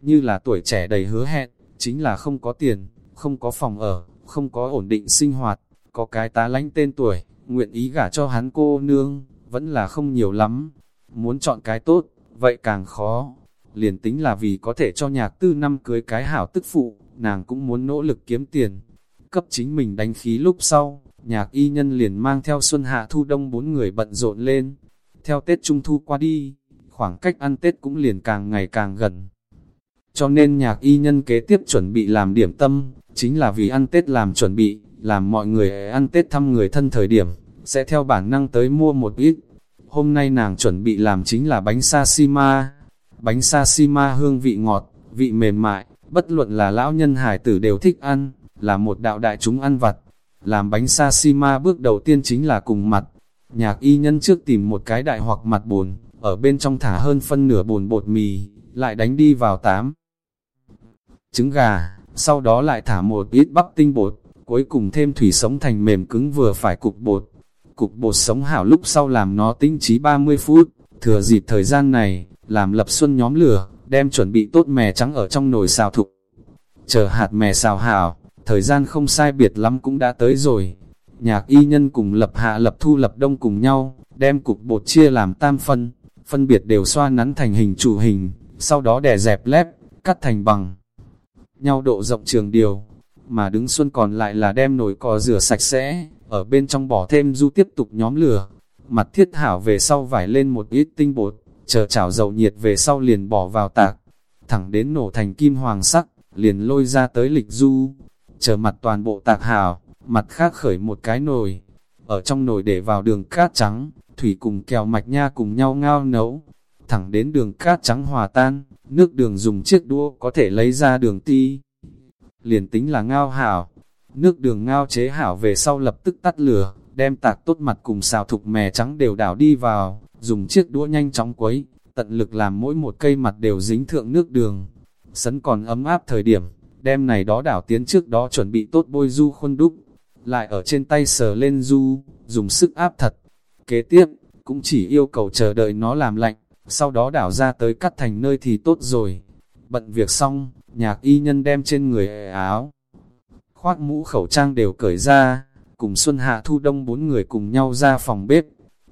như là tuổi trẻ đầy hứa hẹn, chính là không có tiền, không có phòng ở, không có ổn định sinh hoạt, có cái tá lánh tên tuổi, nguyện ý gả cho hắn cô nương, vẫn là không nhiều lắm. Muốn chọn cái tốt, vậy càng khó. Liền tính là vì có thể cho nhạc tư năm cưới cái hảo tức phụ, nàng cũng muốn nỗ lực kiếm tiền. Cấp chính mình đánh khí lúc sau, nhạc y nhân liền mang theo xuân hạ thu đông bốn người bận rộn lên. Theo Tết Trung Thu qua đi, khoảng cách ăn Tết cũng liền càng ngày càng gần. Cho nên nhạc y nhân kế tiếp chuẩn bị làm điểm tâm, chính là vì ăn Tết làm chuẩn bị, làm mọi người ăn Tết thăm người thân thời điểm, sẽ theo bản năng tới mua một ít. Hôm nay nàng chuẩn bị làm chính là bánh sashima. Bánh sashima hương vị ngọt, vị mềm mại, bất luận là lão nhân hải tử đều thích ăn, là một đạo đại chúng ăn vặt. Làm bánh sashima bước đầu tiên chính là cùng mặt. Nhạc y nhân trước tìm một cái đại hoặc mặt bồn, ở bên trong thả hơn phân nửa bồn bột mì, lại đánh đi vào tám. Trứng gà, sau đó lại thả một ít bắp tinh bột, cuối cùng thêm thủy sống thành mềm cứng vừa phải cục bột. Cục bột sống hảo lúc sau làm nó tinh trí 30 phút, thừa dịp thời gian này, làm lập xuân nhóm lửa, đem chuẩn bị tốt mè trắng ở trong nồi xào thục. Chờ hạt mè xào hảo, thời gian không sai biệt lắm cũng đã tới rồi. Nhạc y nhân cùng lập hạ lập thu lập đông cùng nhau, đem cục bột chia làm tam phân, phân biệt đều xoa nắn thành hình trụ hình, sau đó đè dẹp lép, cắt thành bằng nhau độ rộng trường điều, mà đứng xuân còn lại là đem nồi cò rửa sạch sẽ, ở bên trong bỏ thêm du tiếp tục nhóm lửa, mặt thiết hảo về sau vải lên một ít tinh bột, chờ chảo dầu nhiệt về sau liền bỏ vào tạc, thẳng đến nổ thành kim hoàng sắc, liền lôi ra tới lịch du, chờ mặt toàn bộ tạc hảo, mặt khác khởi một cái nồi, ở trong nồi để vào đường cát trắng, thủy cùng kèo mạch nha cùng nhau ngao nấu, thẳng đến đường cát trắng hòa tan, nước đường dùng chiếc đũa có thể lấy ra đường ti. Liền tính là ngao hảo, nước đường ngao chế hảo về sau lập tức tắt lửa, đem tạc tốt mặt cùng xào thục mè trắng đều đảo đi vào, dùng chiếc đũa nhanh chóng quấy, tận lực làm mỗi một cây mặt đều dính thượng nước đường. Sấn còn ấm áp thời điểm, đem này đó đảo tiến trước đó chuẩn bị tốt bôi du khuôn đúc, lại ở trên tay sờ lên du, dùng sức áp thật. Kế tiếp, cũng chỉ yêu cầu chờ đợi nó làm lạnh, sau đó đảo ra tới cắt thành nơi thì tốt rồi. Bận việc xong, nhạc y nhân đem trên người áo, khoác mũ khẩu trang đều cởi ra, cùng Xuân Hạ Thu Đông bốn người cùng nhau ra phòng bếp.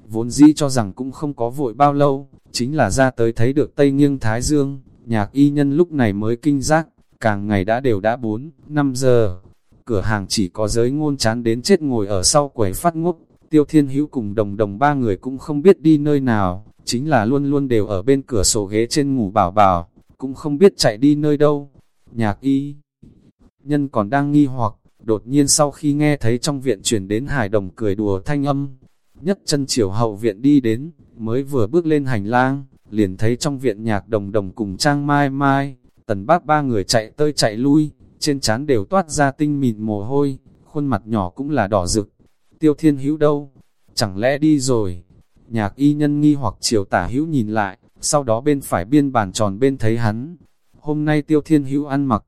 Vốn dĩ cho rằng cũng không có vội bao lâu, chính là ra tới thấy được Tây Nghiêng Thái Dương, nhạc y nhân lúc này mới kinh giác, càng ngày đã đều đã 4, 5 giờ. Cửa hàng chỉ có giới ngôn chán đến chết ngồi ở sau quầy phát ngốc, tiêu thiên hữu cùng đồng đồng ba người cũng không biết đi nơi nào, chính là luôn luôn đều ở bên cửa sổ ghế trên ngủ bảo bảo, cũng không biết chạy đi nơi đâu. Nhạc y Nhân còn đang nghi hoặc, đột nhiên sau khi nghe thấy trong viện chuyển đến hải đồng cười đùa thanh âm, nhất chân chiều hậu viện đi đến, mới vừa bước lên hành lang, liền thấy trong viện nhạc đồng đồng cùng trang mai mai, tần bác ba người chạy tơi chạy lui, trên trán đều toát ra tinh mịn mồ hôi, khuôn mặt nhỏ cũng là đỏ rực. Tiêu thiên hữu đâu? Chẳng lẽ đi rồi? Nhạc y nhân nghi hoặc chiều tả hữu nhìn lại, sau đó bên phải biên bàn tròn bên thấy hắn. Hôm nay tiêu thiên hữu ăn mặc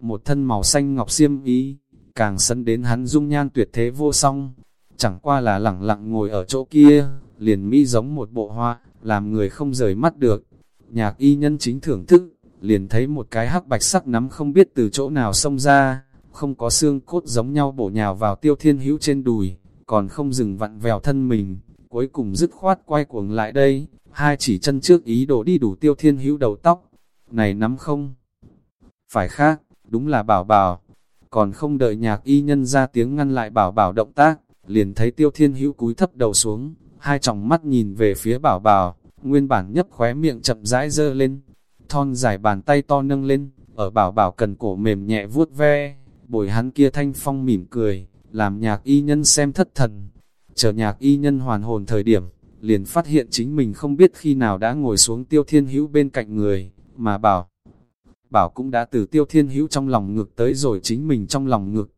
một thân màu xanh ngọc xiêm ý, càng sân đến hắn dung nhan tuyệt thế vô song. Chẳng qua là lẳng lặng ngồi ở chỗ kia, liền mỹ giống một bộ hoa, làm người không rời mắt được. Nhạc y nhân chính thưởng thức, liền thấy một cái hắc bạch sắc nắm không biết từ chỗ nào xông ra, không có xương cốt giống nhau bổ nhào vào tiêu thiên hữu trên đùi, còn không dừng vặn vèo thân mình, cuối cùng dứt khoát quay cuồng lại đây, hai chỉ chân trước ý đồ đi đủ tiêu thiên hữu đầu tóc, này nắm không? Phải khác, đúng là bảo bảo, còn không đợi nhạc y nhân ra tiếng ngăn lại bảo bảo động tác, liền thấy tiêu thiên hữu cúi thấp đầu xuống, hai tròng mắt nhìn về phía bảo bảo, nguyên bản nhấp khóe miệng chậm rãi dơ lên, thon dài bàn tay to nâng lên, ở bảo bảo cần cổ mềm nhẹ vuốt ve, bồi hắn kia thanh phong mỉm cười, làm nhạc y nhân xem thất thần. Chờ nhạc y nhân hoàn hồn thời điểm, liền phát hiện chính mình không biết khi nào đã ngồi xuống tiêu thiên hữu bên cạnh người, mà bảo. Bảo cũng đã từ tiêu thiên hữu trong lòng ngực tới rồi chính mình trong lòng ngực.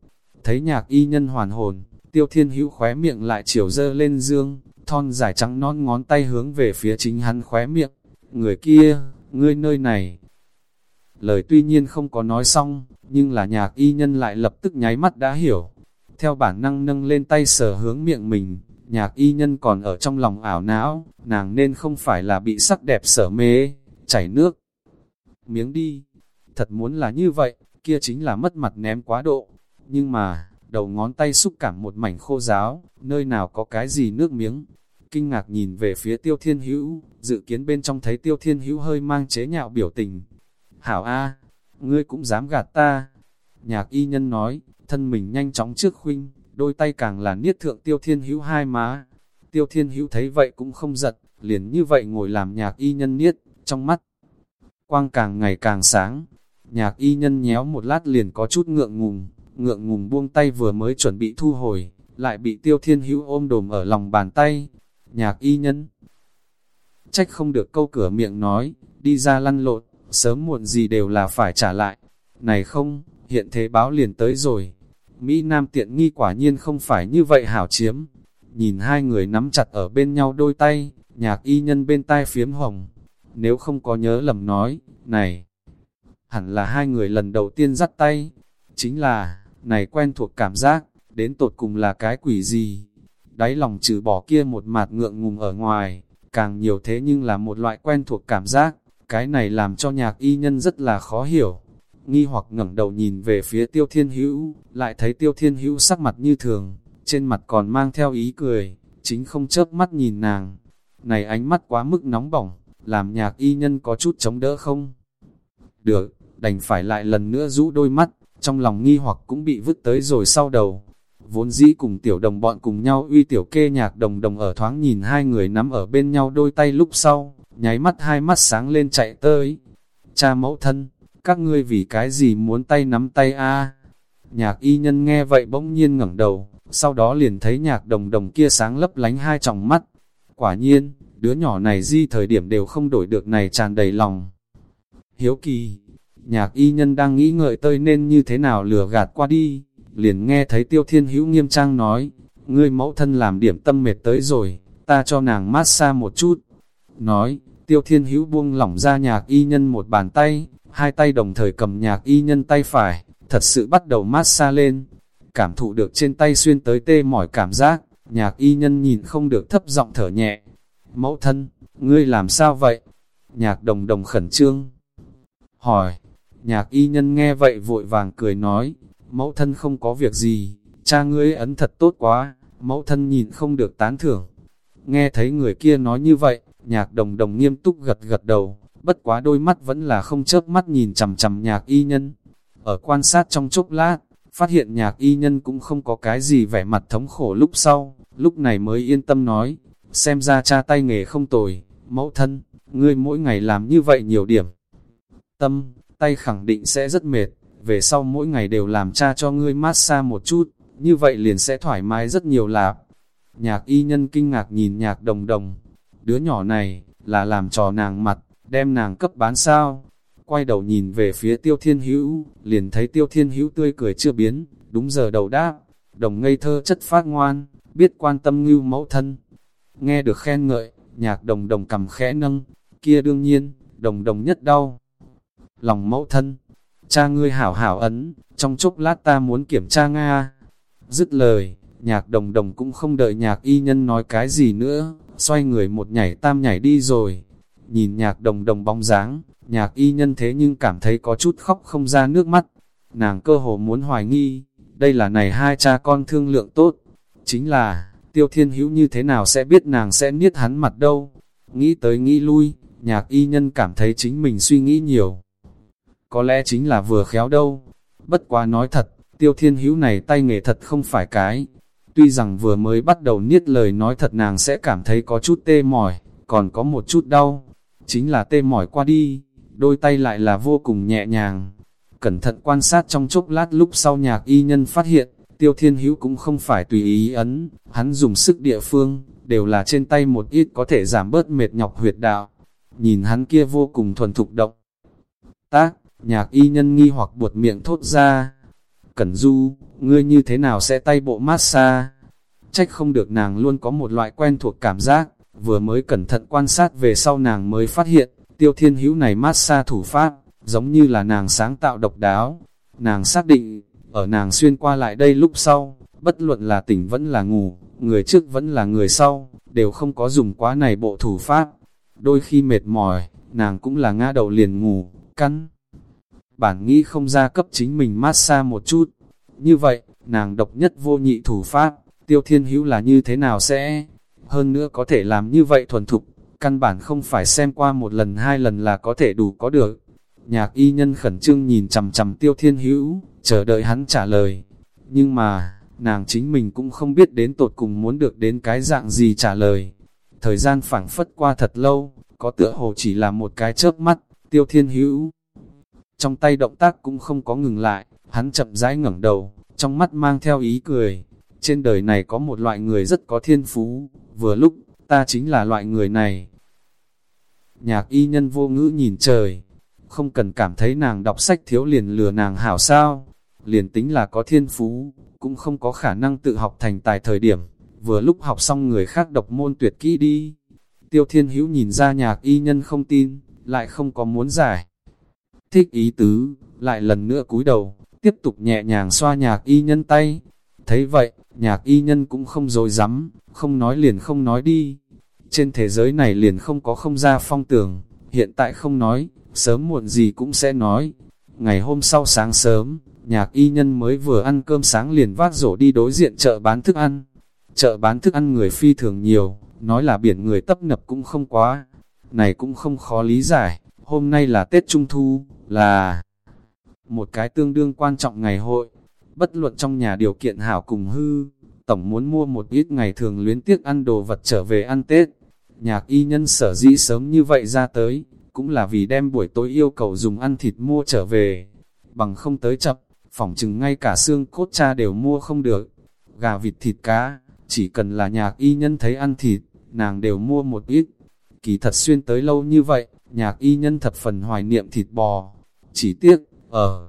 Thấy nhạc y nhân hoàn hồn, tiêu thiên hữu khóe miệng lại chiều dơ lên dương, thon dài trắng non ngón tay hướng về phía chính hắn khóe miệng. Người kia, ngươi nơi này. Lời tuy nhiên không có nói xong, nhưng là nhạc y nhân lại lập tức nháy mắt đã hiểu. Theo bản năng nâng lên tay sờ hướng miệng mình, nhạc y nhân còn ở trong lòng ảo não, nàng nên không phải là bị sắc đẹp sở mê, chảy nước. Miếng đi, thật muốn là như vậy, kia chính là mất mặt ném quá độ. Nhưng mà, đầu ngón tay xúc cảm một mảnh khô giáo, nơi nào có cái gì nước miếng. Kinh ngạc nhìn về phía tiêu thiên hữu, dự kiến bên trong thấy tiêu thiên hữu hơi mang chế nhạo biểu tình. Hảo A, ngươi cũng dám gạt ta. Nhạc y nhân nói, thân mình nhanh chóng trước khuynh, đôi tay càng là niết thượng tiêu thiên hữu hai má. Tiêu thiên hữu thấy vậy cũng không giật, liền như vậy ngồi làm nhạc y nhân niết, trong mắt. Quang càng ngày càng sáng, nhạc y nhân nhéo một lát liền có chút ngượng ngùng, ngượng ngùng buông tay vừa mới chuẩn bị thu hồi, lại bị tiêu thiên hữu ôm đồm ở lòng bàn tay. Nhạc y nhân, trách không được câu cửa miệng nói, đi ra lăn lộn, sớm muộn gì đều là phải trả lại. Này không, hiện thế báo liền tới rồi. Mỹ Nam tiện nghi quả nhiên không phải như vậy hảo chiếm. Nhìn hai người nắm chặt ở bên nhau đôi tay, nhạc y nhân bên tai phiếm hồng. Nếu không có nhớ lầm nói, này, hẳn là hai người lần đầu tiên dắt tay. Chính là, này quen thuộc cảm giác, đến tột cùng là cái quỷ gì. Đáy lòng trừ bỏ kia một mạt ngượng ngùng ở ngoài, càng nhiều thế nhưng là một loại quen thuộc cảm giác. Cái này làm cho nhạc y nhân rất là khó hiểu. Nghi hoặc ngẩng đầu nhìn về phía tiêu thiên hữu, lại thấy tiêu thiên hữu sắc mặt như thường, trên mặt còn mang theo ý cười, chính không chớp mắt nhìn nàng. Này ánh mắt quá mức nóng bỏng, làm nhạc y nhân có chút chống đỡ không? Được, đành phải lại lần nữa rũ đôi mắt, trong lòng nghi hoặc cũng bị vứt tới rồi sau đầu. Vốn dĩ cùng tiểu đồng bọn cùng nhau uy tiểu kê nhạc đồng đồng ở thoáng nhìn hai người nắm ở bên nhau đôi tay lúc sau, nháy mắt hai mắt sáng lên chạy tới. Cha mẫu thân, các ngươi vì cái gì muốn tay nắm tay a Nhạc y nhân nghe vậy bỗng nhiên ngẩng đầu, sau đó liền thấy nhạc đồng đồng kia sáng lấp lánh hai tròng mắt. Quả nhiên, đứa nhỏ này di thời điểm đều không đổi được này tràn đầy lòng. Hiếu kỳ, nhạc y nhân đang nghĩ ngợi tơi nên như thế nào lừa gạt qua đi, liền nghe thấy tiêu thiên hữu nghiêm trang nói, ngươi mẫu thân làm điểm tâm mệt tới rồi, ta cho nàng mát xa một chút. Nói, tiêu thiên hữu buông lỏng ra nhạc y nhân một bàn tay, hai tay đồng thời cầm nhạc y nhân tay phải, thật sự bắt đầu mát xa lên. Cảm thụ được trên tay xuyên tới tê mỏi cảm giác, nhạc y nhân nhìn không được thấp giọng thở nhẹ. Mẫu thân, ngươi làm sao vậy? Nhạc đồng đồng khẩn trương. Hỏi, nhạc y nhân nghe vậy vội vàng cười nói, mẫu thân không có việc gì, cha ngươi ấn thật tốt quá, mẫu thân nhìn không được tán thưởng. Nghe thấy người kia nói như vậy, nhạc đồng đồng nghiêm túc gật gật đầu, bất quá đôi mắt vẫn là không chớp mắt nhìn chằm chằm nhạc y nhân. Ở quan sát trong chốc lát, phát hiện nhạc y nhân cũng không có cái gì vẻ mặt thống khổ lúc sau, lúc này mới yên tâm nói, xem ra cha tay nghề không tồi, mẫu thân, ngươi mỗi ngày làm như vậy nhiều điểm. Tâm, tay khẳng định sẽ rất mệt, về sau mỗi ngày đều làm cha cho ngươi massage một chút, như vậy liền sẽ thoải mái rất nhiều lạp. Nhạc y nhân kinh ngạc nhìn nhạc đồng đồng, đứa nhỏ này, là làm trò nàng mặt, đem nàng cấp bán sao. Quay đầu nhìn về phía tiêu thiên hữu, liền thấy tiêu thiên hữu tươi cười chưa biến, đúng giờ đầu đáp, đồng ngây thơ chất phát ngoan, biết quan tâm ngưu mẫu thân. Nghe được khen ngợi, nhạc đồng đồng cầm khẽ nâng, kia đương nhiên, đồng đồng nhất đau. Lòng mẫu thân, cha ngươi hảo hảo ấn, trong chốc lát ta muốn kiểm tra Nga. Dứt lời, nhạc đồng đồng cũng không đợi nhạc y nhân nói cái gì nữa, xoay người một nhảy tam nhảy đi rồi. Nhìn nhạc đồng đồng bóng dáng, nhạc y nhân thế nhưng cảm thấy có chút khóc không ra nước mắt. Nàng cơ hồ muốn hoài nghi, đây là này hai cha con thương lượng tốt. Chính là, tiêu thiên hữu như thế nào sẽ biết nàng sẽ niết hắn mặt đâu. Nghĩ tới nghĩ lui, nhạc y nhân cảm thấy chính mình suy nghĩ nhiều. Có lẽ chính là vừa khéo đâu. Bất quá nói thật, tiêu thiên hữu này tay nghề thật không phải cái. Tuy rằng vừa mới bắt đầu niết lời nói thật nàng sẽ cảm thấy có chút tê mỏi, còn có một chút đau. Chính là tê mỏi qua đi, đôi tay lại là vô cùng nhẹ nhàng. Cẩn thận quan sát trong chốc lát lúc sau nhạc y nhân phát hiện, tiêu thiên hữu cũng không phải tùy ý ấn, hắn dùng sức địa phương, đều là trên tay một ít có thể giảm bớt mệt nhọc huyệt đạo. Nhìn hắn kia vô cùng thuần thục động. Tác, nhạc y nhân nghi hoặc buột miệng thốt ra. Cẩn du, ngươi như thế nào sẽ tay bộ massage? Trách không được nàng luôn có một loại quen thuộc cảm giác, vừa mới cẩn thận quan sát về sau nàng mới phát hiện, tiêu thiên hữu này massage thủ pháp, giống như là nàng sáng tạo độc đáo. Nàng xác định, ở nàng xuyên qua lại đây lúc sau, bất luận là tỉnh vẫn là ngủ, người trước vẫn là người sau, đều không có dùng quá này bộ thủ pháp. Đôi khi mệt mỏi, nàng cũng là ngã đầu liền ngủ, cắn Bản nghĩ không ra cấp chính mình massage một chút. Như vậy, nàng độc nhất vô nhị thủ pháp, tiêu thiên hữu là như thế nào sẽ... Hơn nữa có thể làm như vậy thuần thục, căn bản không phải xem qua một lần hai lần là có thể đủ có được. Nhạc y nhân khẩn trương nhìn chằm chằm tiêu thiên hữu, chờ đợi hắn trả lời. Nhưng mà, nàng chính mình cũng không biết đến tột cùng muốn được đến cái dạng gì trả lời. Thời gian phảng phất qua thật lâu, có tựa hồ chỉ là một cái chớp mắt, tiêu thiên hữu. Trong tay động tác cũng không có ngừng lại, hắn chậm rãi ngẩng đầu, trong mắt mang theo ý cười. Trên đời này có một loại người rất có thiên phú, vừa lúc, ta chính là loại người này. Nhạc y nhân vô ngữ nhìn trời, không cần cảm thấy nàng đọc sách thiếu liền lừa nàng hảo sao, liền tính là có thiên phú, cũng không có khả năng tự học thành tài thời điểm, vừa lúc học xong người khác độc môn tuyệt kỹ đi. Tiêu thiên hữu nhìn ra nhạc y nhân không tin, lại không có muốn giải. Thích ý tứ, lại lần nữa cúi đầu, tiếp tục nhẹ nhàng xoa nhạc y nhân tay. Thấy vậy, nhạc y nhân cũng không dối rắm không nói liền không nói đi. Trên thế giới này liền không có không ra phong tường, hiện tại không nói, sớm muộn gì cũng sẽ nói. Ngày hôm sau sáng sớm, nhạc y nhân mới vừa ăn cơm sáng liền vác rổ đi đối diện chợ bán thức ăn. Chợ bán thức ăn người phi thường nhiều, nói là biển người tấp nập cũng không quá. Này cũng không khó lý giải, hôm nay là Tết Trung Thu, là một cái tương đương quan trọng ngày hội. Bất luận trong nhà điều kiện hảo cùng hư, tổng muốn mua một ít ngày thường luyến tiếc ăn đồ vật trở về ăn Tết. Nhạc y nhân sở dĩ sớm như vậy ra tới, cũng là vì đem buổi tối yêu cầu dùng ăn thịt mua trở về. Bằng không tới chập, phỏng chừng ngay cả xương cốt cha đều mua không được. Gà vịt thịt cá, chỉ cần là nhạc y nhân thấy ăn thịt, nàng đều mua một ít. Kỳ thật xuyên tới lâu như vậy, nhạc y nhân thập phần hoài niệm thịt bò. Chỉ tiếc, ở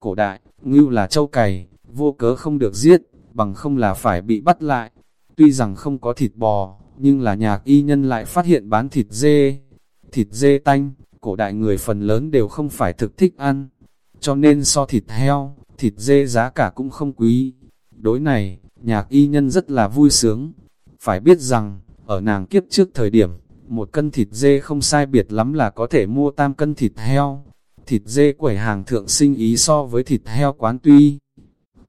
cổ đại, ngưu là châu cày, vô cớ không được giết, bằng không là phải bị bắt lại. Tuy rằng không có thịt bò, nhưng là nhạc y nhân lại phát hiện bán thịt dê. Thịt dê tanh, cổ đại người phần lớn đều không phải thực thích ăn. Cho nên so thịt heo, thịt dê giá cả cũng không quý. Đối này, nhạc y nhân rất là vui sướng. Phải biết rằng, ở nàng kiếp trước thời điểm, một cân thịt dê không sai biệt lắm là có thể mua tam cân thịt heo. Thịt dê quẩy hàng thượng sinh ý so với thịt heo quán tuy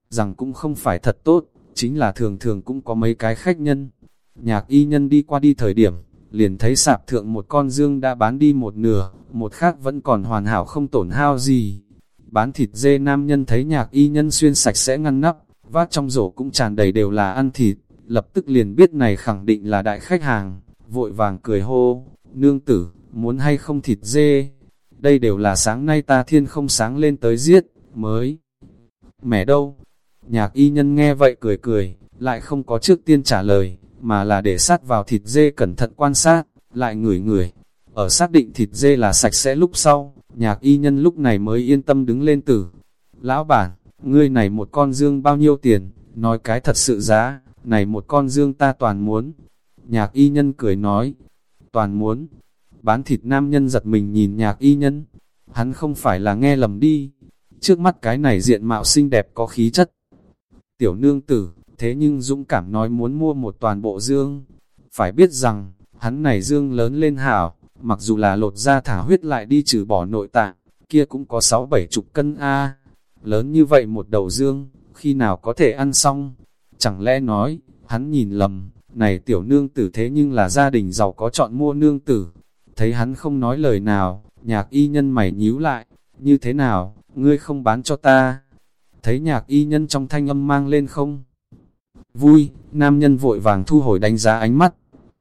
rằng cũng không phải thật tốt, chính là thường thường cũng có mấy cái khách nhân. Nhạc y nhân đi qua đi thời điểm, liền thấy sạp thượng một con dương đã bán đi một nửa, một khác vẫn còn hoàn hảo không tổn hao gì. Bán thịt dê nam nhân thấy nhạc y nhân xuyên sạch sẽ ngăn nắp, vát trong rổ cũng tràn đầy đều là ăn thịt, lập tức liền biết này khẳng định là đại khách hàng, vội vàng cười hô, nương tử, muốn hay không thịt dê, đây đều là sáng nay ta thiên không sáng lên tới giết, mới mẻ đâu. Nhạc y nhân nghe vậy cười cười, lại không có trước tiên trả lời, mà là để sát vào thịt dê cẩn thận quan sát, lại ngửi ngửi. Ở xác định thịt dê là sạch sẽ lúc sau, nhạc y nhân lúc này mới yên tâm đứng lên tử. Lão bản, ngươi này một con dương bao nhiêu tiền, nói cái thật sự giá, này một con dương ta toàn muốn. Nhạc y nhân cười nói, toàn muốn. Bán thịt nam nhân giật mình nhìn nhạc y nhân, hắn không phải là nghe lầm đi. Trước mắt cái này diện mạo xinh đẹp có khí chất. Tiểu nương tử, thế nhưng dũng cảm nói muốn mua một toàn bộ dương. Phải biết rằng, hắn này dương lớn lên hảo, mặc dù là lột ra thả huyết lại đi trừ bỏ nội tạng, kia cũng có sáu bảy chục cân A. Lớn như vậy một đầu dương, khi nào có thể ăn xong? Chẳng lẽ nói, hắn nhìn lầm, này tiểu nương tử thế nhưng là gia đình giàu có chọn mua nương tử. Thấy hắn không nói lời nào, nhạc y nhân mày nhíu lại, như thế nào, ngươi không bán cho ta? Thấy nhạc y nhân trong thanh âm mang lên không? Vui, nam nhân vội vàng thu hồi đánh giá ánh mắt,